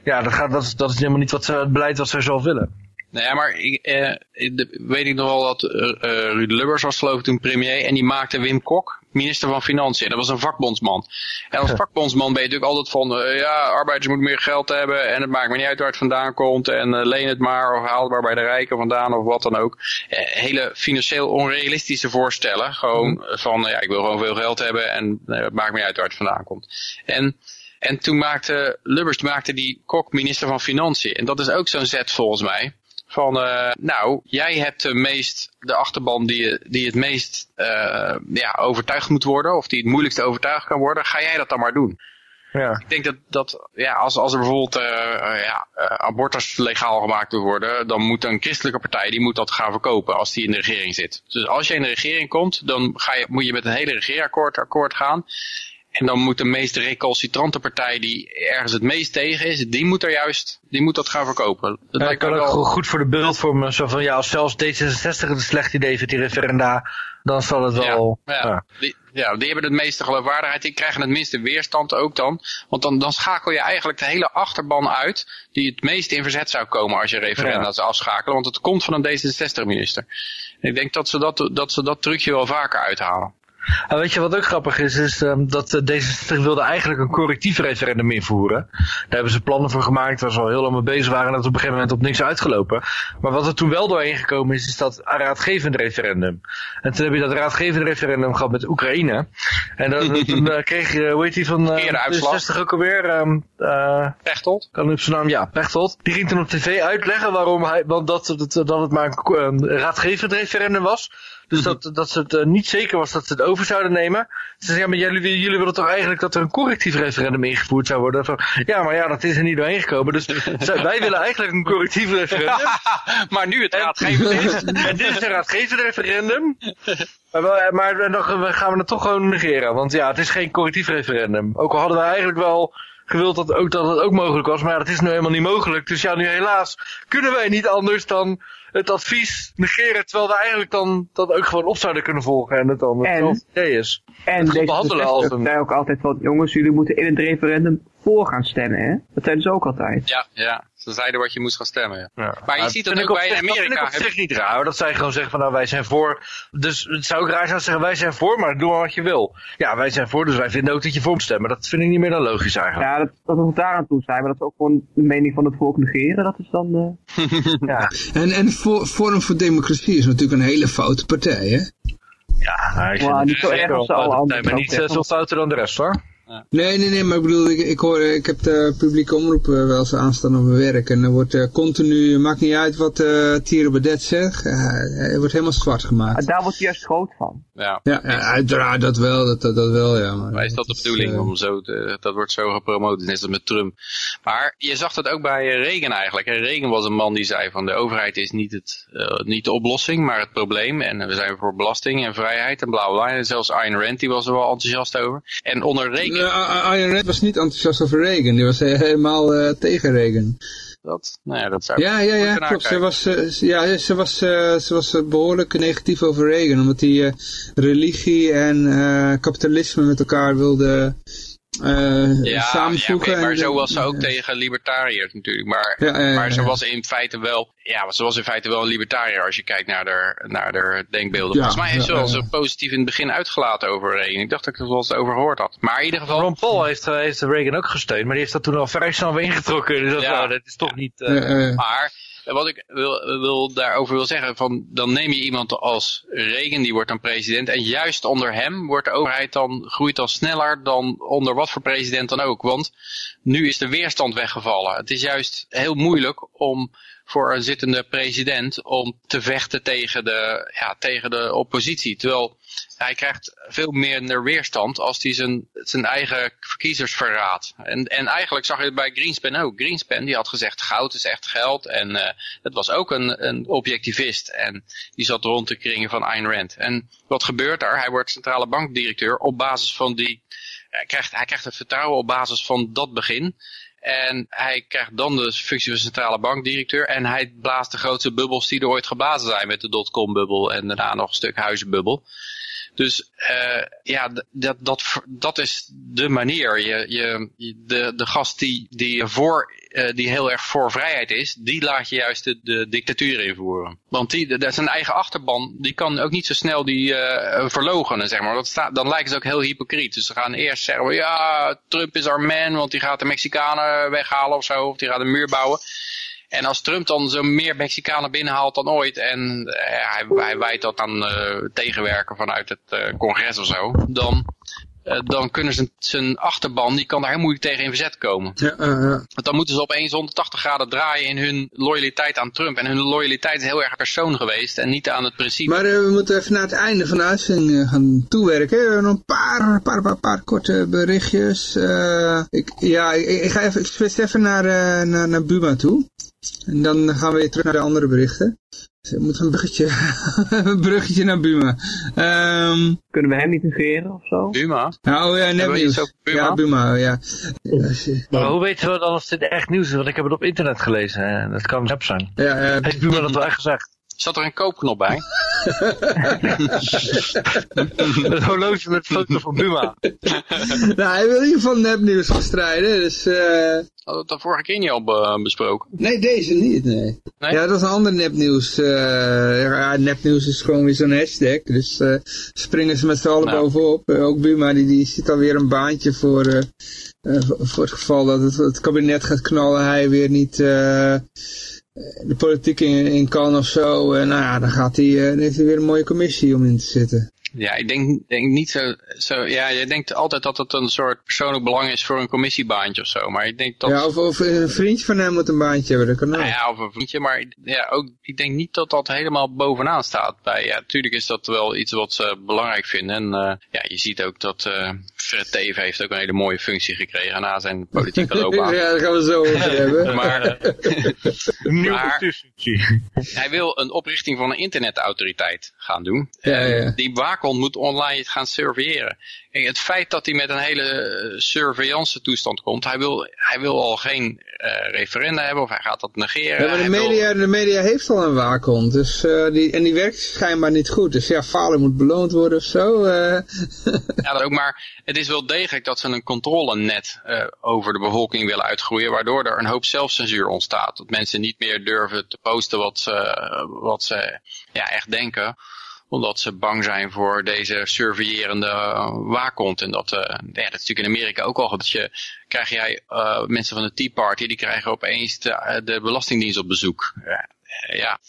ja, dat, gaat, dat, is, dat is helemaal niet wat ze, het beleid wat ze zelf willen. Nou ja, maar ik, eh, de- weet ik nog wel dat eh, eh, Ruud Lubbers was geloof ik toen premier en die maakte Wim Kok, minister van Financiën. Dat was een vakbondsman. En als vakbondsman ben je natuurlijk altijd van, eh, ja, arbeiders moeten meer geld hebben en het maakt me niet uit waar het vandaan komt en uh, leen het maar of haal het maar bij de rijken vandaan of wat dan ook. Eh, hele financieel onrealistische voorstellen. Gewoon Mhm. van, ja, ik wil gewoon veel geld hebben en eh, het maakt me niet uit waar het vandaan komt. En en toen maakte Lubbers maakte die Kok minister van Financiën. En dat is ook zo'n zet volgens mij. Van, eh, nou, jij hebt de, meest, de achterban die, die het meest eh, ja, overtuigd moet worden. Of die het moeilijkst overtuigd kan worden. Ga jij dat dan maar doen. Ja. Ik denk dat, dat ja, als, als er bijvoorbeeld eh, ja, abortus legaal gemaakt moet worden. Dan moet een christelijke partij die moet dat gaan verkopen als die in de regering zit. Dus als je in de regering komt. Dan ga je, moet je met een hele regeerakkoord akkoord gaan. En dan moet de meest recalcitrante partij die ergens het meest tegen is, die moet er juist, die moet dat gaan verkopen. Dat Ja, ik lijkt me kan ook wel- goed voor de beeldvormen. Zo van, ja, als zelfs D66 het een slecht idee vindt, die referenda, dan zal het wel... Ja, ja. Die, ja, die hebben het meeste geloofwaardigheid, die krijgen het minste weerstand ook dan. Want dan, dan schakel je eigenlijk de hele achterban uit die het meest in verzet zou komen als je referenda Ja. zou afschakelen. Want het komt van een D66-minister. Ik denk dat ze dat, dat ze dat trucje wel vaker uithalen. En weet je wat ook grappig is, is ehm, dat eh, D66 wilde eigenlijk een correctief referendum invoeren. Daar hebben ze plannen voor gemaakt waar ze al heel lang mee bezig waren en dat is op een gegeven moment op niks uitgelopen. Maar wat er toen wel doorheen gekomen is, is dat raadgevend referendum. En toen heb je dat raadgevend referendum gehad met Oekraïne. En dan, toen eh, kreeg je, hoe heet die van uh, uitslag. 60 ook alweer? ehm eh, Pechtold? kan op zijn naam, ja, Pechtold. Die ging toen op tv uitleggen waarom hij, want dat, dat, dat het maar een een raadgevend referendum was. Dus dat, dat ze het eh, niet zeker was dat ze het over zouden nemen. Ze zeggen, ja, maar jullie, jullie willen toch eigenlijk dat er een correctief referendum ingevoerd zou worden? Van, ja, maar ja, dat is er niet doorheen gekomen. Dus wij willen eigenlijk een correctief referendum. maar nu het En, raadgevend is. en dit is een raadgevend referendum. Maar, wel- maar dan gaan we het toch gewoon negeren. Want ja, het is geen correctief referendum. Ook al hadden we eigenlijk wel gewild dat, ook, dat het ook mogelijk was. Maar ja, dat is nu helemaal niet mogelijk. Dus ja, nu helaas kunnen wij niet anders dan het advies negeren. Terwijl we eigenlijk dan dat ook gewoon op zouden kunnen volgen. En het dan En- hetzelfde idee is. En Het deze behandelen als een- zei ook altijd van, jongens, jullie moeten in het referendum voor gaan stemmen, hè? Dat zeiden ze ook altijd. Ja, ja. Ze zeiden wat je moest gaan stemmen. Ja. Ja. Maar je ziet dat ik ook op bij zich- Amerika. Dat vind ik op zich niet raar. Dat zij gewoon zeggen van nou wij zijn voor. Dus het zou ook raar zijn als ze zeggen wij zijn voor, maar doe maar wat je wil. Ja, wij zijn voor, dus wij vinden ook dat je voor moet stemmen. Dat vind ik niet meer dan logisch eigenlijk. Ja, dat, dat we daar aan toe zijn, maar dat ze ook gewoon de mening van het volk negeren, dat is dan... eh, Ja, En, en Fo- Forum voor Democratie is natuurlijk een hele foute partij, hè? ja nou, ik vind het niet zo erg als alle andere Maar niet eh, zo fouter dan de rest hoor. Nee, nee, nee, maar ik bedoel, ik, ik, hoor, ik heb de publieke omroepen wel eens aanstaan op mijn werk. En er wordt eh, continu, maakt niet uit wat eh Thierry Baudet zegt, eh, hij wordt helemaal zwart gemaakt. maar daar wordt hij juist groot van. Ja. Ja, ja, uiteraard dat wel, dat, dat, dat wel, ja. Maar, Maar is dat de bedoeling? eh, om zo te, dat wordt zo gepromoot, net als met Trump. Maar je zag dat ook bij eh, Reagan eigenlijk. En Reagan was een man die zei van de overheid is niet, het, eh, niet de oplossing, maar het probleem. En we zijn voor belasting en vrijheid en bla bla. bla. En zelfs Ayn Rand die was er wel enthousiast over. En onder Reagan, Ja, Ayn Rand was niet enthousiast over Reagan, die was eh, helemaal eh, tegen Reagan. dat, nou ja, dat zou Ja, ja, ja, klopt. Ze was, eh, ja, ze was, eh, ze was eh, behoorlijk negatief over Reagan, omdat hij eh, religie en eh, kapitalisme met elkaar wilde eh, Ja, samenvoegen. ja oké, maar zo was ze ook ja. tegen libertariërs natuurlijk. Maar, Ja, maar ze was in feite wel, ja, ze was in feite wel een libertariër als je kijkt naar haar, naar haar denkbeelden. Ja, Volgens mij heeft ze wel zo positief in het begin uitgelaten over Reagan. Ik dacht dat ik er wel eens over gehoord had. Maar in ieder geval, Ron Paul heeft, eh, heeft Reagan ook gesteund, maar die heeft dat toen al vrij snel weer ingetrokken. Dus dat, Ja. dat is toch niet... eh, Maar wat ik wil, wil daarover wil zeggen, van, dan neem je iemand als Reagan, die wordt dan president. En juist onder hem wordt de overheid dan, groeit dan sneller dan onder wat voor president dan ook. Want nu is de weerstand weggevallen. Het is juist heel moeilijk om voor een zittende president om te vechten tegen de, ja, tegen de oppositie. Terwijl hij krijgt veel meer weerstand als hij zijn, zijn eigen verkiezers verraadt. En, en eigenlijk zag je het bij Greenspan ook. Greenspan die had gezegd goud is echt geld. En eh het was ook een, een objectivist. En die zat rond de kringen van Ayn Rand. En wat gebeurt daar? Hij wordt centrale bankdirecteur op basis van die... Hij krijgt, hij krijgt het vertrouwen op basis van dat begin. En hij krijgt dan de functie van centrale bankdirecteur. En hij blaast de grootste bubbels die er ooit geblazen zijn met de dotcom bubbel. En daarna nog een stuk huizenbubbel. Dus eh, ja, dat, dat, dat is de manier. Je, je, de, de gast die, die, voor, eh, die heel erg voor vrijheid is, die laat je juist de, de dictatuur invoeren. Want die, dat zijn eigen achterban, die kan ook niet zo snel die eh verlogenen, zeg maar. Dat staat, dan lijken ze ook heel hypocriet. Dus ze gaan eerst zeggen, ja, Trump is our man, want die gaat de Mexicanen weghalen of zo, of die gaat een muur bouwen. En als Trump dan zo meer Mexicanen binnenhaalt dan ooit en eh, hij, hij wijt dat aan eh, tegenwerken vanuit het eh, congres of zo, dan, dan kunnen zijn, zijn achterban, die kan daar heel moeilijk tegen in verzet komen. Ja, ja. Want dan moeten ze opeens 180 graden draaien in hun loyaliteit aan Trump. En hun loyaliteit is heel erg persoon geweest en niet aan het principe. Maar we moeten even naar het einde van de uitzending gaan toewerken. Nog een paar, paar, paar, paar korte berichtjes. Ik, ja, ik, ik ga even, ik even naar, naar, naar Buma toe. En dan gaan we weer terug naar de andere berichten. Dus ik moet een bruggetje, een bruggetje naar Buma. Ehm Kunnen we hem niet negeren of zo? Buma? nou, ja, iets nepnieuws. over Buma? Ja, Buma, ja. Ja, Maar hoe weten we dan of dit echt nieuws is? Want ik heb het op internet gelezen. En dat kan een app zijn. ja, eh, Heeft Buma dat wel echt gezegd? Zat er een koopknop bij? Een horloge met foto van Buma. nou, hij wil in ieder geval nepnieuws bestrijden. Dus, eh Hadden we het de vorige keer niet al be- besproken? nee, deze niet, nee. Nee? Ja, dat is een ander nepnieuws. eh ja, nepnieuws is gewoon weer zo'n hashtag. Dus eh, springen ze met z'n allen Nou. bovenop. Ook Buma, die, die ziet alweer een baantje voor, voor- voor het geval dat het, het kabinet gaat knallen. Hij weer niet eh, de politiek in, in kan of zo. En nou ja, dan, gaat hij, eh, dan heeft hij weer een mooie commissie om in te zitten. Ja, ik denk, denk niet zo, zo... Ja, je denkt altijd dat het een soort persoonlijk belang is voor een commissiebaantje of zo. Maar ik denk dat... Ja, of, of een vriendje van hem moet een baantje hebben, dat kan ook. Nou ja, of een vriendje, maar ja, ook, ik denk niet dat dat helemaal bovenaan staat. Bij, ja, natuurlijk is dat wel iets wat ze belangrijk vinden. En eh, ja, je ziet ook dat eh Fred Teven heeft ook een hele mooie functie gekregen na zijn politieke loopbaan. ja, daar gaan we zo over hebben. Maar Een nieuwe Maar- hij wil een oprichting van een internetautoriteit gaan doen. Ja, ja. Die waakhond moet online gaan surveilleren. Het feit dat hij met een hele eh, surveillance toestand komt, hij wil, hij wil al geen eh, referenda hebben of hij gaat dat negeren. Ja, maar de wil- media, de media heeft al een waakhond, dus, eh, die, en die werkt schijnbaar niet goed. Dus ja, falen moet beloond worden of zo. eh. Ja, dat ook, maar het is wel degelijk dat ze een controlenet over de bevolking willen uitgroeien, waardoor er een hoop zelfcensuur ontstaat. Dat mensen niet meer durven te posten wat ze, wat ze ja, echt denken, omdat ze bang zijn voor deze surveillerende uh, waakhond. En dat, uh, ja, dat is natuurlijk in Amerika ook al. Dat je, krijg jij uh, mensen van de Tea Party, die krijgen opeens de, Belastingdienst op bezoek. Ja, ja,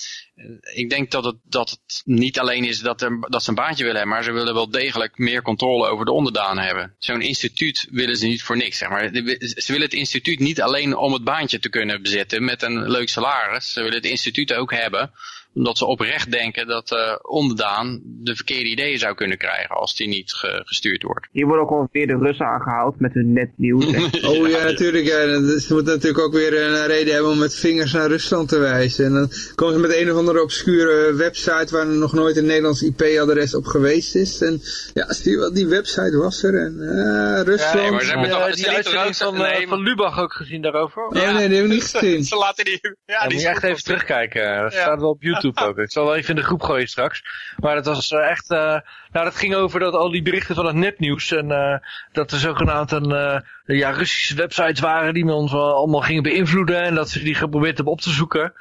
ik denk dat het, dat het niet alleen is dat, er, dat ze een baantje willen hebben, maar ze willen wel degelijk meer controle over de onderdanen hebben. Zo'n instituut willen ze niet voor niks, zeg maar. Ze willen het instituut niet alleen om het baantje te kunnen bezetten met een leuk salaris. Ze willen het instituut ook hebben omdat ze oprecht denken dat uh, onderdaan de verkeerde ideeën zou kunnen krijgen als die niet ge gestuurd wordt. Hier worden ook alweer de Russen aangehaald met hun netnieuws. oh ja, natuurlijk. Ja. Ze moeten natuurlijk ook weer een reden hebben om met vingers naar Rusland te wijzen. En dan komen ze met een of andere obscure website waar nog nooit een Nederlands IP-adres op geweest is. En ja, zie je wel, die website was er. En uh, Rusland. Ja, nee, maar ze hebben ja, toch, die uitzending van, nee, van Lubach ook gezien daarover? Oh ja, nee, die heb ik niet gezien. ze laten die... Ja, ja, die moet je echt even terugkijken. Dat staat wel op YouTube ook. Ik zal wel even in de groep gooien straks. Maar dat was uh, echt... Uh, nou, dat ging over dat al die berichten van het nepnieuws. En uh, dat er zogenaamd een, ja, Russische websites waren die ons allemaal gingen beïnvloeden. En dat ze die geprobeerd hebben op te zoeken.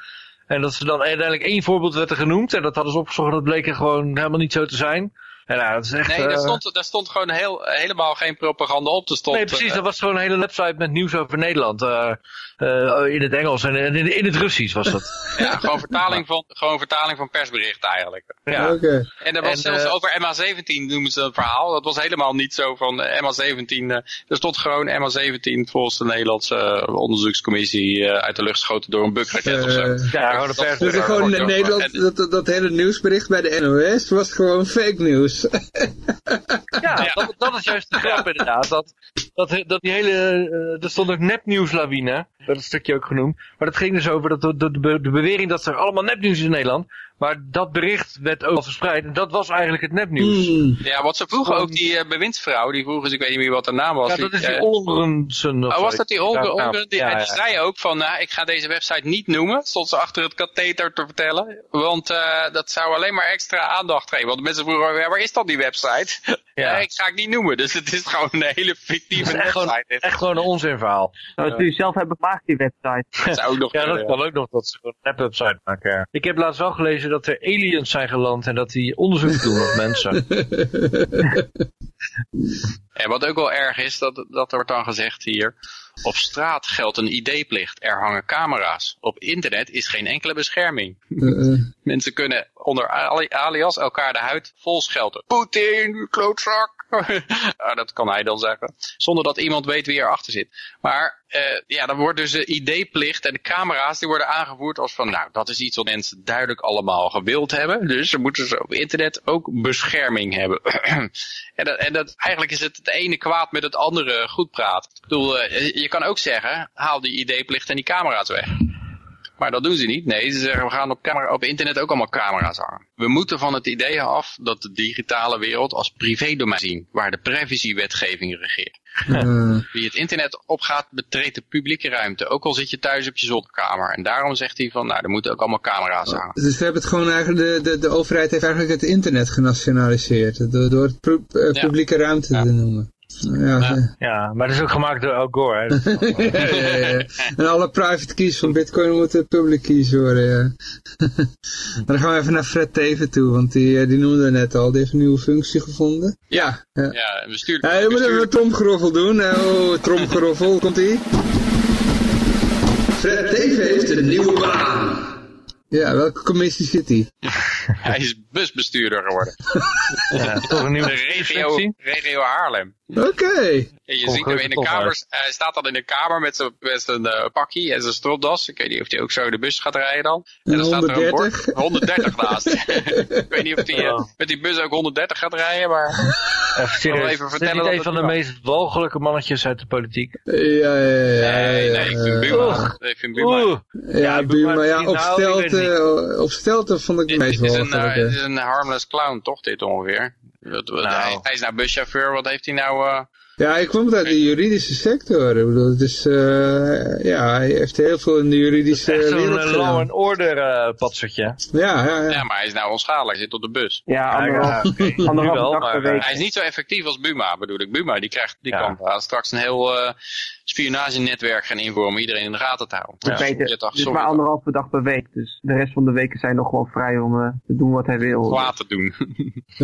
En dat ze dan uiteindelijk één voorbeeld werd er genoemd. En dat hadden ze opgezocht. Dat bleek er gewoon helemaal niet zo te zijn. En nou, dat is echt, nee, daar stond, daar stond gewoon heel, helemaal geen propaganda op. te stond, nee, precies. Dat was gewoon een hele website met nieuws over Nederland. Uh, uh, in het Engels en in, in, het Russisch was dat. ja, gewoon vertaling van, gewoon vertaling van persberichten eigenlijk. Ja. Okay. En er was en, zelfs uh, over MH17 noemen ze een verhaal. Dat was helemaal niet zo van MH17. er stond gewoon MH17 volgens de Nederlandse onderzoekscommissie uit de lucht geschoten door een bukraket of zo. Ja, gewoon een persbericht. Dus gewoon in Nederland, en, dat, dat hele nieuwsbericht bij de NOS was gewoon fake nieuws. Ja, dat, dat, is juist de grap inderdaad. Dat, dat, dat die hele, uh, er stond ook nepnieuwslawine, dat is stukje ook genoemd. Maar dat ging dus over dat de, de, de bewering dat er allemaal nepnieuws is in Nederland. Maar dat bericht werd ook verspreid en dat was eigenlijk het nepnieuws. Hmm. Ja, wat ze vroegen ook, die uh, bewindsvrouw, die vroegen, dus ik weet niet meer wat haar naam was. Ja, dat is die uh, Olrensen. Oh, was dat die Olren? Ja, Olren die, ja, die ja. zei ook van, nou, ik ga deze website niet noemen. Stond ze achter het katheter te vertellen. Want uh, dat zou alleen maar extra aandacht geven. Want mensen vroegen, ja, waar is dan die website? Ja. Nee, ik ga het niet noemen. Dus het is gewoon een hele fictieve echt gewoon, website. echt gewoon een onzinverhaal. Nou, dat jullie zelf hebben gemaakt, die website. Dat zou ook nog Ja, dat kan ook nog dat ze gewoon een website maken. ja. Ik heb laatst wel gelezen dat er aliens zijn geland en dat die onderzoek doen op mensen. En wat ook wel erg is, dat, dat wordt dan gezegd hier. Op straat geldt een ID-plicht. Er hangen camera's. Op internet is geen enkele bescherming. Uh, uh. Mensen kunnen onder ali- alias elkaar de huid vol schelden. Poetin, klootzak. Ah, dat kan hij dan zeggen. Zonder dat iemand weet wie erachter zit. Maar uh, ja, dan wordt dus de ID-plicht en de camera's die worden aangevoerd als van... Nou, dat is iets wat mensen duidelijk allemaal gewild hebben. Dus ze moeten ze op internet ook bescherming hebben. en, dat, en dat, eigenlijk is het het ene kwaad met het andere goed praten. Ik bedoel, uh, je kan ook zeggen, haal die ID-plicht en die camera's weg. Maar dat doen ze niet. Nee, ze zeggen we gaan op, camera, op internet ook allemaal camera's hangen. We moeten van het idee af dat de digitale wereld als privédomein zien, waar de privacywetgeving regeert. Uh, Wie het internet opgaat, betreedt de publieke ruimte. Ook al zit je thuis op je zolderkamer. En daarom zegt hij van, nou, er moeten ook allemaal camera's hangen. dus ze hebben het gewoon eigenlijk, de, de, de overheid heeft eigenlijk het internet genationaliseerd. Door, door het pu uh, publieke ja. ruimte ja. te noemen. Ja, ja. ja, maar dat is ook gemaakt door Al Gore. Hè? ja, ja, en alle private keys van Bitcoin moeten public keys worden. Ja. dan gaan we even naar Fred Teven toe, want die, die noemde net al, die heeft een nieuwe functie gevonden. Ja, ja. ja we sturen. Ja, je moet even een tromgeroffel doen. Oh, tromgeroffel, komt ie? Fred Teven heeft een nieuwe baan. Ja, welke commissie zit hij? Hij is busbestuurder geworden. ja, toch een nieuwe de regio, regio Haarlem. Oké. Okay. En je ziet hem in de kamer, hij staat dan in de kamer met zijn, met zijn uh, pakkie en zijn stropdas. Ik weet niet of hij ook zo de bus gaat rijden dan. En, en dan 130? staat er een bord, 130 naast. ik weet niet of hij uh, met die bus ook 130 gaat rijden, maar... Even, serieus, even vertellen dat een van de meest walgelijke mannetjes uit de politiek. Ja, ja, ja. Nee, nee, ik vind Buma. Ik vind Buma. Ja, Buma, ja, op stelte, op stelte vond ik het meest walgelijk. Het is een harmless clown, toch, dit ongeveer? Nou. Hij, hij is nou buschauffeur, wat heeft hij nou... Ja, hij komt uit de juridische sector. Ik bedoel, het is, uh, ja, hij heeft heel veel in de juridische wereld gedaan. Echt zo'n law and order uh, patsertje. Ja, ja, ja. Ja, maar hij is nou onschadelijk, hij zit op de bus. Ja, anderhalf, ja, okay. anderhalf wel, dag maar, per week. Hij is niet zo effectief als Buma, bedoel ik. Buma, die, krijgt, die ja. kan straks een heel uh, spionagenetwerk gaan invoeren om iedereen in de gaten te houden. Ja. Weet, het is maar anderhalve dag per week, dus de rest van de weken zijn nog gewoon vrij om uh, te doen wat hij wil. Te doen.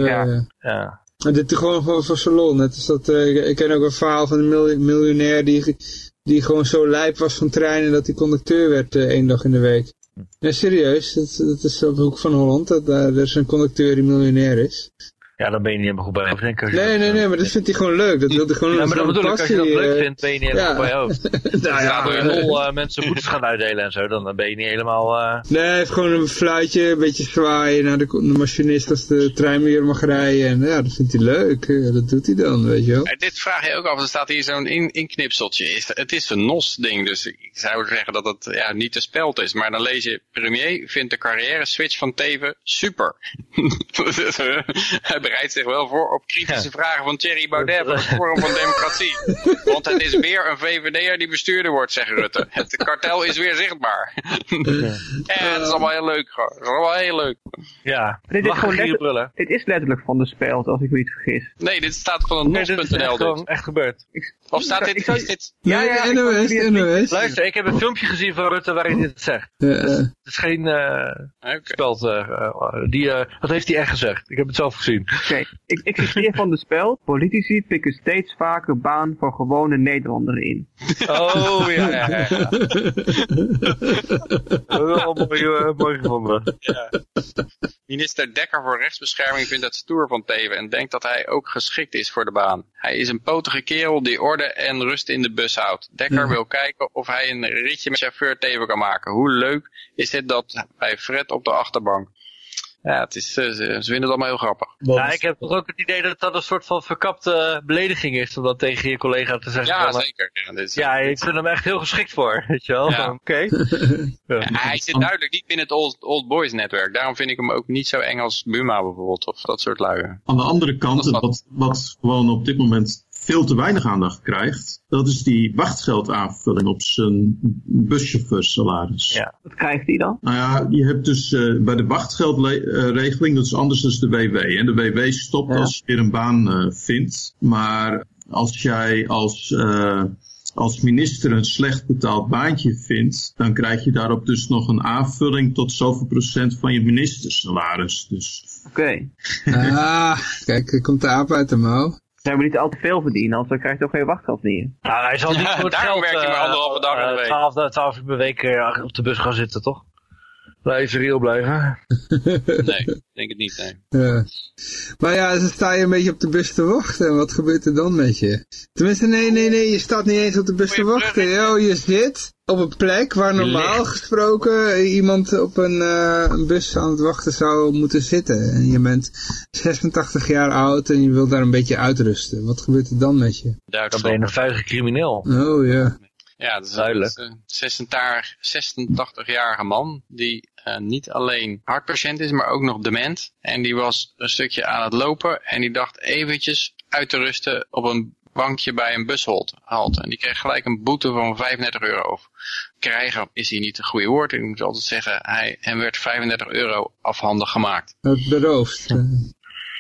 ja. ja. Dit is gewoon voor, voor salon. Net is dat, uh, ik ken ook een verhaal van een miljonair die, die gewoon zo lijp was van treinen dat hij conducteur werd uh, één dag in de week. Ja, serieus. Dat, dat is op de hoek van Holland. Dat, daar er is een conducteur die miljonair is. Ja, dan ben je niet helemaal goed bij hoofd, denk ik. Nee, nee, nee, maar dat vindt hij gewoon leuk. Dat wil hij gewoon ja, maar dat bedoel ik, als je dat leuk uh, vindt, ben je niet helemaal ja. bij hoofd. nou, ja, door je lol uh, mensen boetes gaan uitdelen en zo, dan ben je niet helemaal... Uh... Nee, hij heeft gewoon een fluitje, een beetje zwaaien naar de, de machinist als de trein weer mag rijden. En ja, dat vindt hij leuk. Ja, dat doet hij dan, weet je wel. Dit vraag je ook af, er staat hier zo'n in, inknipseltje. Is, het is een NOS-ding, dus ik zou zeggen dat het ja, niet te speld is. Maar dan lees je, premier vindt de carrière-switch van Teven super. hij bereidt zich wel voor op kritische ja. vragen van Thierry Baudet van het Forum van Democratie. Want het is weer een VVD'er die bestuurder wordt, zegt Rutte. Het kartel is weer zichtbaar. en het is allemaal heel leuk. Het is allemaal heel leuk. Ja, dit is, gewoon letterlijk, dit is letterlijk van de speld, als ik me niet vergis. Nee, dit staat van een nee, dit is echt, gewoon echt gebeurd. Of staat dit... Is dit... Ja, ja, NOS, NOS. Luister, ik heb een filmpje gezien van Rutte waarin hij dit zegt. Ja. Het is geen uh, okay. speld. Uh, die, uh, dat heeft hij echt gezegd. Ik heb het zelf gezien. Oké, okay. ik, ik citeer van de speld. Politici pikken steeds vaker baan voor gewone Nederlander in. Oh, ja, ja, ja. ja. Wel mooi, uh, mooi gevonden. Ja. Minister Dekker voor rechtsbescherming vindt het stoer van Teven en denkt dat hij ook geschikt is voor de baan. Hij is een potige kerel die orde en rust in de bus houdt. Dekker ja. wil kijken of hij een ritje met chauffeur Teven kan maken. Hoe leuk is dit dat bij Fred op de achterbank? Ja, het is, eh, ze, ze vinden het allemaal heel grappig. Ja, ik heb toch ook het idee dat dat een soort van verkapte belediging is om dat tegen je collega te zeggen. Ja, zeker. Ja, dit is- Ja, ik vind hem echt heel geschikt voor, weet je wel. Ja. Oké. Ja, hij zit duidelijk niet binnen het old, old boys netwerk. Daarom vind ik hem ook niet zo eng als Buma bijvoorbeeld. Of dat soort lui. Aan de andere kant, wat, wat gewoon op dit moment veel te weinig aandacht krijgt, dat is die wachtgeldaanvulling op zijn buschauffeursalaris. Ja. Wat krijgt hij dan? Nou ja, je hebt dus eh, bij de wachtgeldregeling, dat is anders dan de WW. En de WW stopt Ja. als je weer een baan eh, vindt. Maar als jij als, eh, als minister een slecht betaald baantje vindt, dan krijg je daarop dus nog een aanvulling tot zoveel procent van je ministersalaris. Dus Oké. Ah, kijk, er komt de aap uit de mouw. Ze hebben niet al te veel verdienen, anders krijg je toch geen wachtgeld meer. Nou, hij zal niet voor het daarom geld werkt hij maar eh, anderhalve dag in de eh, week. 12, 12 uur per week eh, op de bus gaan zitten, toch? Blijven reëel blijven. Nee, ik denk het niet. Nee. Ja. Maar ja, dan sta je een beetje op de bus te wachten. En wat gebeurt er dan met je? Tenminste, nee, nee, nee. Je staat niet eens op de bus te wachten. Yo, je zit op een plek waar normaal gesproken iemand op een, eh, een bus aan het wachten zou moeten zitten. En je bent 86 jaar oud en je wilt daar een beetje uitrusten. Wat gebeurt er dan met je? Dan ben je een vuige crimineel. Oh ja. Ja, dat is Duidelijk. een 86-jarige man die eh, niet alleen hartpatiënt is, maar ook nog dement. En die was een stukje aan het lopen en die dacht eventjes uit te rusten op een bankje bij een bushalte. En die kreeg gelijk een boete van 35 euro. Of krijgen is hier niet het goede woord. Ik moet altijd zeggen, hij, hem werd 35 euro afhandig gemaakt. Het beroofd.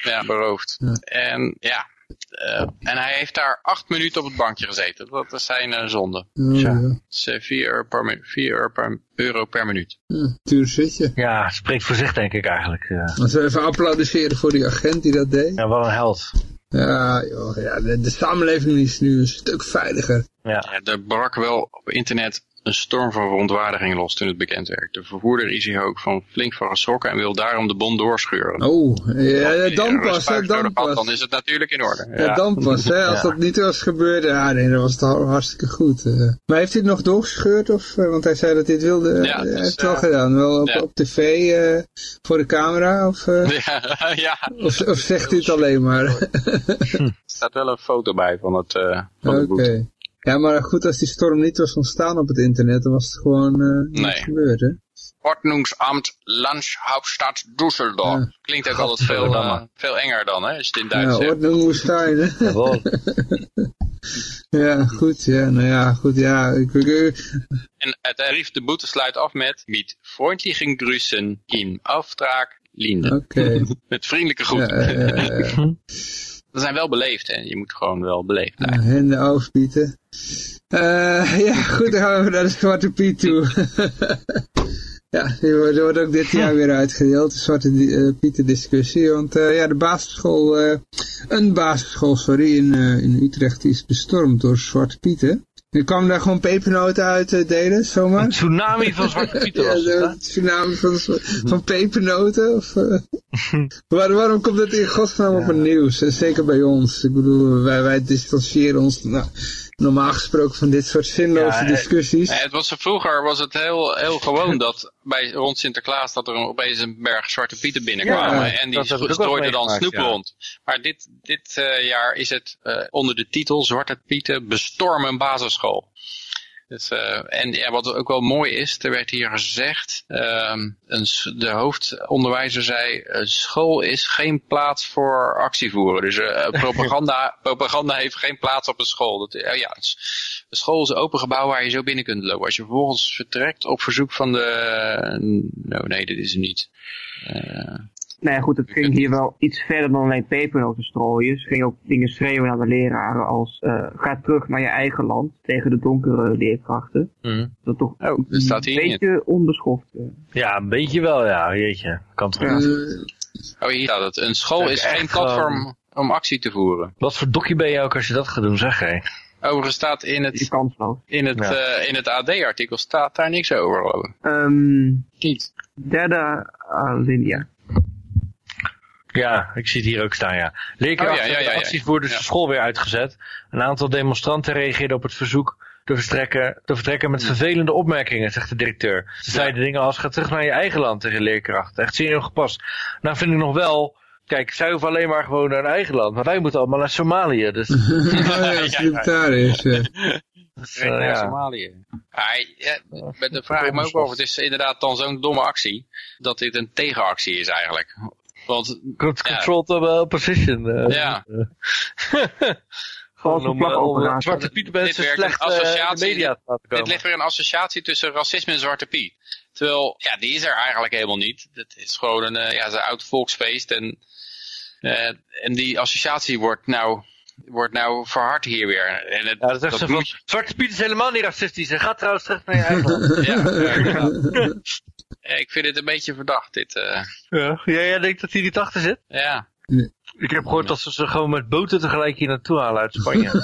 Ja, beroofd. Ja. En ja, eh, en hij heeft daar acht minuten op het bankje gezeten. Dat is zijn eh, zonde. oh, ja. Het is eh, 4 euro per, 4 euro per, euro per minuut. Ja, duur zitje. Ja, het spreekt voor zich denk ik eigenlijk. Ja, Als we even applaudisseren voor die agent die dat deed. ja wel een held. Ja, joh, ja de, de samenleving is nu een stuk veiliger. Ja. Er brak wel op internet een storm van verontwaardiging los toen het bekend werd. De vervoerder is hier ook van flink van geschrokken en wil daarom de bon doorschuren. Oh, ja, dan pas, hè, dan pas. Dan is het natuurlijk in orde. Ja, dan pas, hè. Als Ja. dat niet was gebeurd, ja, nee, dan was het al hartstikke goed. eh. Maar heeft hij het nog doorgescheurd? Of, eh, want hij zei dat hij het wilde. Ja, eh, hij heeft het wel gedaan. Wel op, ja. op tv, eh, voor de camera? Of, eh, Ja, ja, of, of zegt hij het alleen maar? er staat wel een foto bij van, het, eh van de boete. Ja, maar goed, als die storm niet was ontstaan op het internet, dan was het gewoon eh niet Nee. gebeurd, hè? Ordnungsamt Landhauptstadt Düsseldorf. Ja. Klinkt ook altijd veel, eh, veel enger dan, hè, als je het in Ja, Duits zegt. ordnung moest zijn, hè? Jawel. Ja, goed, ja, nou ja, goed, ja. Ik, ik- En het tarief de boete sluit af met Mit freundlichen Grüßen in Auftrag Linde. Oké. Met vriendelijke Ja, groeten. eh. We zijn wel beleefd en je moet gewoon wel beleefd zijn. Ja, handen afbieten. Eh, ja, goed, dan gaan we naar de Zwarte Piet toe. ja, die wordt, ook dit jaar weer uitgedeeld, de Zwarte uh, Pieten discussie. Want eh, ja, de basisschool, eh, een basisschool, sorry, in, eh, in Utrecht is bestormd door Zwarte Pieten. En kwam daar gewoon pepernoten uit eh, delen, zomaar? Een tsunami van Zwarte Pieten Ja, was het, de tsunami van, van pepernoten? Of, eh, Waar, waarom komt het in godsnaam op het nieuws? En zeker bij ons. Ik bedoel, wij, wij distancieren ons nou, normaal gesproken van dit soort zinloze Ja, eh, discussies. Het was, vroeger was het heel, heel gewoon dat bij, rond Sinterklaas dat er opeens een berg zwarte pieten binnenkwamen. Ja, en die strooiden dan snoep ja. rond. Maar dit, dit eh, jaar is het eh, onder de titel Zwarte Pieten bestormen een basisschool. Dus, eh, en ja, wat ook wel mooi is, er werd hier gezegd, ehm, een, de hoofdonderwijzer zei, eh, school is geen plaats voor actievoeren. Dus eh, propaganda, propaganda heeft geen plaats op een school. Dat, ja, de school is een open gebouw waar je zo binnen kunt lopen. Als je vervolgens vertrekt op verzoek van de... nou, nee, dit is hem niet. Nou ja, goed, het ging hier wel iets verder dan alleen pepernoten strooien. Ze gingen ook dingen schreeuwen naar de leraren als eh, ga terug naar je eigen land tegen de donkere leerkrachten. Mhm. Dat toch Oh, dat staat hier een niet. beetje onbeschoft. eh. Ja, een beetje wel, ja. Jeetje. Kan toch Ja. niet. Oh, hier staat het. Een school is geen platform om actie te voeren. Wat voor dokje ben je ook als je dat gaat doen, zeg hé. Overigens staat in het, in het, Ja. eh, in het AD-artikel staat daar niks over. Ehm, Niet. derde alinea. Ja, ik zie het hier ook staan, ja. Leerkrachten Oh, ja, ja, ja, hebben ja. actievoerders Ja. de school weer uitgezet. Een aantal demonstranten reageerden op het verzoek te vertrekken, te vertrekken met vervelende opmerkingen, zegt de directeur. Ze zeiden dingen als, ga terug naar je eigen land tegen leerkrachten. Echt zeer gepast. Nou vind ik nog wel, kijk, zij hoeven alleen maar gewoon naar hun eigen land. Maar wij moeten allemaal naar Somalië. Dus, oh ja, als het daar is. dus, naar ja. Somalië. Ja, ja, met de vraag ik me ook over. Het is inderdaad dan zo'n domme actie. Dat dit een tegenactie is eigenlijk. Want Con- Ja. Controlled uh, opposition. eh. Ja. Gewoon om, eh, om. Zwarte Piet Dit mensen slecht een eh, in de associatie. media te laten komen. dit ligt weer een associatie tussen racisme en Zwarte Piet. Terwijl, ja, die is er eigenlijk helemaal niet. Het is gewoon een, eh, ja, een oud volksfeest. En, eh, en die associatie wordt nou, wordt nou verhard hier weer. En het, Ja, dat van, je- Zwarte Piet is helemaal niet racistisch. Hij gaat trouwens terug naar je eigen land. ja, ja, ik vind dit een beetje verdacht, dit. eh, ja. Jij, jij denkt dat hij niet achter zit? ja. Ik heb gehoord dat ze ze gewoon met boten tegelijk hier naartoe halen uit Spanje.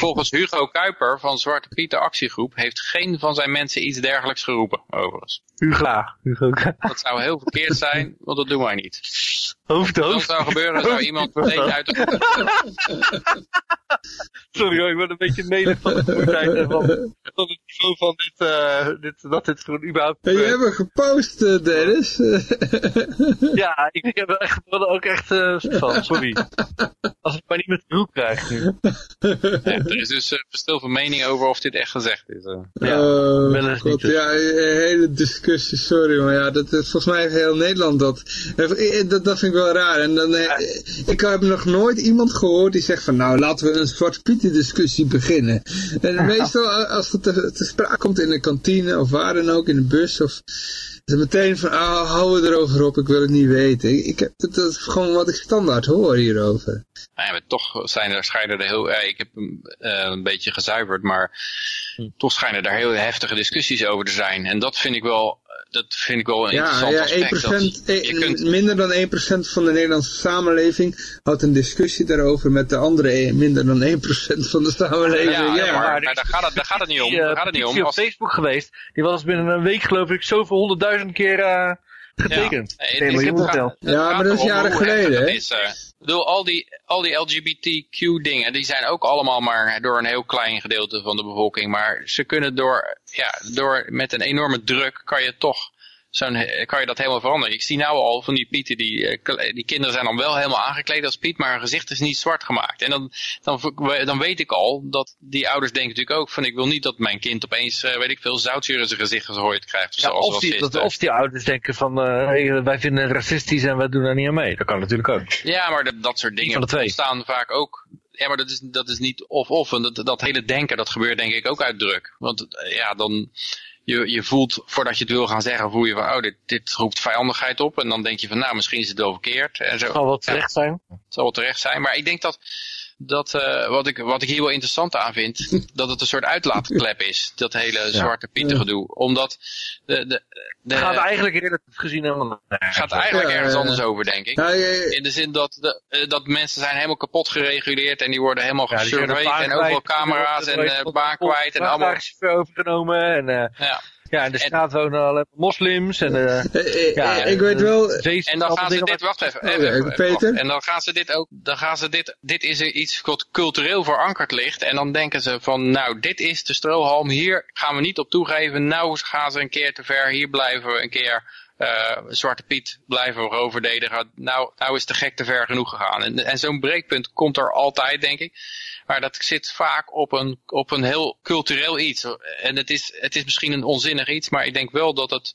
Volgens Hugo Kuiper van Zwarte Piet, de actiegroep, heeft geen van zijn mensen iets dergelijks geroepen, overigens. Hugo. Hugo. Dat zou heel verkeerd zijn, want dat doen wij niet. Hoofd to Als dat hoofd. zou gebeuren, zou iemand meteen uit de... Sorry hoor, ik ben een beetje melig van de vermoeidheid en van, van het niveau van dit, eh, dit, dat dit gewoon überhaupt Hey, je hebt hem gepost, eh, Dennis. Ja, ik, ik heb er echt, ik word er ook echt eh, van, sorry. Als ik maar niet met de roep krijg nu. Ja, er is dus verschil van mening over of dit echt gezegd is. eh. Ja, oh, wel eens niet dus. ja, een hele discussie, sorry, maar ja, dat, dat, volgens mij heeft heel Nederland dat. Eh, Dat, dat vind ik wel raar. En dan, eh, ik heb nog nooit iemand gehoord die zegt van, nou, laten we een Zwarte Pieten discussie beginnen. En meestal, eh, als het te, te sprake komt in de kantine of waar dan ook, in de bus, of is meteen van, ah, hou we erover op, ik wil het niet weten. Ik, ik heb, dat, dat is gewoon wat ik standaard hoor hierover. Nou ja, maar toch zijn er, schijnen er heel... eh, ik heb hem eh, een beetje gezuiverd, maar toch schijnen er heel heftige discussies over te zijn. En dat vind ik wel, eh, dat vind ik wel een Ja, interessant ja aspect. 1%, dat je kunt, minder dan 1% van de Nederlandse samenleving houdt een discussie daarover met de andere eh, minder dan 1% van de samenleving. ja, Ja, ja, maar, maar maar daar, gaat het, daar gaat het niet om. Die, eh, Daar gaat het niet om. petitie op Als, Facebook geweest. Die was binnen een week geloof ik zoveel honderdduizend keer eh, getekend. Ja, nee, miljoen Ja, maar dat is jaren geleden, hè? Is, eh. ik bedoel, al die, al die LGBTQ dingen, die zijn ook allemaal maar door een heel klein gedeelte van de bevolking. Maar ze kunnen door, ja, door met een enorme druk kan je toch kan je dat helemaal veranderen. Ik zie nou al van die Pieten, die, eh, die kinderen zijn dan wel helemaal aangekleed als Piet, maar hun gezicht is niet zwart gemaakt. En dan, dan, dan weet ik al dat die ouders denken natuurlijk ook van ik wil niet dat mijn kind opeens, eh, weet ik veel, zoutzuur in zijn gezicht gegooid krijgt. Of, Ja, zo, als of, die, dat, eh. of die ouders denken van, hey, wij vinden het racistisch en wij doen daar niet aan mee. Dat kan natuurlijk ook. Ja, maar dat, dat soort dingen ontstaan vaak ook. Ja, maar dat is, dat is niet of-of. En dat, dat hele denken, dat gebeurt denk ik ook uit druk. Want ja, dan, je, je voelt, voordat je het wil gaan zeggen, voel je van, oh, dit, dit roept vijandigheid op. En dan denk je van, nou, misschien is het wel verkeerd. En zo. Het zal wel terecht zijn. Het zal wel terecht zijn. Maar ik denk dat, dat eh, wat, ik, wat ik hier wel interessant aan vind, dat het een soort uitlaatklep is. Dat hele zwarte pieten gedoe. Omdat de, de, de, Het gaat eigenlijk relatief gezien helemaal gaat eigenlijk Ja, ergens ja. anders over, denk ik. Nou, In de zin dat, de, eh, dat mensen zijn helemaal kapot gereguleerd en die worden helemaal Ja, baan en overal camera's er en eh, baan kwijt en allemaal. overgenomen en eh, Ja. Ja, in de En- straat wonen alleen moslims en eh, ja, ik weet wel, En dan gaan ze dit, wacht even, Oh, even, Peter? En dan gaan ze dit ook, dan gaan ze dit, dit is er iets wat cultureel verankerd ligt. En dan denken ze van, nou, dit is de strohalm, hier gaan we niet op toegeven. Nou gaan ze een keer te ver, hier blijven we een keer Zwarte Piet blijven we. Nou, nou is de gek te ver genoeg gegaan. En, en zo'n breekpunt komt er altijd, denk ik. Maar dat zit vaak op een, op een heel cultureel iets. En het is, het is misschien een onzinnig iets, maar ik denk wel dat het,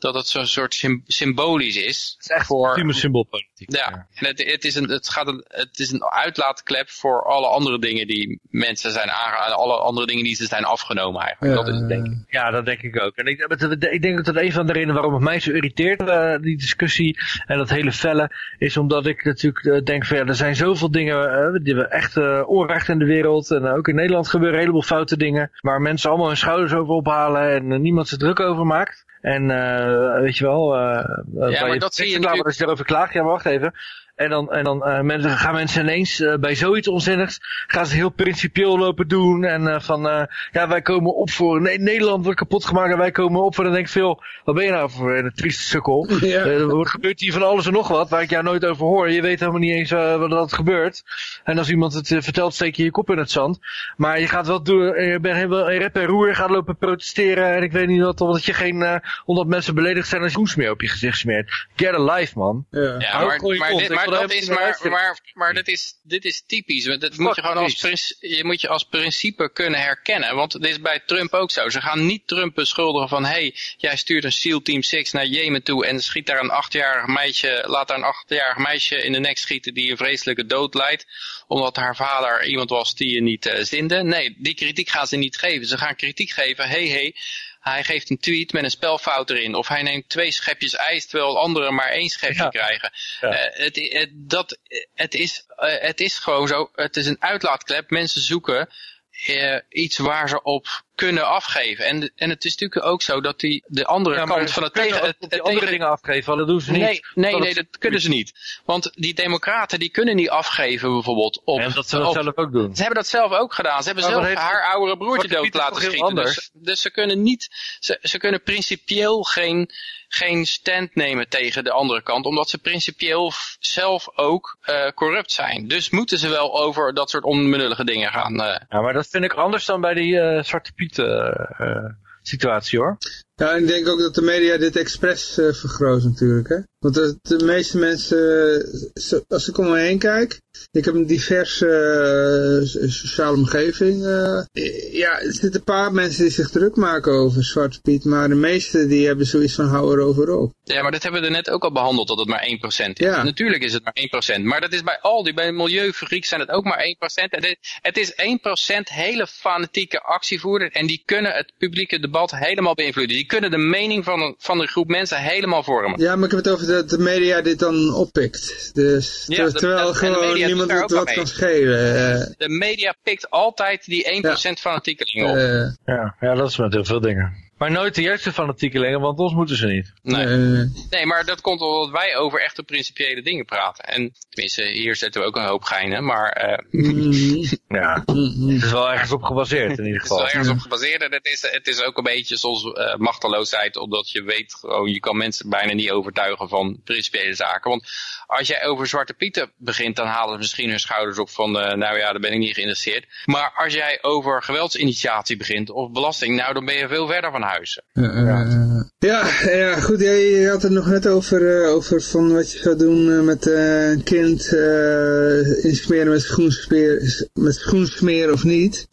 dat het zo'n soort sym- symbolisch is. Het is echt voor, symboolpolitiek. ja, en het, het, is een, het, gaat een, het is een uitlaatklep voor alle andere dingen die mensen zijn aangegaan. Alle andere dingen die ze zijn afgenomen eigenlijk. dat is het denk ik. Ja, dat denk ik ook. En ik, ik denk dat dat een van de redenen waarom het mij zo irriteert, eh, die discussie en dat hele felle, is omdat ik natuurlijk eh, denk van ja, er zijn zoveel dingen, eh, die we echt eh, onrecht in de wereld en ook in Nederland gebeuren een heleboel foute dingen, waar mensen allemaal hun schouders over ophalen en eh, niemand zich druk over maakt. En eh, weet je wel, eh maar waar dat zie je klaar natuurlijk- als je erover klaagt, ja maar wacht even. En dan, en dan eh, mensen, gaan mensen ineens eh, bij zoiets onzinnigs, gaan ze heel principieel lopen doen. En eh, van, eh, ja, wij komen op voor, nee, Nederland wordt kapot gemaakt en wij komen op voor. Dan denk ik veel, wat ben je nou voor een trieste sukkel? Ja. Eh, er wordt- gebeurt hier van alles en nog wat, waar ik jou nooit over hoor. Je weet helemaal niet eens wat dat gebeurt. En als iemand het vertelt, steek je je kop in het zand. Maar je gaat wel doen, je bent helemaal in rep en roer, je gaat lopen protesteren. En ik weet niet wat, omdat je geen, eh omdat mensen beledigd zijn als je groensmeer op je gezicht smeert. Get a life, man. Ja. Maar, dit, maar dat is maar, maar, maar dit is, dit is typisch. Dat moet je gewoon als, je moet je als principe kunnen herkennen. Want dit is bij Trump ook zo. Ze gaan niet Trump beschuldigen van, hey, jij stuurt een SEAL Team 6 naar Jemen toe en schiet daar een achtjarig meisje, laat daar een achtjarig meisje in de nek schieten die een vreselijke dood leidt. Omdat haar vader iemand was die je niet eh, zinde. Nee, die kritiek gaan ze niet geven. Ze gaan kritiek geven, hey, hey, hij geeft een tweet met een spelfout erin. Of hij neemt twee schepjes ijs terwijl anderen maar één schepje Ja. krijgen. Ja. Eh, het, het, dat, het, is, eh, het is gewoon zo, het is een uitlaatklep. Mensen zoeken eh, iets waar ze op kunnen afgeven. En, en het is natuurlijk ook zo dat die, de andere Ja, kant van het tegen... Het, andere dingen afgeven, dat doen ze niet. Nee, nee, Dat nee, dat kunnen ze niet. Want die democraten die kunnen niet afgeven bijvoorbeeld op... En dat ze dat zelf ook doen. ze hebben dat zelf ook gedaan. Ze hebben zelf heeft- haar oudere broertje dood laten schieten. Dus, dus ze kunnen niet, ze, ze kunnen principieel geen, geen stand nemen tegen de andere kant. Omdat ze principieel zelf ook eh, corrupt zijn. Dus moeten ze wel over dat soort onbenullige dingen gaan. eh. Ja, maar dat vind ik anders dan bij die eh, Zwarte Piet eh, eh, situatie hoor. Ja, en ik denk ook dat de media dit expres eh, vergroot natuurlijk, hè. Want de, de meeste mensen, eh, als ik om me heen kijk, ik heb een diverse eh, so- sociale omgeving. ja, er zitten een paar mensen die zich druk maken over Zwarte Piet, maar de meeste die hebben zoiets van hou erover op. Ja, maar dat hebben we er net ook al behandeld, dat het maar 1% is. Ja. Natuurlijk is het maar 1%. Maar dat is bij Aldi, bij Milieufabriek zijn het ook maar 1%. En dit- het is 1% hele fanatieke actievoerders. En die kunnen het publieke debat helemaal beïnvloeden. Die kunnen de mening van een, van een groep mensen helemaal vormen. Ja, maar ik heb het over dat de media dit dan oppikt. Dus Ja, terwijl dat- gewoon niemand het wat kan schelen. eh, De media pikt altijd die 1% fanatiekelingen op. eh, Ja, ja, dat is met heel veel dingen. Maar nooit de juiste fanatiekelingen, want ons moeten ze niet. Nee. nee, maar dat komt omdat wij over echte principiële dingen praten. En tenminste, hier zetten we ook een hoop geinen. Maar eh, mm, Ja, mm, het is wel ergens op gebaseerd in ieder Het is wel geval. ergens op gebaseerd en het is, het is ook een beetje zoals eh, machteloosheid, omdat je weet gewoon, je kan mensen bijna niet overtuigen van principiële zaken. Want als jij over Zwarte Pieten begint, dan halen ze misschien hun schouders op van, eh, nou ja, daar ben ik niet geïnteresseerd. Maar als jij over geweldsinitiatie begint of belasting, nou dan ben je veel verder van Eh, ja, ja, goed. jij je had het nog net over, eh, over van wat je zou doen eh, met een kind insmeren met schoensmeer, met schoensmeer of niet.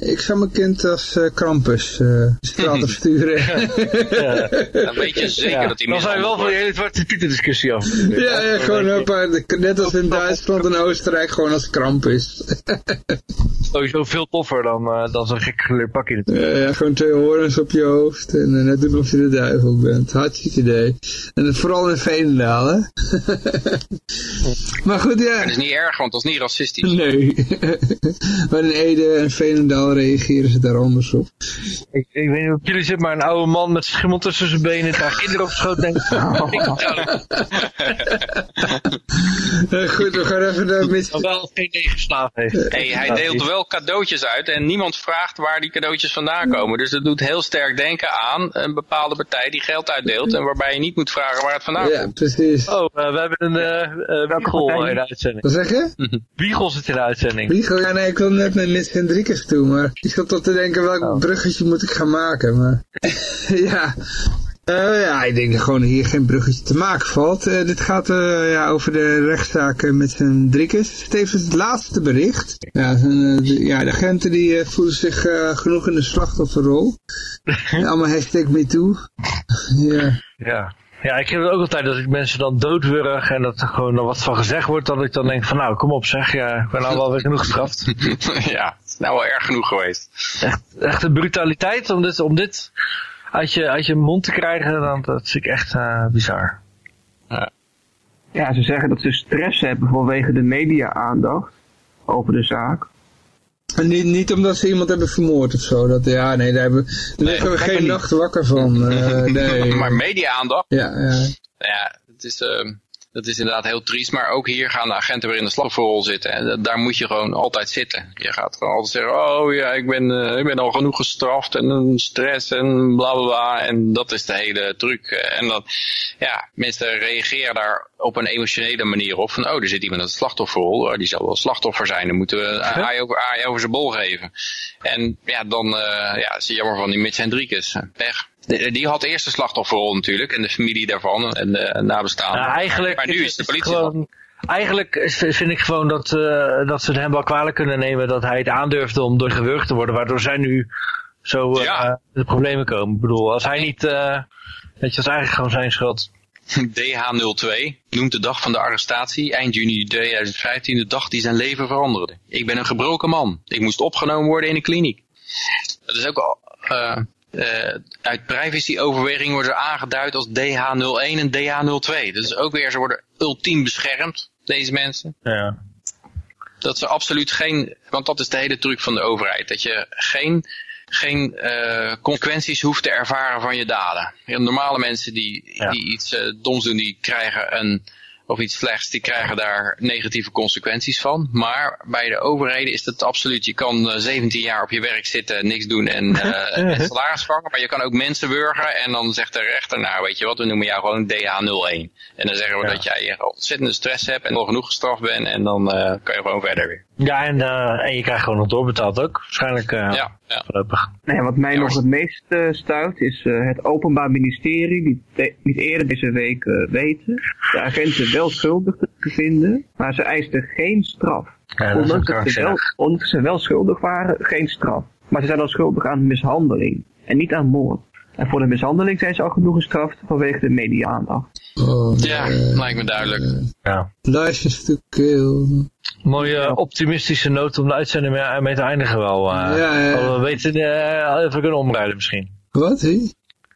Ik zou mijn kind als eh, Krampus eh de straat op sturen. Dan weet je zeker Ja, dat hij dan zijn we wel van die wordt. hele zwarte pieten discussie af. ja, ja, gewoon hoppa, de- net als in Duitsland en Oostenrijk gewoon als Krampus. Sowieso veel toffer dan, eh, dan zo'n gek gekleurd pakje natuurlijk. Ja, ja, gewoon twee horens op je hoofd en net doen of je de duivel bent. Hartstikke idee. En het vooral in Veenendaal, hè? maar goed, ja. Dat is niet erg, want dat is niet racistisch. Nee. maar in Ede en Veenendaal reageren ze daar anders op. Ik, ik weet niet of jullie zitten, maar een oude man met schimmel tussen zijn benen, daar kinderen op schoot denkt. Eh, goed, we gaan even naar mis... Wel geen tegenslaaf heeft. Hey, hij deelt wel cadeautjes uit en niemand vraagt waar die cadeautjes vandaan komen. Dus dat doet heel sterk denken aan een bepaalde partij die geld uitdeelt en waarbij je niet moet vragen waar het vandaan Ja, komt. precies. Oh, eh, we hebben een eh uh, Wiegel partij? in de uitzending. Wat zeg je? Wiegel zit in de uitzending. Wiegel, ja, nee, ik wil net naar Miss Hendrikus toe, maar ik zat tot te denken welk Oh. bruggetje moet ik gaan maken, maar... ja... Eh, ja, ik denk dat gewoon hier geen bruggetje te maken valt. Eh, dit gaat eh, ja, over de rechtszaken met Hendrikus. Het is het laatste bericht. Ja, zijn, de, ja de agenten die voelen zich eh, genoeg in de slachtofferrol. Allemaal hashtag MeToo. ja. Ja. Ja, ik heb het ook altijd dat ik mensen dan doodwurg en dat er gewoon nog wat van gezegd wordt, dat ik dan denk van nou, kom op zeg, ja, ik ben al wel weer genoeg gestraft. ja, nou wel erg genoeg geweest. Echt, echt de brutaliteit om dit, om dit uit, je, uit je mond te krijgen, dan, dat zie ik echt eh, bizar. Ja, ze zeggen dat ze stress hebben vanwege de media-aandacht over de zaak. En niet, niet omdat ze iemand hebben vermoord of zo. Dat, ja, nee, daar, hebben, daar liggen we geen niet. nacht wakker van. eh, nee. Maar media-aandacht, Ja, ja. ja, het is, ehm, Dat is inderdaad heel triest, maar ook hier gaan de agenten weer in de slachtofferrol zitten. En da- daar moet je gewoon altijd zitten. Je gaat gewoon altijd zeggen, oh ja, ik ben, eh, ik ben al genoeg gestraft en een stress en bla bla bla. En dat is de hele truc. En dan, ja, mensen reageren daar op een emotionele manier op. Van, oh, er zit iemand in de slachtofferrol. Oh, die zal wel slachtoffer zijn. Dan moeten we aai over, over zijn bol geven. En ja, dan eh, ja, is het jammer van die Mitch Hendrikus. Pech. Die die had eerst de slachtofferrol natuurlijk. En de familie daarvan. En de nabestaanden. Nou, eigenlijk maar nu is de politie gewoon... Eigenlijk vind ik gewoon dat, eh, dat ze hem wel kwalijk kunnen nemen dat hij het aandurfde om door gewurgd te worden, waardoor zij nu zo Ja. de problemen komen. Ik bedoel, als hij niet, eh weet je, dat is eigenlijk gewoon zijn schuld. DH02 noemt de dag van de arrestatie eind juni 2015 de dag die zijn leven veranderde. Ik ben een gebroken man. Ik moest opgenomen worden in een kliniek. Dat is ook al, uit privacyoverweging worden ze aangeduid als DH01 en DH02. Dat is ook weer, ze worden ultiem beschermd, deze mensen. Ja. Dat ze absoluut geen, want dat is de hele truc van de overheid, dat je geen, geen eh, consequenties hoeft te ervaren van je daden. Normale mensen die, Ja. die iets eh, doms doen, die krijgen een, of iets slechts, die krijgen daar negatieve consequenties van. Maar bij de overheden is dat absoluut, je kan eh, 17 jaar op je werk zitten, niks doen en, eh en salaris vangen, maar je kan ook mensen wurgen en dan zegt de rechter, nou weet je wat, we noemen jou gewoon DH01. En dan zeggen we Ja. dat jij ontzettende stress hebt en al genoeg gestraft bent en dan eh, kan je gewoon verder weer. Ja, en, eh, en je krijgt gewoon nog doorbetaald ook. Waarschijnlijk eh Ja, ja. voorlopig. Nee, wat mij Ja, nog het meest eh, stuit is eh, het Openbaar Ministerie, die niet eerder deze week eh, weten de agenten wel schuldig te vinden, maar ze eisten geen straf. Ja, dat ondanks, dat ze wel, ondanks dat ze wel schuldig waren, geen straf. Maar ze zijn al schuldig aan mishandeling en niet aan moord. En voor de mishandeling zijn ze al genoeg gestraft vanwege de media-aandacht. Oh, Ja, lijkt me duidelijk. Ja. License to kill. Mooie optimistische noot om de uitzending mee, te eindigen wel. eh. Ja, We weten eh, even kunnen omruilen misschien. Wat, hé?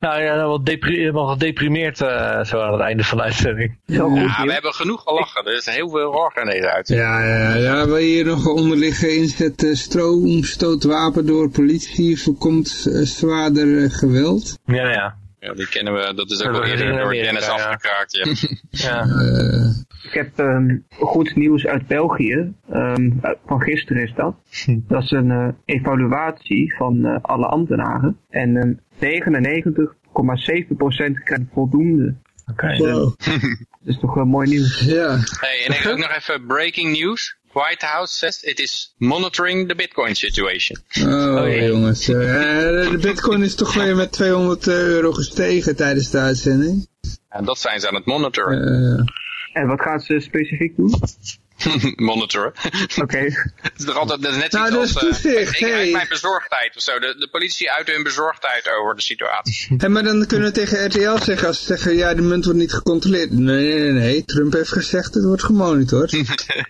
Nou ja, wel, depri wel gedeprimeerd eh, zo aan het einde van de uitzending. Ja, we hebben genoeg gelachen. Er is heel veel rock in deze uitzending. Ja, ja, ja, waar hier nog onder liggen inzet uh, stroomstootwapen door politie voorkomt eh, zwaarder eh, geweld. Ja, ja. Ja, die kennen we, dat is ook al eerder door Dennis ja. afgekraakt. Ja. ja. Eh, Ik heb ehm, goed nieuws uit België, ehm, van gisteren is dat. Dat is een eh, evaluatie van eh, alle ambtenaren. En ehm 99,7% krijgt voldoende. Oké. wow. Dat is toch wel mooi nieuws. Ja, Hey, en ik ook nog even breaking news. White House says it is monitoring the Bitcoin situation. oh, Oh, jee. jongens. eh, de bitcoin is toch weer met 200 euro gestegen tijdens de uitzending. En dat zijn ze aan het monitoren. Eh, En wat gaan ze specifiek doen? monitoren. Oké. Het is toch altijd, net Nou, iets dat als... eh, ik hey. mijn bezorgdheid of zo. De, de politie uit hun bezorgdheid over de situatie. Hé, maar dan kunnen we tegen RTL zeggen, als ze zeggen, ja, de munt wordt niet gecontroleerd. Nee, nee, nee, nee. Trump heeft gezegd, het wordt gemonitord.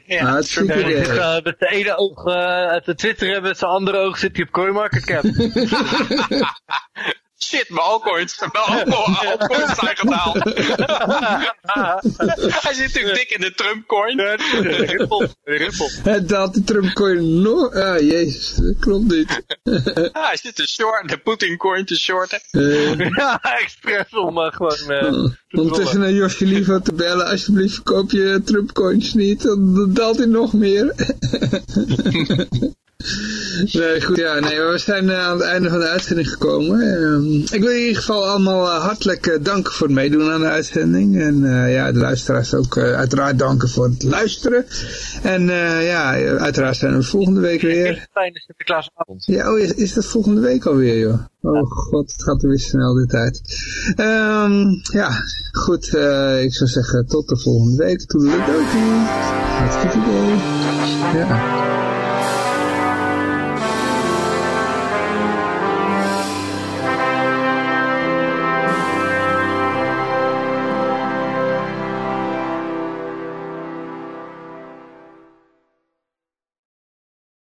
ja, die idee. zit, eh, met de ene oog eh te twitteren, met zijn andere oog zit hij op CoinMarketCap. Shit, mijn altcoins. Mijn gedaald. Hij zit natuurlijk dik in de Trump-coin. Rippel, rippel. Het daalt de Trump coin nog. Ah, jezus, dat klopt niet. Ah, hij zit te short, de Putin-coin te shorten. Eh, Ja, expres om eh, gewoon... eh, Ondertussen naar Josje Lieve te bellen, alsjeblieft verkoop je Trump coins niet, dan daalt hij nog meer. Nee, goed, ja, nee, we zijn eh, aan het einde van de uitzending gekomen. Ehm, ik wil in ieder geval allemaal eh, hartelijk eh, danken voor het meedoen aan de uitzending. En ja, de luisteraars ook uiteraard danken voor het luisteren. En ja, uiteraard zijn we volgende week weer. Fijne Sinterklaasavond. Ja, oh, is, is dat volgende week alweer, joh? Oh god, het gaat er weer snel de tijd. Ehm, ja, goed, ik zou zeggen tot de volgende week. Toedeledokie. Hartstikke idee. Ja.